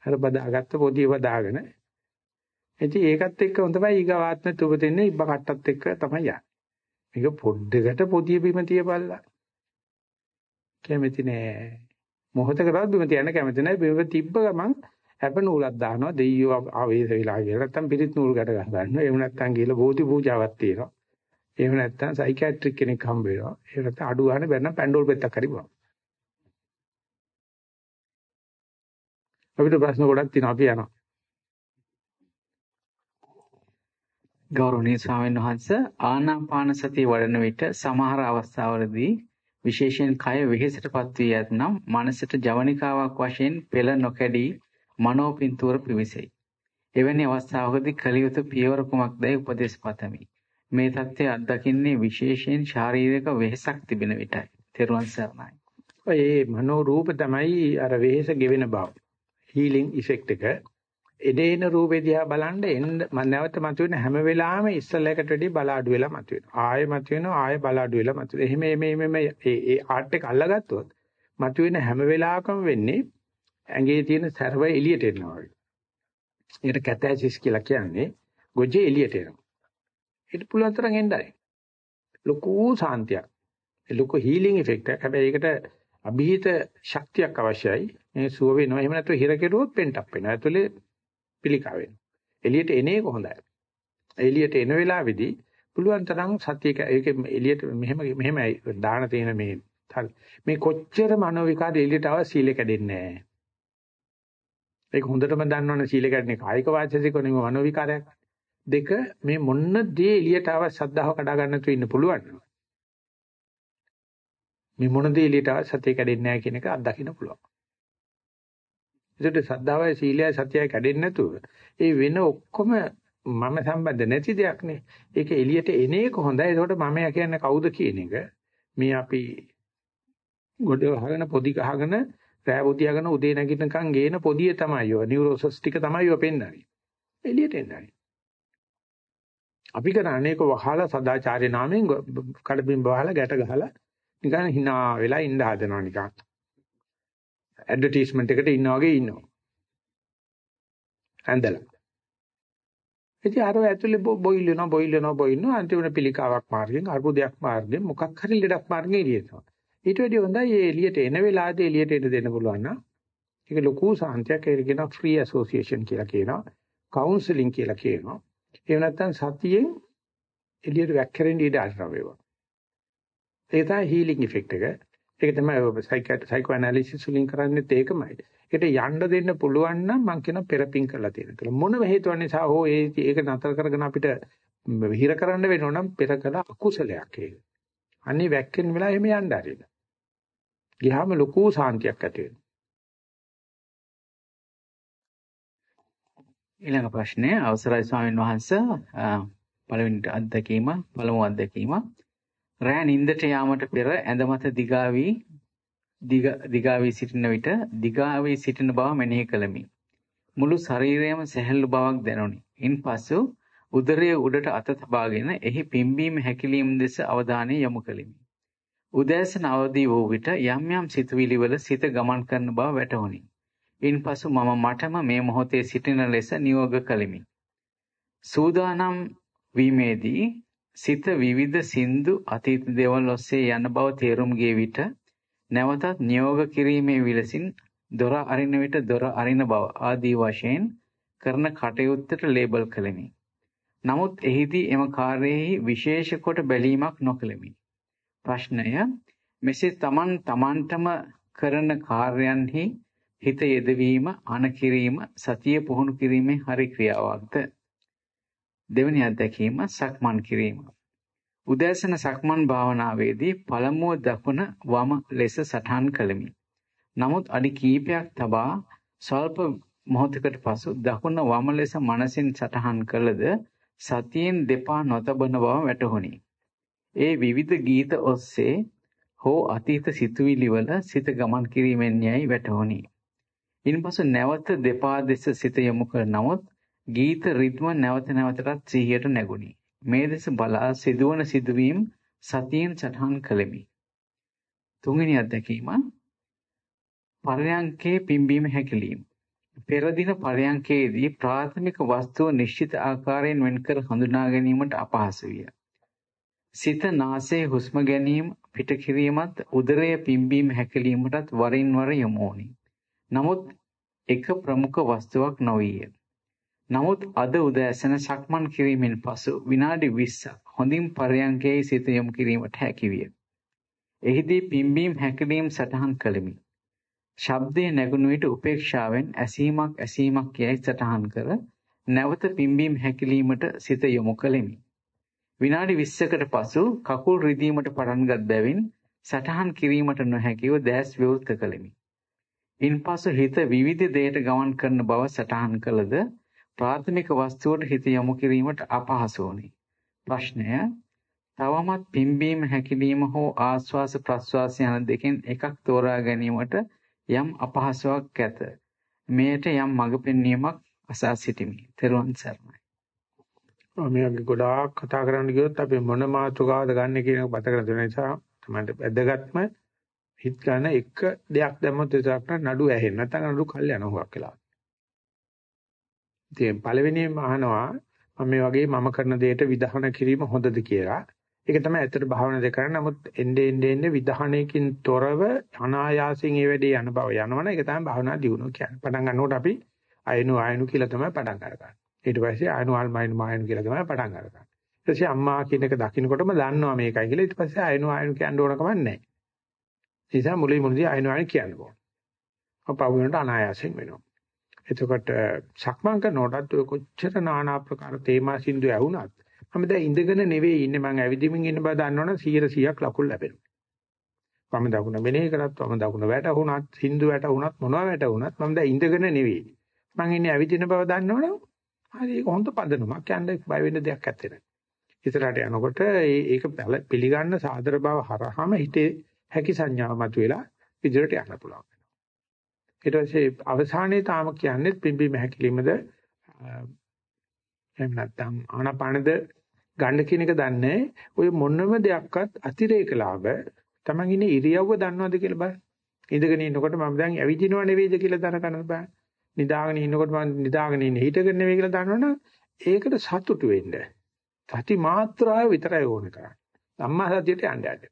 Speaker 1: අර බදාගත්ත පොදිය බදාගෙන. ඉතින් ඒකත් එක්ක හොඳයි ඊගාවාත්මෙ තුබ දෙන්නේ ඉබ්බ කට්ටත් එක්ක තමයි යන්නේ. මේක පොඩ්ඩකට පොදිය බිම තියපල්ලා. කැමති නෑ. මොහොතකටවත් බිම තියන්න කැමති නැහැ. බිම තිබ්බ ගමන් හැප නූලක් දානවා දෙයියෝ ආවේශ වෙලා කියලා. නැත්තම් පිරිත් නූල් ගැට ගහ ගන්නවා. එහෙම නැත්තම් ගිහලා බෝධි පූජාවක් තියෙනවා. එහෙම නැත්තම් සයිකියාට්‍රික් කෙනෙක් හම්බ වෙනවා. එහෙම නැත්තම් අඩු ගන්න බැන්න පැන්ඩෝල් පෙත්තක් හරි බලනවා. අපිට ප්‍රශ්න ගොඩක් තියෙනවා අපි යනවා.
Speaker 2: ගෞරවනීය ස්වාමීන් වහන්ස ආනාපාන සතිය වඩන විට සමහර අවස්ථාවලදී විශේෂයෙන් කය වෙහෙසටපත් වී ඇතනම් මනසට ජවනිකාවක් වශයෙන් පෙළ නොකැඩී මනෝ පින්තූර පිවිසෙයි. එවැනි අවස්ථාවකදී කළ යුතු පියවර කුමක්දයි උපදෙස් පතමි. මේ தත්ත්වය අත්දකින්නේ විශේෂයෙන් ශාරීරික වෙහෙසක් තිබෙන විටයි. තෙරුවන් සරණයි.
Speaker 1: ඔය මනෝ රූප තමයි අර වෙහෙස ගෙවෙන බව. හීලින් ඉෆෙක්ට් එක එදේන රූපේ දිහා බලන්න එන්න නැවත මතුවෙන හැම වෙලාවෙම ඉස්සලයකට වැඩි බල අඩු වෙලා මතුවෙනවා. ආයෙ මතුවෙනවා ආයෙ බල අඩු වෙලා මතුවෙනවා. එහෙම මේ මේ මේ ඒ ඒ ආර්ට් එක අල්ලගත්තොත් මතුවෙන හැම වෙලාවකම වෙන්නේ ඇඟේ තියෙන සර්වය එළියට එනවා වගේ. ඒකට කැතැසිස් කියලා කියන්නේ ගොජේ එළියට එනවා. ඒක පුළුවන් තරම් එන්නයි. ලොකු සාන්තියක්. ලොකු හීලින් ඉෆෙක්ට් එකක්. හැබැයි ඒකට અભීත ශක්තියක් අවශ්‍යයි. මේ සුව වෙනවා. එහෙම නැත්නම් හිර කෙරුවොත් පෙන්ටප් වෙනවා. ඇතුලේ පිළිකා වෙනවා. එළියට එන එක හොඳයි. එළියට එන වෙලාවේදී පුළුවන් තරම් සතියක ඒක එළියට මෙහෙම මෙහෙමයි දාන තියෙන මේ මේ කොච්චර මනෝ විකාර එළියට ආව සීල කැඩෙන්නේ නැහැ. ඒක හොඳටම දන්නවනේ සීල කැඩෙන්නේ කායික වාචික නෙමෙයි මනෝ විකාරයක්. දෙක මේ මොන්න දේ එළියට ආව සද්ධාව කඩා ගන්න තු ඉන්න පුළුවන්. මේ මොන දේ එළියට ආව සතිය කැඩෙන්නේ නැහැ කියන එක අත්දකින්න පුළුවන්. ඒකට සද්ධාවයි සීලයයි සතියයි කැඩෙන්නේ නැතුව ඒ වෙන ඔක්කොම මම සම්බන්ධ නැති දෙයක් නේ. ඒක එළියට එන එක හොඳයි. ඒකට මම කියන්නේ කවුද කියන එක මේ අපි ගොඩ වහගෙන පොඩි ගහගෙන රෑ පොඩි ගහගෙන උදේ නැගිටිනකන් ගේන පොදිය තමයි ඔය නියුරෝසස් ටික තමයි ඔය පෙන්නන්නේ. එළියට එන්නයි. අපි කරන්නේ ඒක වහලා සදාචාර්ය නාමයෙන් කඩපින් බහලා ගැට ගහලා නිකන් hina වෙලා ඉන්න හදනවා නිකන්. ඇඩ්වර්ටයිස්මන්ට් එකට ඉන්නා වගේ ඉන්නවා. ඇඳලා. ඉතින් අර ඇතුලේ බොයිල් වෙනවා බොයිල් වෙනවා බොයිල් වෙනවා අන්තිමට පිළිකාවක් මාර්ගෙන් අර්බුදයක් මාර්ගෙන් මොකක් හරි ලෙඩක් මාර්ගෙන් එළියට ඊට වැඩි හොඳයි මේ එළියට එන වෙලාවදී එළියට එන්න දෙන්න පුළුවන් නම් ඒක ලොකු සාන්තියක් ඒක කියනවා ෆ්‍රී ඇසෝසියේෂන් කියලා කියනවා කවුන්සලින් කියලා කියනවා එහෙම නැත්නම් සතියෙන් එළියට වැක්කරෙන්න ඉඩ අරනවා වේවා ඒක තමයි හීලින් ඉෆෙක්ට් එක ඒක තමයි සයිකෝ ඇනලිසිස් වලින් කරන්නේත් ඒකමයි. ඒකට යන්න දෙන්න පුළුවන් නම් මම කියන පෙරපින් කරලා තියෙන කියලා. මොන හේතුවක් නිසා හෝ ඒ ඒක නතර කරගෙන අපිට හිර කරන්න වෙනව නම් පෙර කළ අකුසලයක් ඒක. අනේ වැක්කෙන වෙලාව එහෙම යන්න ආරින්න. ගියාම ලොකු සාන්තියක් ඇති වෙනවා.
Speaker 2: ඊළඟ ප්‍රශ්නය අවසරයි ස්වාමීන් වහන්සේ පළවෙනි අත්දැකීම පළමු අත්දැකීම රෑ නින්දට යාමට පෙර ඇඳ මත දිගා වී දිගා වී සිටින විට දිගා වී සිටින බව මෙනෙහි කළමි. මුළු ශරීරයම සැහැල්ලු බවක් දැනුනි. ඉන්පසු උදරයේ උඩට අත තබාගෙන එහි පිම්බීම හැකිලිම දෙස අවධානය යොමු කළෙමි. උදෑසන අවදි වූ විට යම් යම් සිතුවිලි වල සිත ගමන් කරන බව වැටහුණි. ඉන්පසු මම මටම මේ මොහොතේ සිටින ලෙස නියෝග කළෙමි. සූදානම් වීමේදී සිත විවිධ සින්දු අතීත දේවල් ඔස්සේ යන බව තේරුම් ගිය විට නැවතත් නියෝග කිරීමේ විලසින් දොර අරින විට දොර අරින බව ආදී වශයෙන් කරන කටයුත්තට ලේබල් කළෙමි. නමුත් එහිදී එම කාර්යයෙහි විශේෂ කොට බැලීමක් නොකළෙමි. ප්‍රශ්නය මෙසේ තමන් තමන්ටම කරන කාර්යයන්හි හිත යෙදවීම අනකිරීම සතිය පුහුණු කිරීමේ හරි ක්‍රියාවක්ද දෙවෙනි අත්දැකීම සක්මන් කිරීම. උදෑසන සක්මන් භාවනාවේදී පළමුව දකුණ වම ලෙස සටහන් කළෙමි. නමුත් අඩි කීපයක් තබා ස්වල්ප මොහොතකට පසු දකුණ වම ලෙස මනසින් සටහන් කළද සතියෙන් දෙපා නොතබන බව වැටහුණි. ඒ විවිධ ගීත ඔස්සේ හෝ අතීත සිතුවිලි වල සිත ගමන් කිරීමෙන් යයි වැටහුණි. ඉන්පසු නැවත දෙපා දෙස සිත යොමු කර නමුත් ගීත රිද්ම නැවත නැවතටත් සිහියට නැගුණි. මේ දෙස බලා සිදුවන සිදුවීම් සතියෙන් සටහන් කළෙමි. තුන්වෙනි අත්දැකීම පරයන්කේ පිම්බීම හැකිලිම. පෙර දින පරයන්කේදී ප්‍රාථමික වස්තුව නිශ්චිත ආකාරයෙන් වෙන්කර හඳුනා ගැනීමට අපහසු විය. සිත නාසයේ හුස්ම ගැනීම පිට කිරීමත් උදරය පිම්බීම හැකිලීමටත් වරින් වර යොමු වුණි. නමුත් එක ප්‍රමුඛ වස්තුවක් නොවිය. නමුත් අද උදෑසන සක්මන් කිරීමෙන් පසු විනාඩි 20ක් හොඳින් පරයන්කේ සිත යොමු කිරීමට හැකි විය. එහිදී පිම්බීම හැකිලීම සටහන් කළෙමි. ශබ්දයේ නැගුණු විට උපේක්ෂාවෙන් ඇසීමක් ඇසීමක් යයි සටහන් කර නැවත පිම්බීම හැකිලීමට සිත යොමු කළෙමි. විනාඩි 20කට පසු කකුල් රිදීමට පටන්ගත් බැවින් සටහන් කිරීමට නොහැකිව දැස් විවෘත කළෙමි. ඉන්පසු හිත විවිධ දේට ගමන් කරන බව සටහන් කළද ප්‍රාථමික වස්තුවට හිත යොමු කිරීමට අපහසු වුණි. ප්‍රශ්නය තවමත් පිම්බීම හැකිලිම හෝ ආස්වාස ප්‍රස්වාස යන දෙකෙන් එකක් තෝරා ගැනීමට යම් අපහසුාවක් ඇත. මෙයට යම් මඟ පෙන්වීමක් අසා සිටිමි. තෙරුවන් සරණයි.
Speaker 1: මේ වගේ ගොඩාක් කතා කරන්න ගියොත් අපි මොන මාතෘකාවද ගන්න කියන එක බත කරන නිසා තමයි වැදගත්ම හිත ගන්න එක දෙයක් දැම්මොත් ඒකට නඩු ඇහෙන්නේ නැත්නම් නඩු කල් යන හුඟක් වෙලා. ඉතින් පළවෙනිම අහනවා මම මේ වගේ මම කරන දෙයට විධාන කිරීම හොඳද කියලා. ඒක තමයි ඇත්තට භාවනා දෙක කරන්නේ. නමුත් එnde ende ende විධානයකින් තොරව අනායාසයෙන් ඒ වැඩේ යන බව යනවනේ ඒක තමයි භාවනා දියුණුව කියන්නේ. පටන් ගන්නකොට අපි අයනු ආයනු කියලා තමයි පටන් ගන්න. ඊට පස්සේ ආයනවල් මයින් මායන් කියලා තමයි පටන් අරගන්නේ. ඊට පස්සේ අම්මා කියන එක දකින්නකොටම දන්නවා මේකයි කියලා. ඊට පස්සේ ආයනව ආයන කියන්න ඕන කමක් නැහැ. ඒ නිසා මුලින් මුලදී ආයනව ආයන කියන්න ඕන. අපව වෙනට අනායාසයෙන් වෙනවා. එතකොට සක්මන් කරනකොටත් ඔය කොච්චර নানা ආකාර තේමා සින්දු ඇහුණත් මම දැන් ඉඳගෙන නෙවෙයි ඉන්නේ මම ඇවිදින්මින් ඉන්න බව දන්නවනම් 100%ක් ලකුල් ලැබෙනවා. වම දකුණ මෙනෙහි කරත් වම දකුණ වැටුණත් සින්දු වැටුණත් මොනවා වැටුණත් මම දැන් ඉඳගෙන නෙවෙයි. මම ඉන්නේ ඇවිදින බව දන්නවනම් හරි ඒක හොඳ පදනමක්. යන්න බය වෙන්න දෙයක් නැත්තේ නෑ. ඉතරට යනකොට ඒක පිළිගන්න සාදර බව හරහාම හිතේ හැකි සංඥාව මතුවෙලා ඉදිරියට යන්න පුළුවන්. ඊට පස්සේ අවසානයේ තාම කියන්නේ පිම්බීම හැකිලිමද එහෙම නැත්නම් ආනාපානද ගන්න කියන එක දන්නේ ඔය මොනම දෙයක්වත් අතිරේක ලාභ තමන් ඉන්නේ ඉරියව්ව දන්නවද කියලා බලන්න. ඉඳගෙන ඉන්නකොට මම දැන් ඇවිදිනව නෙවෙයිද කියලා දැනගන්න බෑ. නිදාගෙන ඉන්නකොට මම නිදාගෙන ඉන්නේ හිටගෙන නෙවෙයි කියලා දන්නවනම් ඒකට සතුටු වෙන්න. සති මාත්‍රාව විතරයි ඕනේ කරන්නේ. ධම්මා සතියට යන්න යන්න.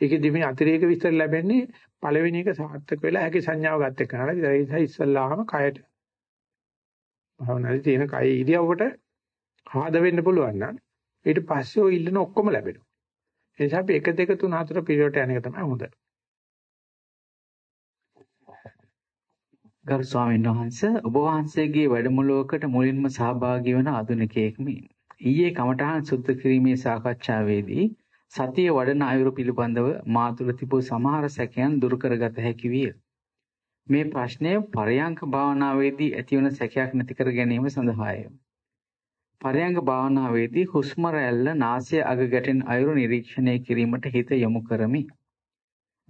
Speaker 1: ඒකෙදි මේ අතිරේක විස්තර ලැබෙන්නේ පළවෙනි එක සාර්ථක වෙලා හැකි සංඥාව ගත එක්කනට ඒ නිසා ඉස්සල්ලාම කයට භවනාදී තියෙන කය ඉරියව්වට ආද වෙන්න පුළුවන් නම් ඊට පස්සේ ඔය ඉල්ලන ඔක්කොම ලැබෙනවා. ඒ නිසා අපි 1 2 3 4 පිරියඩ් යන එක තමයි හොඳ.
Speaker 2: ගරු ස්වාමීන් වහන්ස ඔබ වහන්සේගේ වැඩමුළුවකට මුලින්ම සහභාගී වන ආධුනිකයෙක්මි. ඊයේ කමඨහන් සුද්ධ කිරීමේ සාකච්ඡාවේදී සතිය වඩන අයුරු පිළිබඳව මා තුළ තිබූ සමහර සැකයන් දුරු කරගත හැකි විය. මේ ප්‍රශ්නය පරයන්ක භාවනාවේදී ඇතිවන සැකයක් නැති කර ගැනීම සඳහාය. පරයන්ක භාවනාවේදී හුස්ම රැල්ල නාසය අග ගැටෙන අයුරු නිරීක්ෂණය කිරීමට හිත යොමු කරමි.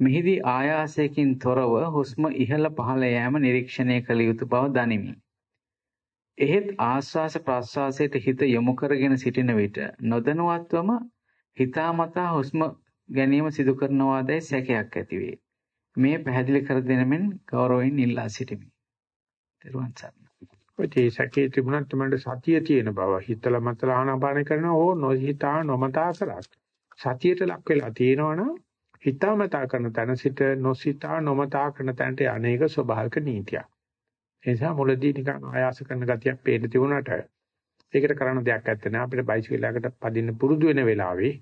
Speaker 2: මෙහිදී ආයාසයකින් තොරව හුස්ම ඉහළ පහළ යෑම නිරීක්ෂණය කළ යුතු බව දනිමි. එහෙත් ආශ්වාස ප්‍රශ්වාසයට හිත යොමු කරගෙන සිටින විට නොදැනුවත්වම හිතාමතා හුස්ම ගැනීම සිදු කරනවාදයි සැකයක් ඇතිවේ. මේ පැහැදිලි කර දෙනමින් ගෞරවයෙන් ඉල්ලා සිටිමි. ත්වන් සරණයි.
Speaker 1: ඔය සැකේ තිබුණත් තමයි සතිය තියෙන බව හිතලා මතලා ආනාපාන කරනවා ඕ නොහිතා නොමතා කරත් සතියට ලක් වෙලා තියෙනවනම් හිතාමතා කරන තැන සිට නොසිතා නොමතා කරන තැනට අනේක ස්වභාවික නීතියක්. ඒ නිසා මුලදී නිකන් ආයාස කරන ගතියක් පේන්න තිබුණාට ඒකට කරන්න දෙයක් නැත්තේ නෑ අපිට බයිසිකලයකට පදින්න පුරුදු වෙන වෙලාවේ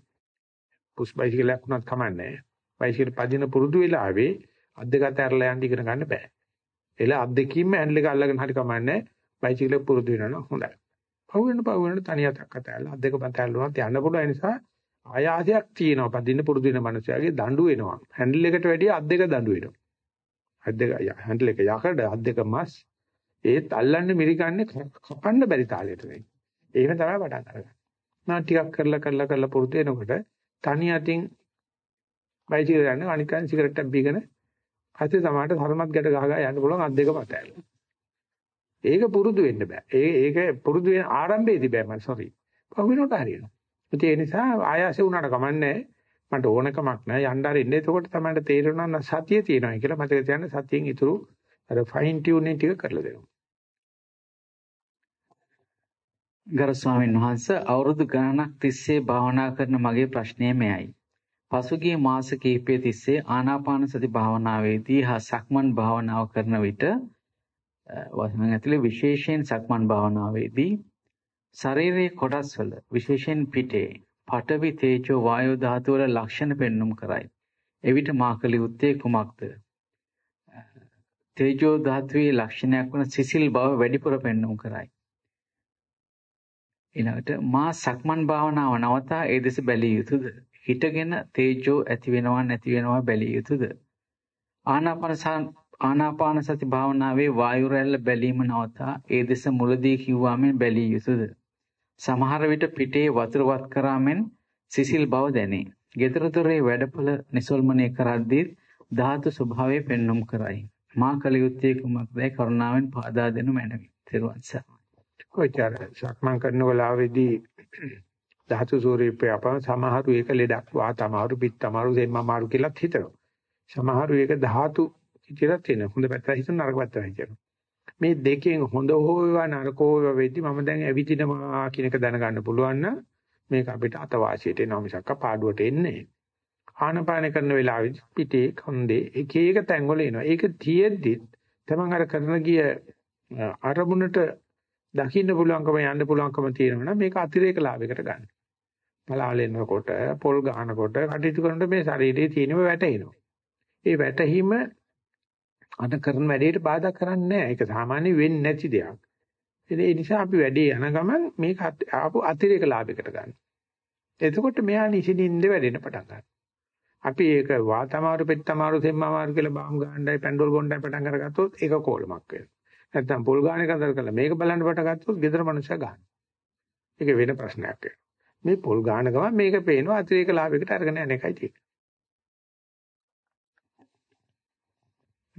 Speaker 1: පුස් බයිසිකලයක් වුණත් කමන්නේ බයිසිකල් පදින පුරුදු වෙලාවේ අත් දෙක අතරලා යන්න ඉගෙන ගන්න බෑ. එල අත් දෙකින්ම ඇන්ඩල් එක අල්ලගෙන හරි කමන්නේ බයිසිකල පුරුදු වෙනවා හොඳයි. පහු වෙන පහු වෙන තනියටක් අතහැරලා අත් දෙක පතහැරලා යන්න පුළුවන් නිසා ආයාසයක් තියෙනවා පදින්න පුරුදු වෙන මනුස්සයාගේ දඬු වෙනවා. හැන්ඩල් එකට වැඩිය අත් දෙක දඬු වෙනවා. අත් දෙක හැන්ඩල් එක යකඩ අත් දෙක මස් ඒත් අල්ලන්නේ මිරිකන්නේ කපන්න බැරි තාලෙට වෙයි. එහෙම තමයි පටන් අරගන්නේ. මම ටිකක් කරලා කරලා කරලා පුරුදු වෙනකොට තනි අතින් බයිසිකල් යන අනිකන් සිගරට් එකක් බීගෙන හතේ සමාට ධර්මත් ගැට ගහ ගහ යන්න පුළුවන් අත් දෙක පතෑරලා. ඒක පුරුදු වෙන්න බෑ. ඒ ඒක පුරුදු වෙන ආරම්භයේදී බෑ මම සෝරි. පහු වෙනකොට හරියනවා. ඒ නිසා ආයාසෙ උනාට කමන්නේ මට ඕනකමක් නැහැ යන්න ආරින්න. එතකොට තමයි තේරෙනවා නම් සතිය තියෙනවා කියලා මතක තියාගන්න සතියෙන් ඉතුරු අර ෆයින් ටියුනින් ටික කරලා දෙනවා.
Speaker 2: ගරු ස්වාමීන් වහන්ස අවුරුදු ගණනක් තිස්සේ භාවනා කරන මගේ ප්‍රශ්නය මෙයයි. පසුගිය මාස කිහිපය තිස්සේ ආනාපාන සති භාවනාවේදී හා සක්මන් භාවනාව කරන විට වසමන් ඇතුලේ විශේෂයෙන් සක්මන් භාවනාවේදී ශරීරයේ කොටස්වල විශේෂයෙන් පිටේ පඨවි තේජෝ වායෝ ධාතු වල ලක්ෂණ පෙන්눔 කරයි. එවිට මා කළ යුත්තේ කුමක්ද? තේජෝ ධාතුවේ ලක්ෂණයක් වන සිසිල් බව වැඩිපුර පෙන්눔 කරයි. ඊළඟට මා සක්මන් භාවනාව නවතා ඒ දෙස බැලිය යුතුද? හිටගෙන තේජෝ ඇති වෙනවා නැති වෙනවා බැලිය යුතුද? ආනාපාන ආනාපාන සති භාවනාවේ වායු රැල්ල බැලීම නවතා ඒ දෙස මුලදී කිව්වාමෙන් බැලිය යුතුද? සමහර විට පිටේ වතුර වත් කරාමෙන් සිසිල් බව දැනේ. gedaruthore වැඩපොළ නිසල්මනය කරද්දී ධාතු ස්වභාවය පෙන්눔 කරයි. මා කල යුත්තේ කුමක්දයි කරුණාවෙන් පාදා දෙනු මැනවි. තෙරුවන් සරණයි.
Speaker 1: කොච්චර සක්මන් කරන වෙලාවේදී ධාතු ස්වරූපය අපම සමහරු ඒක ලෙඩක් වාත අමාරු පිත්ත අමාරු දෙන්න අමාරු කියලාත් හිතනවා. සමහරු ඒක ධාතු කියලා තියෙන. හොඳ පැත්ත හිතන නරක පැත්ත හිතනවා. මේ දෙකෙන් හොඳ හෝ වේවා නරක හෝ වේවා වෙද්දි මම දැන් ඇවිදිනවා කියන එක දැනගන්න පුළුවන් නම් මේක අපිට අතවාසියට එනවා මිසක් පාඩුවට එන්නේ ආනපාන කරන වෙලාවෙදි පිටේ කන්දේ එක එක තැන්වල එනවා. ඒක තියෙද්දි තමන් අර කරන ගිය අරමුණට දකින්න පුළුවන්කම යන්න පුළුවන්කම තියෙනවා නම් මේක අතිරේක ලාභයකට ගන්න. බලාලෙනකොට පොල් ගන්නකොට කටයුතු කරනකොට මේ ශරීරයේ තියෙනව වැටෙනවා. ඒ වැටහිම අද කරන වැඩේට බාධා කරන්නේ නැහැ. ඒක සාමාන්‍ය වෙන්නේ නැති දෙයක්. ඒ නිසා අපි වැඩේ යන ගමන් මේක ආපු අතිරේක ලාභයකට ගන්න. එතකොට මෙයා නිසින්ින්ද වැඩෙන්න පටන් ගන්නවා. අපි ඒක වාතමාරු පෙත්තමාරු සෙම්මාමාරු කියලා බාම් ගන්නයි පැන්ඩෝල් බොණ්ඩයි පටන් අරගත්තොත් ඒක කොලමක් වෙනවා. නැත්තම් පොල් ගානේ කතර කළා මේක බලන්න පට ගත්තොත් ගෙදර මනුස්සයා ගන්න. ඒක වෙන ප්‍රශ්නයක් වෙනවා. මේ පොල් ගාන ගමන් මේක පේනවා අතිරේක ලාභයකට අරගෙන යන එකයි තියෙන්නේ.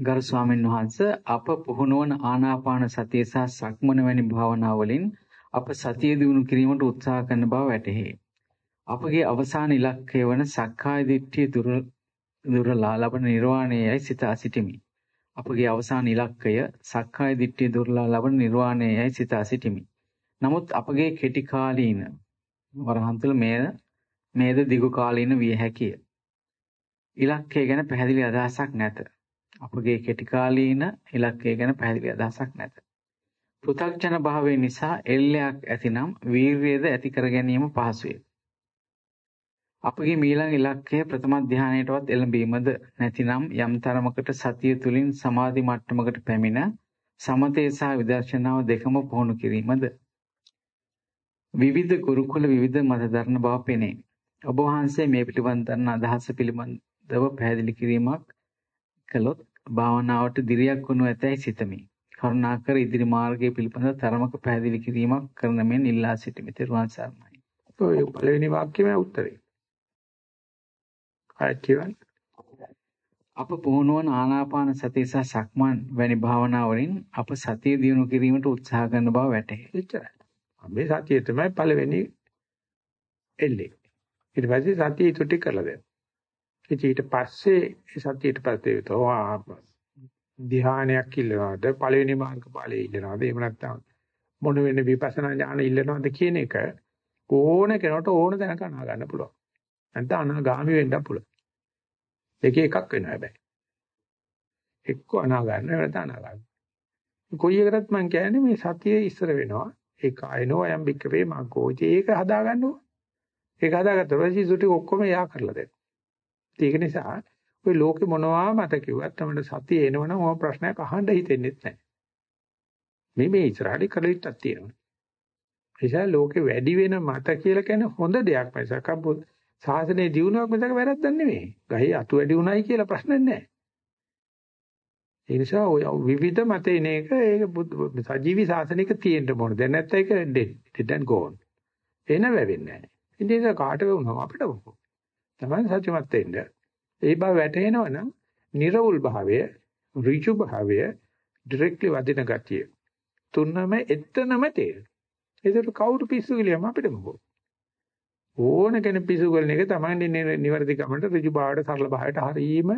Speaker 2: ගරු ස්වාමීන් වහන්ස අප පුහුණුවන ආනාපාන සතිය සහ සක්මන වැනි භාවනා වලින් අප සතිය දිනු කිරීමට උත්සාහ කරන බව වැටහි. අපගේ අවසාන ඉලක්කය වන සක්කාය දිට්ඨිය දුර දුරලා ලබන නිර්වාණයයි සිතා සිටිමි. අපගේ අවසාන ඉලක්කය සක්කාය දිට්ඨිය දුර්ලා ලබන නිර්වාණයයි සිතා සිටිමි. නමුත් අපගේ කෙටි කාලීන වරහන් තුළ මෙය මේද දිගු කාලීන විය හැකිය. ඉලක්කය ගැන පැහැදිලි අදහසක් නැත. අපගේ කෙටි කාලීන ඉලක්කය ගැන පැහැදිලි අදහසක් නැත. පෘථග්ජන භාවය නිසා එල්ලයක් ඇතිනම් වීරියද ඇති කර ගැනීම පහසුය. අපගේ මීළඟ ඉලක්කය ප්‍රථම ධානයටවත් එළඹීමද නැතිනම් යම් තරමකට සතිය තුලින් සමාධි මට්ටමකට පැමිණ සමතේ සහ විදර්ශනාව දෙකම පුහුණු කිරීමද විවිධ ගුරුකුල විවිධ මත දරන බව පෙනේ. ඔබ වහන්සේ මේ පිළිබඳ දරන අදහස පිළිබඳව පැහැදිලි කිරීමක් කළොත් භාවනාවට දිරියක් වනු ඇතැයි සිතමි. කරුණාකර ඉදිරි මාර්ගය පිළිබඳ තරමක පැහැදිලි කිරීමක් කරන මෙන් ඉල්ලා සිටිමි. ත්වන් සරණයි.
Speaker 1: ඔය පළවෙනි වාක්‍යෙම උත්තරේ. ආයෙත් කියවන්න.
Speaker 2: අප පුහුණුවන ආනාපාන සතිය සහ සක්මන් වැනි භාවනා වලින් අප සතිය දියුණු කිරීමට උත්සාහ කරන බව වැටහේ.
Speaker 1: එච්චරයි. මේ සතිය තමයි පළවෙනි එල්ලේ. ඊට පස්සේ සතිය ඊටටි කරලා දෙන්න. ඊට පස්සේ සතියට පස්සේ තෝ ධ්‍යානයක් ඉල්ලනවාද පළවෙනි මාර්ග ඵලයේ ඉල්ලනවාද එහෙම නැත්නම් මොන වෙන විපස්සනා ඥාන ඉල්ලනවාද කියන එක ඕන කෙනෙකුට ඕන දැනක අනා ගන්න පුළුවන්. නැත්නම් අනාගාමි වෙන්න පුළුවන්. දෙකේ එකක් වෙනවා හැබැයි. එක්ක අනාගන්න නැත්නම් අනාගන්න. කොයි එකකටත් මම කියන්නේ මේ සතියේ ඉස්සර වෙනවා. ඒ කායනෝ යම් බික්කවේ මග්ගෝ. ඒක හදාගන්නවා. ඒක හදාගත්ත පස්සේ සුටි ඔක්කොම යා කරලා දෙනවා. ඒක නිසා ඔය ලෝකෙ මොනවා මත කිව්වත් තමයි සතිය එනවනම් ඕම ප්‍රශ්නයක් අහන්න හිතෙන්නේ නැහැ. මේ මේ ඉස්සරහට කලිටක් තියෙනවා. නිසා ලෝකෙ වැඩි වෙන මත කියලා කියන්නේ හොඳ දෙයක් මිසක් සාසනයේ දියුණුවක් මිසක වැරද්දක් නෙමෙයි. ගහේ අතු වැඩි උණයි කියලා ප්‍රශ්නයක් නැහැ. ඒ නිසා ඔය විවිධ මතේන එක ඒක සජීවි සාසනික තියෙන්න ඕන. දැන් නැත්නම් ඒක dead, dead and gone. එන වෙවෙන්නේ නැහැ. ඉතින් ඒක කාට වුණා අපිට මොකෝ. තමයි සත්‍යමත් වෙන්න. ඒ බව වැටහෙනවනම් නිර්වුල් භාවය, ඍජු භාවය, ඩිරෙක්ට්ලි වදින ගතිය. තුනම එතනම තේරෙනවා. ඒකට කවුරු පිස්සු කියලාම අපිට මොකෝ. ඕන කෙනෙක් පිසු කරන එක තමයි නිවැරදි කමකට ඍජු භාවයට සරල භාවයට හරීම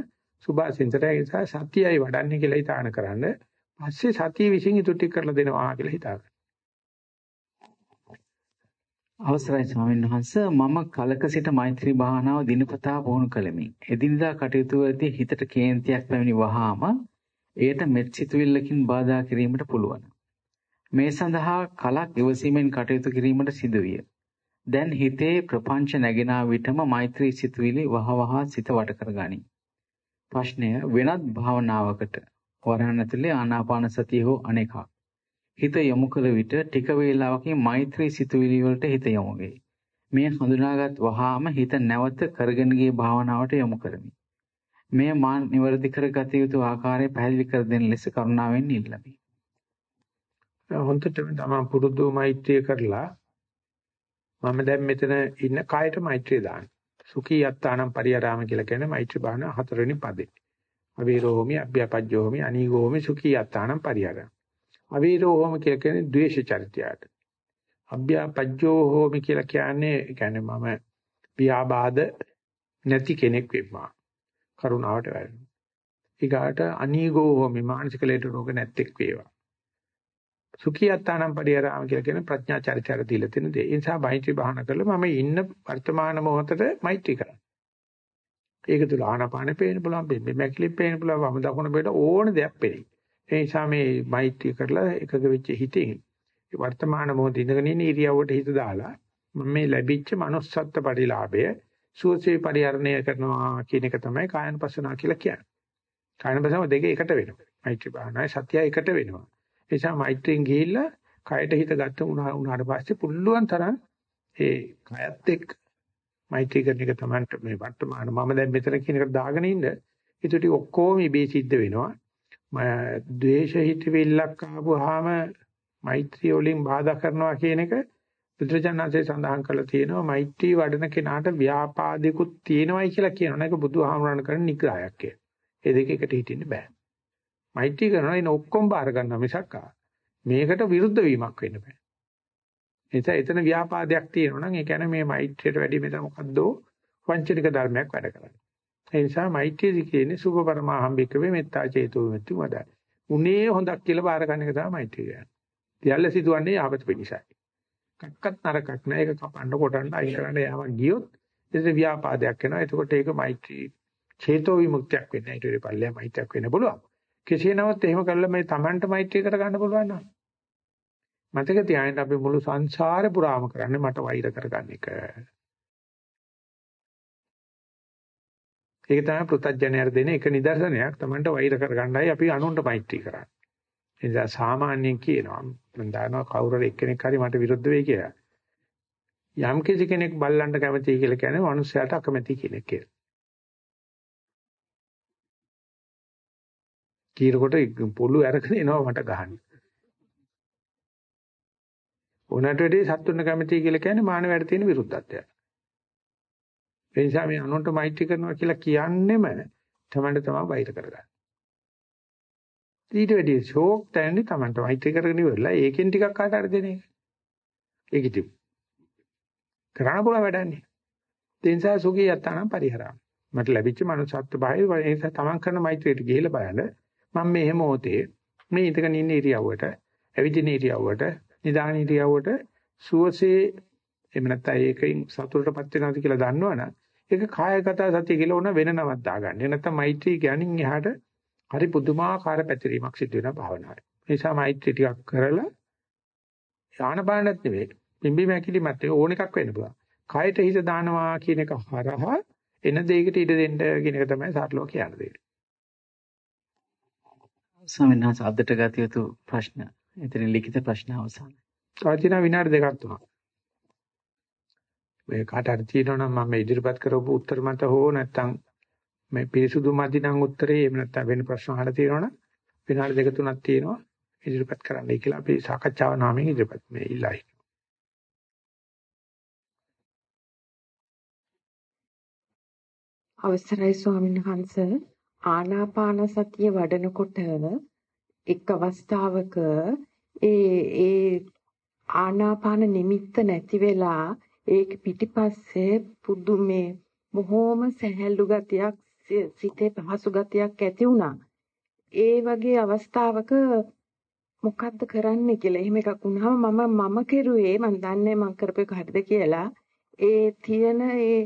Speaker 1: සුභාසින්තට ඒ නිසා සතියයි වඩන්නේ කියලා හිතාන කරන්න. පස්සේ සතිය විසින් ඉතුරු ටික කරලා දෙනවා කියලා හිතාගන්න.
Speaker 2: අවසරයි ස්වාමීන් වහන්ස මම කලක සිට මෛත්‍රී භාවනාව දිනපතා පුහුණු කළෙමි. එදිනදා කටයුතු වලදී හිතට කේන්තියක් පැමිණි වහාම එයට මෙත් සිතුවිල්ලකින් බාධා කිරීමට පුළුවන්. මේ සඳහා කලක් ඉවසීමෙන් කටයුතු කිරීමට සිදුවිය. දැන් හිතේ ප්‍රපංච නැගෙන විටම මෛත්‍රී සිතුවිලි වහවහ සිත වට කරගනි. ප්‍රශ්නය වෙනත් භාවනාවකට වරහන් ඇතුලේ ආනාපාන සතිය හෝ අනේකක් හිත යොමු කළ විට ටික වේලාවකින් මෛත්‍රී සිතුවිලි වලට හිත යොමු වේ. මේ හඳුනාගත් වහාම හිත නැවත කරගෙන ගිය භාවනාවට යොමු කරමි. මෙය මා නිවැරදි කරගත යුතු ආකාරය පැහැදිලි කර දෙන ලෙස කරුණාවෙන් ඉල්ලමි.
Speaker 1: හොඳට තමයි පුරුදු මෛත්‍රිය කරලා මම දැන් මෙතන ඉන්න කායට මෛත්‍රිය දාන්න. සුඛී යත්තානම් පරියරාම කියලා කියන්නේ මෛත්‍රී භාවන හතරවෙනි පදේ. අවීරෝමි අභ්‍යපජ්ජෝමි අනීගෝමි සුඛී යත්තානම් පරියරාම. අවීරෝ හෝම කියලා කියන්නේ ද්වේෂ චරිතයට. අභ්‍යාපජ්ජෝ හෝමි කියලා කියන්නේ කියන්නේ මම ව්‍යාබාධ නැති කෙනෙක් වෙම්මා. කරුණාවට වැඩෙනවා. ඊගාට අනීගෝ හෝමි මානසික ලේට රෝග නැත්තේක් වේවා. සුඛියත්තානම් පරිහරාම කියලා කියන ප්‍රඥා චරිතය දීලා තියෙන දේ. ඒ නිසා මෛත්‍රී භාවනා කරලා මම ඉන්න වර්තමාන මොහොතේ මෛත්‍රී කරන්න. ඒක තුල ආනාපානෙ පේන්න පුළුවන්, බෙම්බෙ මැකිලි පේන්න පුළුවන්, වම දකුණ බේට ඕන දෙයක් පේයි. ඒ නිසා මේ මෛත්‍රී කරලා එකග වෙච්ච හිතෙන් වර්තමාන මොහොතේ ඉඳගෙන ඉන්න ඉරියව්වට හිත දාලා මම මේ ලැබිච්ච manussත්ත්ව පරිලාභය සුවසේ පරිහරණය කරනවා කියන එක තමයි කායනපසනාව කියලා කියන්නේ. කායනපසනාව දෙක එකට වෙනවා. මෛත්‍රී භාවනාවේ සත්‍යය එකට වෙනවා. ඒ නිසා මෛත්‍රියෙන් ගිහිල්ලා කයට හිත ගත්ත උනාට පස්සේ පුළුවන් තරම් ඒ කයත් එක්ක මෛත්‍රී කරන එක තමයි මේ වර්තමාන මම දැන් මෙතන කියන එකට දාගෙන ඉන්න. ඒකට ඔක්කොම ඉබේ සිද්ධ වෙනවා. ද්වේෂ හිතවිල්ලක් ආවොහම මෛත්‍රිය වලින් බාධා කරනවා කියන එක බුදුරජාණන්සේ සඳහන් කරලා තියෙනවා මෛත්‍රී වඩන කෙනාට ව්‍යාපාදිකුත් තියෙනවයි කියලා කියනවා. ඒක බුදුහාමුදුරන් කරන නිග්‍රහයක් කියලා. ඒ දෙක එකට හිටින්න බෑ. මෛත්‍රී කරනවා ඉතින් ඔක්කොම බාර ගන්නවා මිසක් මේකට විරුද්ධ වීමක් වෙන්න බෑ. එතන එතන ව්‍යාපාදයක් තියෙනවා නම් ඒ කියන්නේ මේ මෛත්‍රියට වැඩි මෙතන මොකද්ද වංචනික ධර්මයක් වැඩ කරන්නේ. ඒ නිසා මෛත්‍රියදී කියන්නේ සුභ පරමාහම්බික වේ මෙත්තා චේතෝ මෙත්තු මදයි. උනේ හොඳක් කියලා බාර ගන්න එක තමයි මෛත්‍රිය කියන්නේ. සියල්ල සිදුවන්නේ යහපත පිණිසයි. කක්කත් නරකක් නෑ. ඒක කපන්න කොටන්න අයින් කරන්න යාම ගියොත් ඒක ව්‍යාපාදයක් වෙනවා. එතකොට ඒක මෛත්‍රී චේතෝ විමුක්තියක් වෙන්නේ. ඊට වඩා පල්ලෙය මෛත්‍රියක් වෙන්න පුළුවන්. කෙසේ නමුත් එහෙම කළා මේ Tamanට මෛත්‍රිය කර ගන්න පුළුවන් නේද? මතක තියාගන්න අපි මුළු සංසාරේ පුරාම කරන්නේ මට වෛර කරගන්න එක. ඒක තමයි පෘථජ්ජනයට දෙන එක නිදර්ශනයක්. Tamanට වෛර කරගන්නයි අපි අනුන්ට මෛත්‍රී කරන්නේ. ඒ නිසා සාමාන්‍යයෙන් කියනවා මම දන්නවා කවුරු හරි එක්කෙනෙක් හරි මට විරුද්ධ වෙයි කියලා. යම් කිසි කෙනෙක් බල්ලන්ට කැමතියි කියලා කියන්නේ මනුස්සයාට අකමැති කෙනෙක් කියලා. කීරකොට පොළු අරගෙන එනවා මට ගහන්න. උනට වැඩි සත්තුන්න කැමතියි කියලා කියන්නේ මානවයට තියෙන විරුද්ධත්වයක්. ඒ නිසා මේ අනුන්ට මෛත්‍රී කරනවා කියලා කියන්නෙම තමන්ට තමයි බයිර කරගන්න. ඊට වැඩි ෂෝක් තැන්නේ තමන්ට මෛත්‍රී කරගෙන ඉවරලා ඒකෙන් ටිකක් කාට හරි දෙන එක. ඒක ඉතින් කරන්න පුළුවන් වැඩන්නේ. ඒ නිසා සුඛී යත්තානම් පරිහරම්. මට ලැබිච්ච මනුස්සත්ව භාවය ඒ නිසා තමන් කරන මෛත්‍රියට ගිහිල්ලා බලන්න මම මේ හැම මොහොතේ මේ ඉඳගෙන ඉන්න ඉරියව්වට, ඇවිදින ඉරියව්වට, නිදාන ඉරියව්වට සුවසේ එහෙම නැත්නම් ඒකෙන් සතුටටපත් වෙනවද කියලා දන්නවනම් ඒක කායගත සතිය කියලා උන වෙන නමක් දාගන්න. නැත්නම් මෛත්‍රී ඥානින් එහාට හරි පුදුමාකාර පැතිරීමක් සිද්ධ වෙනවා භාවනාවේ. ඒ නිසා මෛත්‍රී ටිකක් කරලා යාන බාණ්ඩත් නෙවෙයි. පිම්බි මැකිලිමත් ඕන එකක් වෙන්න පුළුවන්. කායට හිත දානවා කියන එක හරහා එන දෙයකට ඉඩ දෙන්න කියන එක තමයි සාරලෝ කියන දේ.
Speaker 2: ස්වාමීන් වහන්සේ අදට ගත යුතු ප්‍රශ්න. එතන ලිඛිත ප්‍රශ්න අවසන්.
Speaker 1: තියෙනවා විනාඩි දෙකක් තුනක්. මේ කාට හරි තියෙනවා නම් මම ඉදිරිපත් කරපු උත්තර මත හෝ නැත්නම් මේ පිරිසුදු මදි නම් උත්තරේ එහෙම නැත්නම් වෙන ප්‍රශ්න අහලා තියෙනවනම් විනාඩි දෙක තුනක් තියෙනවා ඉදිරිපත් කරන්නයි කියලා අපි සාකච්ඡාව නාමයෙන් ඉදිරිපත් මේ ඉල්ලයි.
Speaker 5: අවසරයි ස්වාමීන් වහන්ස ආනාපාන සතිය වඩනකොට එක් අවස්ථාවක ඒ ඒ ආනාපාන නිමිත්ත නැති වෙලා ඒක පිටිපස්සේ පුදුමේ බොහොම සැහැල්ලු ගතියක් සිතේ පහසු ගතියක් ඇති වුණා. ඒ වගේ අවස්ථාවක මොකද්ද කරන්නේ කියලා. එහෙම එකක් වුණාම මම මම කෙරුවේ මම දන්නේ මම කරපු එක හරිද කියලා. ඒ තියෙන ඒ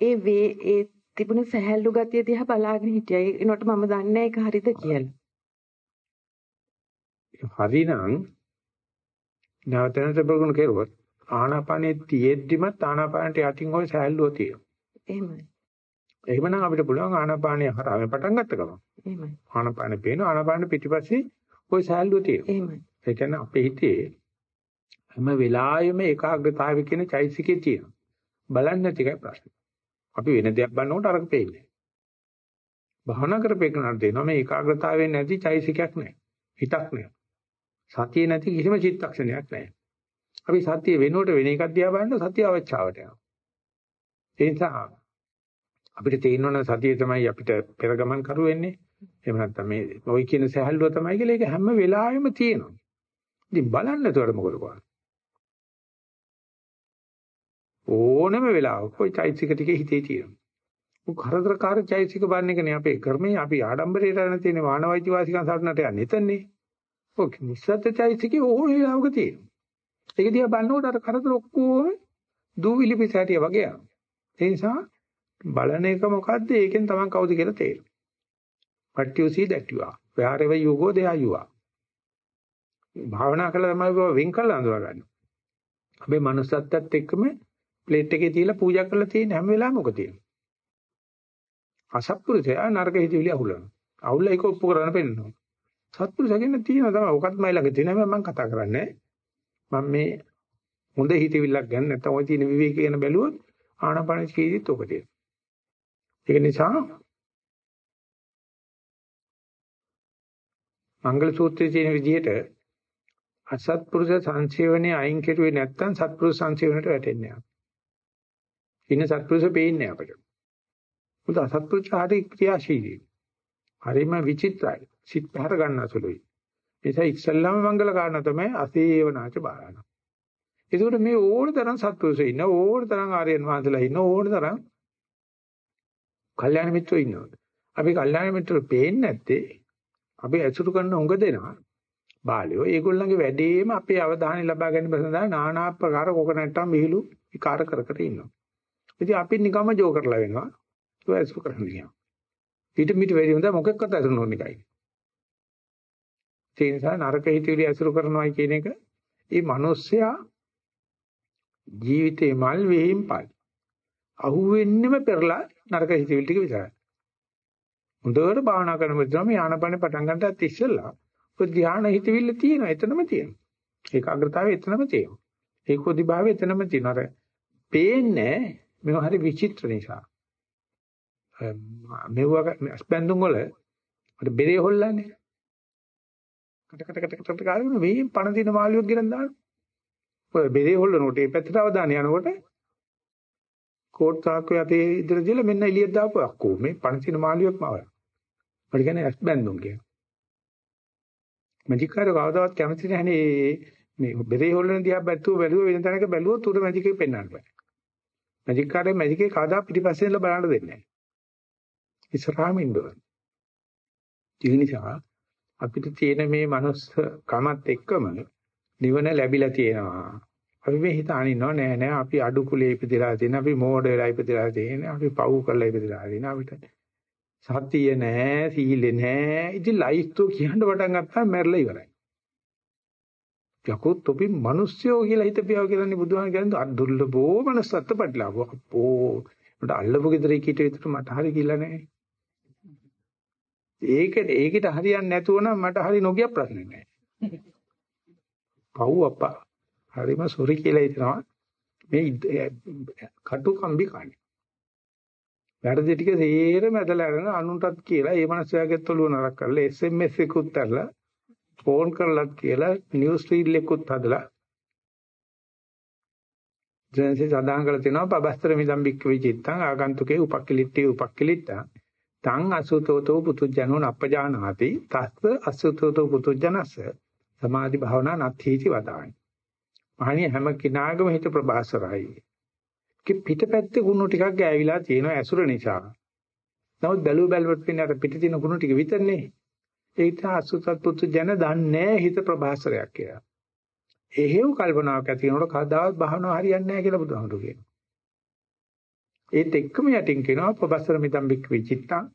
Speaker 5: ඒ වේ ඒ තිබුණ සහැල්ලු ගතිය දිහා බලාගෙන හිටියා. ඒනොට මම දන්නේ ඒක හරිද කියලා.
Speaker 1: හරිනම් නැවතනට ප්‍රගුණ කෙරුවොත් ආනාපානේ තියෙද්දිමත් ආනාපානට යටින් ওই සහැල්ලුව තියෙනවා.
Speaker 5: එහෙමයි.
Speaker 1: එහෙමනම් අපිට පුළුවන් ආනාපානිය හරහා මේ පටන් ගත්ත ගමන්.
Speaker 5: එහෙමයි.
Speaker 1: ආනාපානෙ පේනවා ආනාපානෙ පිටිපස්සේ ওই සෑල්ලුව තියෙනවා.
Speaker 5: එහෙමයි.
Speaker 1: ඒ කියන්නේ අපේ හිතේ හැම වෙලාවෙම ඒකාග්‍රතාවය කියන චෛසිකේ තියෙනවා. බලන්නේ නැති එකයි ප්‍රශ්නේ. අපි වෙන දෙයක් බලනකොට අරක පේන්නේ. භවනා කරපේකනට දෙනවා මේ ඒකාග්‍රතාවයෙන් නැති චෛසිකයක් නැහැ. හිතක් නැහැ. සතිය නැති කිසිම චිත්තක්ෂණයක් නැහැ. අපි සතිය වෙනුවට වෙන එකක් දිහා බලනකොට සතිය අවචාවට යනවා. ඒ නිසා අපිට තේරෙනවා සතිය තමයි අපිට පෙරගමන් කරු වෙන්නේ. එහෙම නැත්නම් මේ ওই කියන සහැල්ලුව තමයි කියලා ඒක හැම වෙලාවෙම තියෙනවා. ඉතින් බලන්න එතකොට මොකද කරන්නේ? ඕනම වෙලාවක ওই චෛතසික ටිකේ හිතේ තියෙනවා. උ කරදරකාර චෛතසික බන්න එකනේ අපේ ක්‍රමයේ අපි ආඩම්බරයට යන තියෙන මානවයිති වාසිකම් සටනට යන්නේ එතනනේ. ඔක නිස්සද්ද චෛතසිකේ ඕන වෙලාවක තියෙනවා. ඒක දිහා බලනකොට අර කරදර ඔක්කොම දූවිලි පිටාටිය වගේ යනවා. ඒ නිසා බලන එක මොකද්ද? ඒකෙන් තමන් කවුද කියලා තේරෙනවා. what you see that you are wherever you go there you are භාවනා කළා තමයි වෙන් කළා අඳුරගන්නේ අපි manussත්ත්වයට එක්කම ප්ලේට් එකේ තියලා පූජා කරලා තියෙන හැම වෙලාවෙම මොකද තියෙන්නේ අසත්පුරුෂයා නරක හිතවිලි අහුලනවා. අහුල්ල ඒක ඔප්පු කරන්න පෙන්නනවා. සත්පුරුෂයගෙන තියෙනවා තමයි. ඔකත් මයි ළඟ තියෙනවා. මම කතා කරන්නේ මම මේ හොඳ හිතවිල්ලක් ගන්න නැත්නම් ওই තියෙන විවේක කියන බැලුවොත් ආනාපාන කීදිත් ඔක තියෙනවා ඒක නිසා මංගල සූත්‍රයේ තියෙන විදිහට අසත්පුරුෂ සංසේවනයේ අයින් කෙරුවේ නැත්නම් සත්පුරුෂ සංසේවනයට වැටෙන්නේ නැහැ. ඉන්න සත්පුරුෂ පේන්නේ අපිට. මොකද අසත්පුරුෂ හරි ක්‍රියාශීලී. හරිම විචිත්‍රයි. සිත් පහර ගන්නසුලුයි. ඒසයි ඉස්සල්ලාම මංගල කාරණා තමයි අසේවනාච බාරණ. ඒකට මේ ඕන තරම් සත්පුරුෂය ඉන්න ඕන තරම් ආර්යයන් වහන්සේලා ඉන්න ඕන තරම් කල්යාණ මිත්‍රෝ ඉන්නවා. අපි කල්යාණ මිත්‍රෝ පේන්නේ නැත්තේ අපි ඇසුරු කරන උඟ දෙනවා බාලයෝ ඒගොල්ලන්ගේ වැඩේම අපේ අවධානය ලබා ගැනීම සඳහා নানা ආකාර කොකනට්ටම් මිහිලු විකාර කර කර ඉන්නවා. ඉතින් අපි නිකම්ම ජෝ කරලා වෙනවා. ඒක ඇසුරු කරන්න ගියා. ඊට මිට වැඩි හොඳ මොකක්වත් ඇසුරු නොවන එකයි. ඒ නිසා නරක හිතවිලි ඇසුරු කරනවා කියන එක ඒ මිනිස්සයා ජීවිතේ මල් වෙහිම් පල්. අහුවෙන්නෙම පෙරලා නරක හිතවිලි ටික විතරයි. හොඳට භාවනා කරන විදිහම යානපනේ පටන් ගන්නටත් ඉස්සෙල්ලා ඔය ධ්‍යාන හිතවිල්ල තියෙනවා එතනම තියෙනවා. ඒකාග්‍රතාවය එතනම තියෙනවා. ඒකෝදි භාවය එතනම තියෙනවා. අර පේන්නේ මේව හරි විචිත්‍ර නිසා. මෙවුව ස්පෙන්දුන් වල අර බෙරේ හොල්ලන්නේ. කට කට කට කට ගාගෙන මේ පණ දින මාළුවෙක් ගෙනත් දානවා. ඔය බෙරේ හොල්ලනකොට ඒ පැත්තට අවධානය යනකොට කෝට් තාක්කුව යතේ ඉදිරිය දීලා මෙන්න එළියට දාපුවා. අක්කෝ මේ පණ දින මාළුවෙක්ම ආවා. මට කියන්නේ ඇස් බැන්දුම් කියන. මැජික් කාර්ය කවදාවත් කැමති නැහැ මේ බෙරේ හොල්ලන දිහා බැලුව බැලුව වෙන තැනක බැලුවොත් උඩ මැජික් එක පෙන්වන්න බෑ. මැජික් කාර්යයේ මැජික් එක කවදා පිටිපස්සේ ඉඳලා බලන්න දෙන්නේ නැහැ. ඉස්සරහාම ඉන්න ඕන. ඒ නිසා අපිට තියෙන මේ මනුස්ස කමත් එක්කම නිවන ලැබිලා තියෙනවා. අපි මේ හිත අනින්නව නෑ නෑ අපි අඩු කුලේ ඉපදලා තියෙන අපි මෝඩ වෙලා ඉපදලා තියෙන අපි පව් කරලා ඉපදලා තියෙන අපිට සතිය නෑ, සීලෙ නෑ. ඉතින් ලයිස්තු කියන්න පටන් ගත්තාම මැරලා ඉවරයි. යකෝ තොපි මිනිස්සයෝ කියලා හිතපියව කියලානේ බුදුහාම කියන්නේ අදුර්ලභෝ මනසත්ත පටලවෝ. අපෝ මට අල්ලපු ගෙදර කීට විතර මට හරි කියලා නෑ. ඒක ඒකට හරියන්නේ නැතුව නම් මට හරි නොගිය ප්‍රශ්නේ නෑ. පව් අප්පා. හරිම සොරි කියලා හිතනවා. මේ කටු කම්බි කන්නේ. වැරදි ටික සේරම ඇදලා අරගෙන අනුන්ටත් කියලා ඒ මනසයාගෙත් ඔළුව නරක කරලා SMS එකකුත් අරලා ෆෝන් කරලත් කියලා නිවුස් ෆීඩ් එකකුත් හදලා ජනසේ සදාහන් කරලා තිනවා පබස්තර මිදම් බික්ක විචිත්තං ආගන්තුකේ උපක්කලිට්ටි උපක්කලිට්ටං තං අසුතෝතෝ පුතුජනෝ නප්පජානාති තස්ස අසුතෝතෝ පුතුජනස්ස සමාධි භාවනා නත්ථීති වදායි. මහණිය හැම කිනාගම හිත ප්‍රබාසරයි. පිටපැත්තේ කුණු ටිකක් ගෑවිලා තියෙනවා ඇසුර නිසා. නමුත් බැලුව බැලුවත් වෙන්නේ අර පිට තියෙන කුණු ටික විතරනේ. ඒක අසුතත් පුතු ජන දන්නේ හිත ප්‍රභාස්වරයක් කියලා. එහෙව් කල්පනාවක් ඇති වෙනකොට කවදාවත් භාවනාව හරියන්නේ නැහැ කියලා බුදුහාමුදුරු කියනවා. ඒත් එක්කම යටින් කියනවා ප්‍රභාස්වර මිදම් බික් විචිත්තං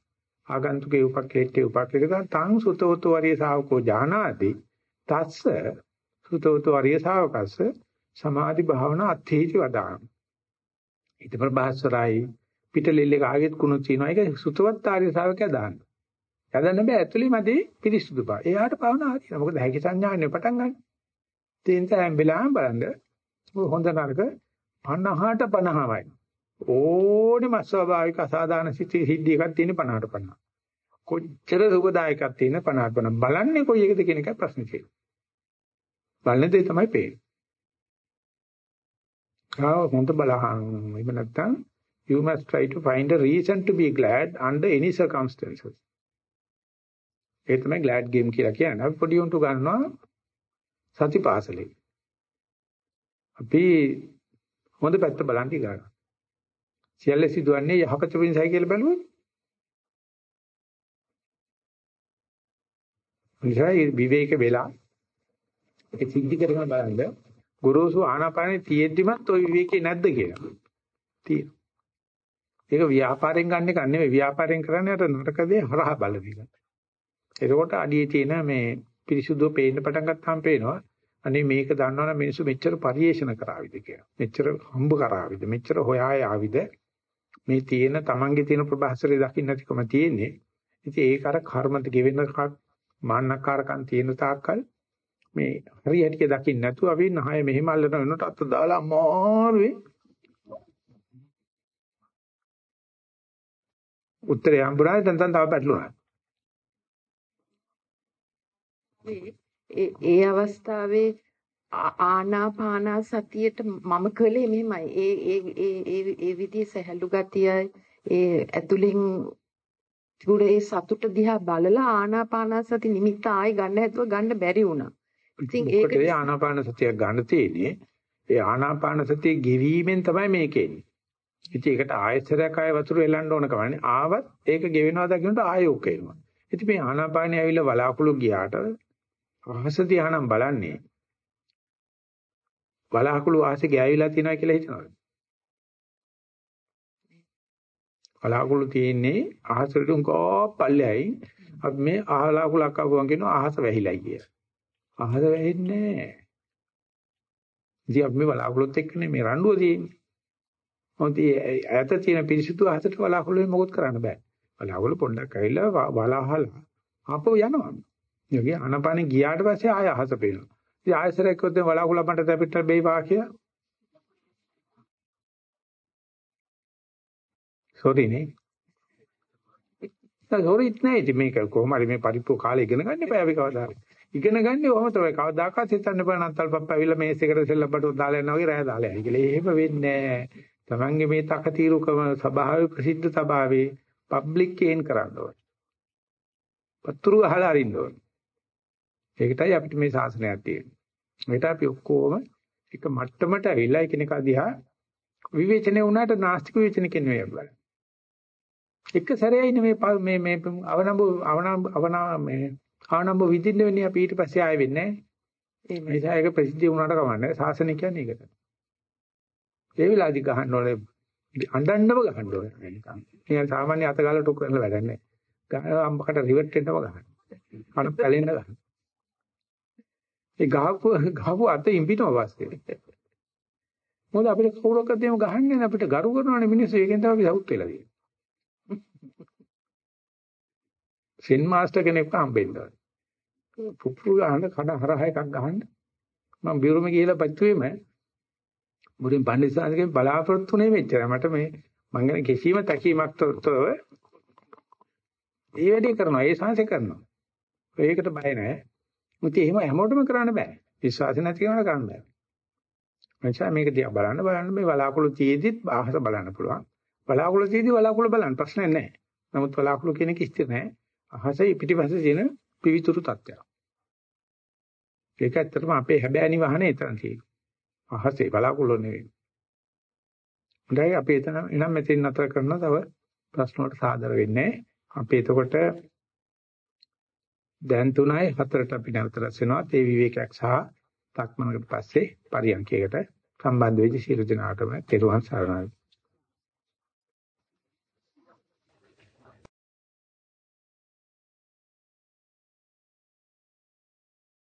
Speaker 1: ආගන්තුකේ උපක්ලේට්ටේ උපක්ලේටක තං සුතවතු වරිය ශාවකෝ ඥානාති තස්ස සුතවතු වරිය ශාවකස්ස සමාධි භාවනා අත්ථීති වදාන. ඊට ප්‍රභාස්වරයි පිටලෙල්ලේ කාගෙත් කුණු තියනවා ඒක සුතවත් ආර්ය ශාවකයා දාන්න. යදන්න බෑ ඇතුළේ මැදේ පිරිසුදු බව. එයාට භාවනා හරියනවා. මොකද හැකි සංඥාන්නේ පටන් ගන්න. ඒ නිසා හැම වෙලාවෙම බලන්න හොඳ නරක 50ට 50යි. ඕනෙම ස්වභාවික අසාධාරණ සිටි සිද්ධි එකක් තියෙන 50ට 50. කොච්චර සුබදායකක් තියෙන 50ට 50. බලන්නේ කොයි එකද කියන එකයි ප්‍රශ්නේ තියෙන්නේ. බලන දේ තමයි පේන්නේ. ආව හොඳ බලහන්. එහෙම නැත්නම් you must try to find a reason to be glad under any circumstances. ඒ තමයි glad game කියලා කියන්නේ. අපි පොඩි උන්ට ගන්නවා සතිපාසලේ. අපි හොඳ පැත්ත බලන්න ඉගනවා. සියල්ල සිදුවන්නේ යහපත වෙනසයි කියලා බැලුවොත්. නිසයි විවේක වෙලා ඒක සිද්ධ කරගෙන බලන්න ගුරුසු ආනාපානේ තියෙද්දිමත් ওই විවේකේ නැද්ද කියලා. තියෙනවා. ඒක ව්‍යාපාරයෙන් ගන්න එක නෙවෙයි ව්‍යාපාරයෙන් කරන්නේ අර නරක දේ හරහා බලන එක. එතකොට අඩියේ තියෙන මේ පිරිසුදුව පේන්න පටන් ගත්තාම පේනවා අනේ මේක දන්නවනම් මිනිස්සු මෙච්චර පරිේෂණ කරාවිද කියලා. මෙච්චර හම්බ කරාවිද? මෙච්චර හොයා යාවිද? මේ තියෙන Tamange තියෙන ප්‍රභාසරේ දකින්න නැතිකම තියෙන්නේ. ඉතින් ඒක අර කර්මන්ත ගෙවෙන මාන්නකාරකම් තියෙන තාක්කල් මේ හරියට දකින්න නැතුව අපි නහය මෙහෙම අල්ලන වෙනකොට අත දාලා අමාරුවේ උත්තරේ හම්බුනායි දැන් තව පැටලුණා.
Speaker 5: ඒ ඒ අවස්ථාවේ ආනාපාන සතියට මම කළේ මෙහෙමයි. ඒ ඒ ඒ ඒ ඒ විදිහේ සහැල්ලු ගතිය ඒ ඇතුලින් තිබුණ ඒ සතුට දිහා බලලා ආනාපාන සති නිමිත්ත ආයි ගන්න හැදුව ගන්න බැරි වුණා.
Speaker 1: ඉතින් ඒක ආනාපාන සතියක් ගන්න තියෙන්නේ. ඒ ආනාපාන සතිය ගෙවීමෙන් තමයි මේක එන්නේ. ඉතින් ඒකට ආයතරයක් ආය වතුර එලන්න ඕන කමන්නේ. ආවත් ඒක ගෙවෙනවා දකින්නට ආයෝක එනවා. ඉතින් මේ ආනාපානිය ඇවිල්ලා බලාකුළු ගියාට අහස දිහා නම් බලන්නේ බලාකුළු ආසේ ගෑවිලා තියෙනවා කියලා හිතනවා. බලාකුළු තියෙන්නේ අහසට උංගෝ පල්ලෙයි. අපි මේ අහලාකුලක් අහුවන් කියනවා අහස වැහිලා කිය. අහස වැහෙන්නේ නැහැ. ඉතින් අපි මේ බලාකුළුත් එක්කනේ මේ රණ්ඩුව තියෙන්නේ. මොකද ඈත තියෙන පිරිසිදු අහසට බලාකුළුෙන් මොකොත් කරන්න බෑ. බලාකුළු පොඩ්ඩක් ඇවිල්ලා වලහලා ආපහු යනවා. යෝගී ආනපානෙ ගියාට පස්සේ ආය අහස පේනවා. ඉතින් ආයසරයක් ඔතන වලාකුළු මට දැපිට බේවා කියලා. සෝරි නේ. සෝරි නෑ ඉතින් මේක කොහොම හරි මේ පරිප්පු කාලේ ඉගෙන ගන්න එපා අපි කවදා හරි. ඉගෙන ගන්නේ කොහොම තමයි කවදාකවත් හිතන්න බෑ නත්තල් පප්පා ඇවිල්ලා මේස් එකට සෙල්ලම්බට දාලා යනවා වගේ රෑ දාලා යයි කියලා. එහෙම වෙන්නේ නෑ. Tamange මේ තකතිරුකම ස්වභාවය ප්‍රසිද්ධ ස්වභාවයේ පබ්ලික් කේන් කරන්න ඕනේ. පතුරු අහලා අරින්න ඕනේ. ඒකටයි අපිට මේ ශාසනයක් තියෙන්නේ. මේකට අපි ඔක්කොම එක මට්ටමට ඇවිල්ලා එකිනෙක දිහා විවේචනය වුණාට නාස්තික විවේචනකින් නෙවෙයි බලන්නේ. එක සැරේයිනේ මේ මේ මේ අවනම්බ අවනම්බ අවනා මේ ආනම්බ විදින්න වෙන්නේ අපි ඊට පස්සේ ආයෙ වෙන්නේ නැහැ. ඒ නිසා ඒක ප්‍රසිද්ධිය වුණාට කමන්නේ ශාසනය කියන්නේ ඒකට. ඒ වෙලාවදි ගහන්න ඕනේ අඬන්නව ගහන්න ඕනේ නිකන්. නිකන් සාමාන්‍ය අත ගාලා ටොක් කරලා වැඩක් නැහැ. අම්බකට රිවර්ට් වෙන්නව ගහන්න. කන පැලෙන්න ගහන්න. ඒ ගහපු ගහපු අත ඉඹිනවා පස්සේ. මොකද අපිට කවුරක්වත් එහෙම ගහන්නේ නැහැ අපිට ගරු කරනවනේ මිනිස්සු ඒකෙන් තමයි අපි සවුත් වෙලා තියෙන්නේ. සෙන් මාස්ටර් කෙනෙක්ව හම්බෙන්න ඕනේ. පුපුරු ගහන කඩ හරහ එකක් ගහන්න. මම බිරුම ගිහලා පච්චුවේම මුරින් පණ්ඩිතසාරගෙන් බලාපොරොත්තු නෙමෙයි මෙච්චර. මට මේ මං ගැන කිසිම තැකීමක් තොරව ඒ වැඩේ කරනවා. ඒ සංසය කරනවා. ඒකට බය නැහැ. මුති එහෙම හැමෝටම කරන්න බෑ. විශ්වාස නැති කෙනාට කරන්න බෑ. එනිසා මේක දිහා බලන්න බලන්න මේ බලාකුළු තියේදිත් ආහස බලන්න පුළුවන්. බලාකුළු තියේදී බලාකුළු බලන්න ප්‍රශ්නයක් නැහැ. නමුත් බලාකුළු කියන එක ස්ථිර නැහැ. අහසේ පිටිපස්සේ තියෙන පිවිතුරු තත්ත්වයක්. ඒක ඇත්තටම අපේ හැබෑනි වහනේ එතන තියෙන්නේ. අහසේ බලාකුළු නෙවෙයි. හොඳයි අපි එතන එනම් මෙතෙන් නතර කරනවා තව ප්‍රශ්න වලට සාදර වෙන්නේ. අපි එතකොට දැන් 3යි 4ට අපි නැවත රැස් වෙනවා. තේ විවේකයක් සහ තක්මනකට පස්සේ පරියන්කයකට සම්බන්ධ වෙච්ච සියලු දෙනාටම තෙරුවන් සරණයි.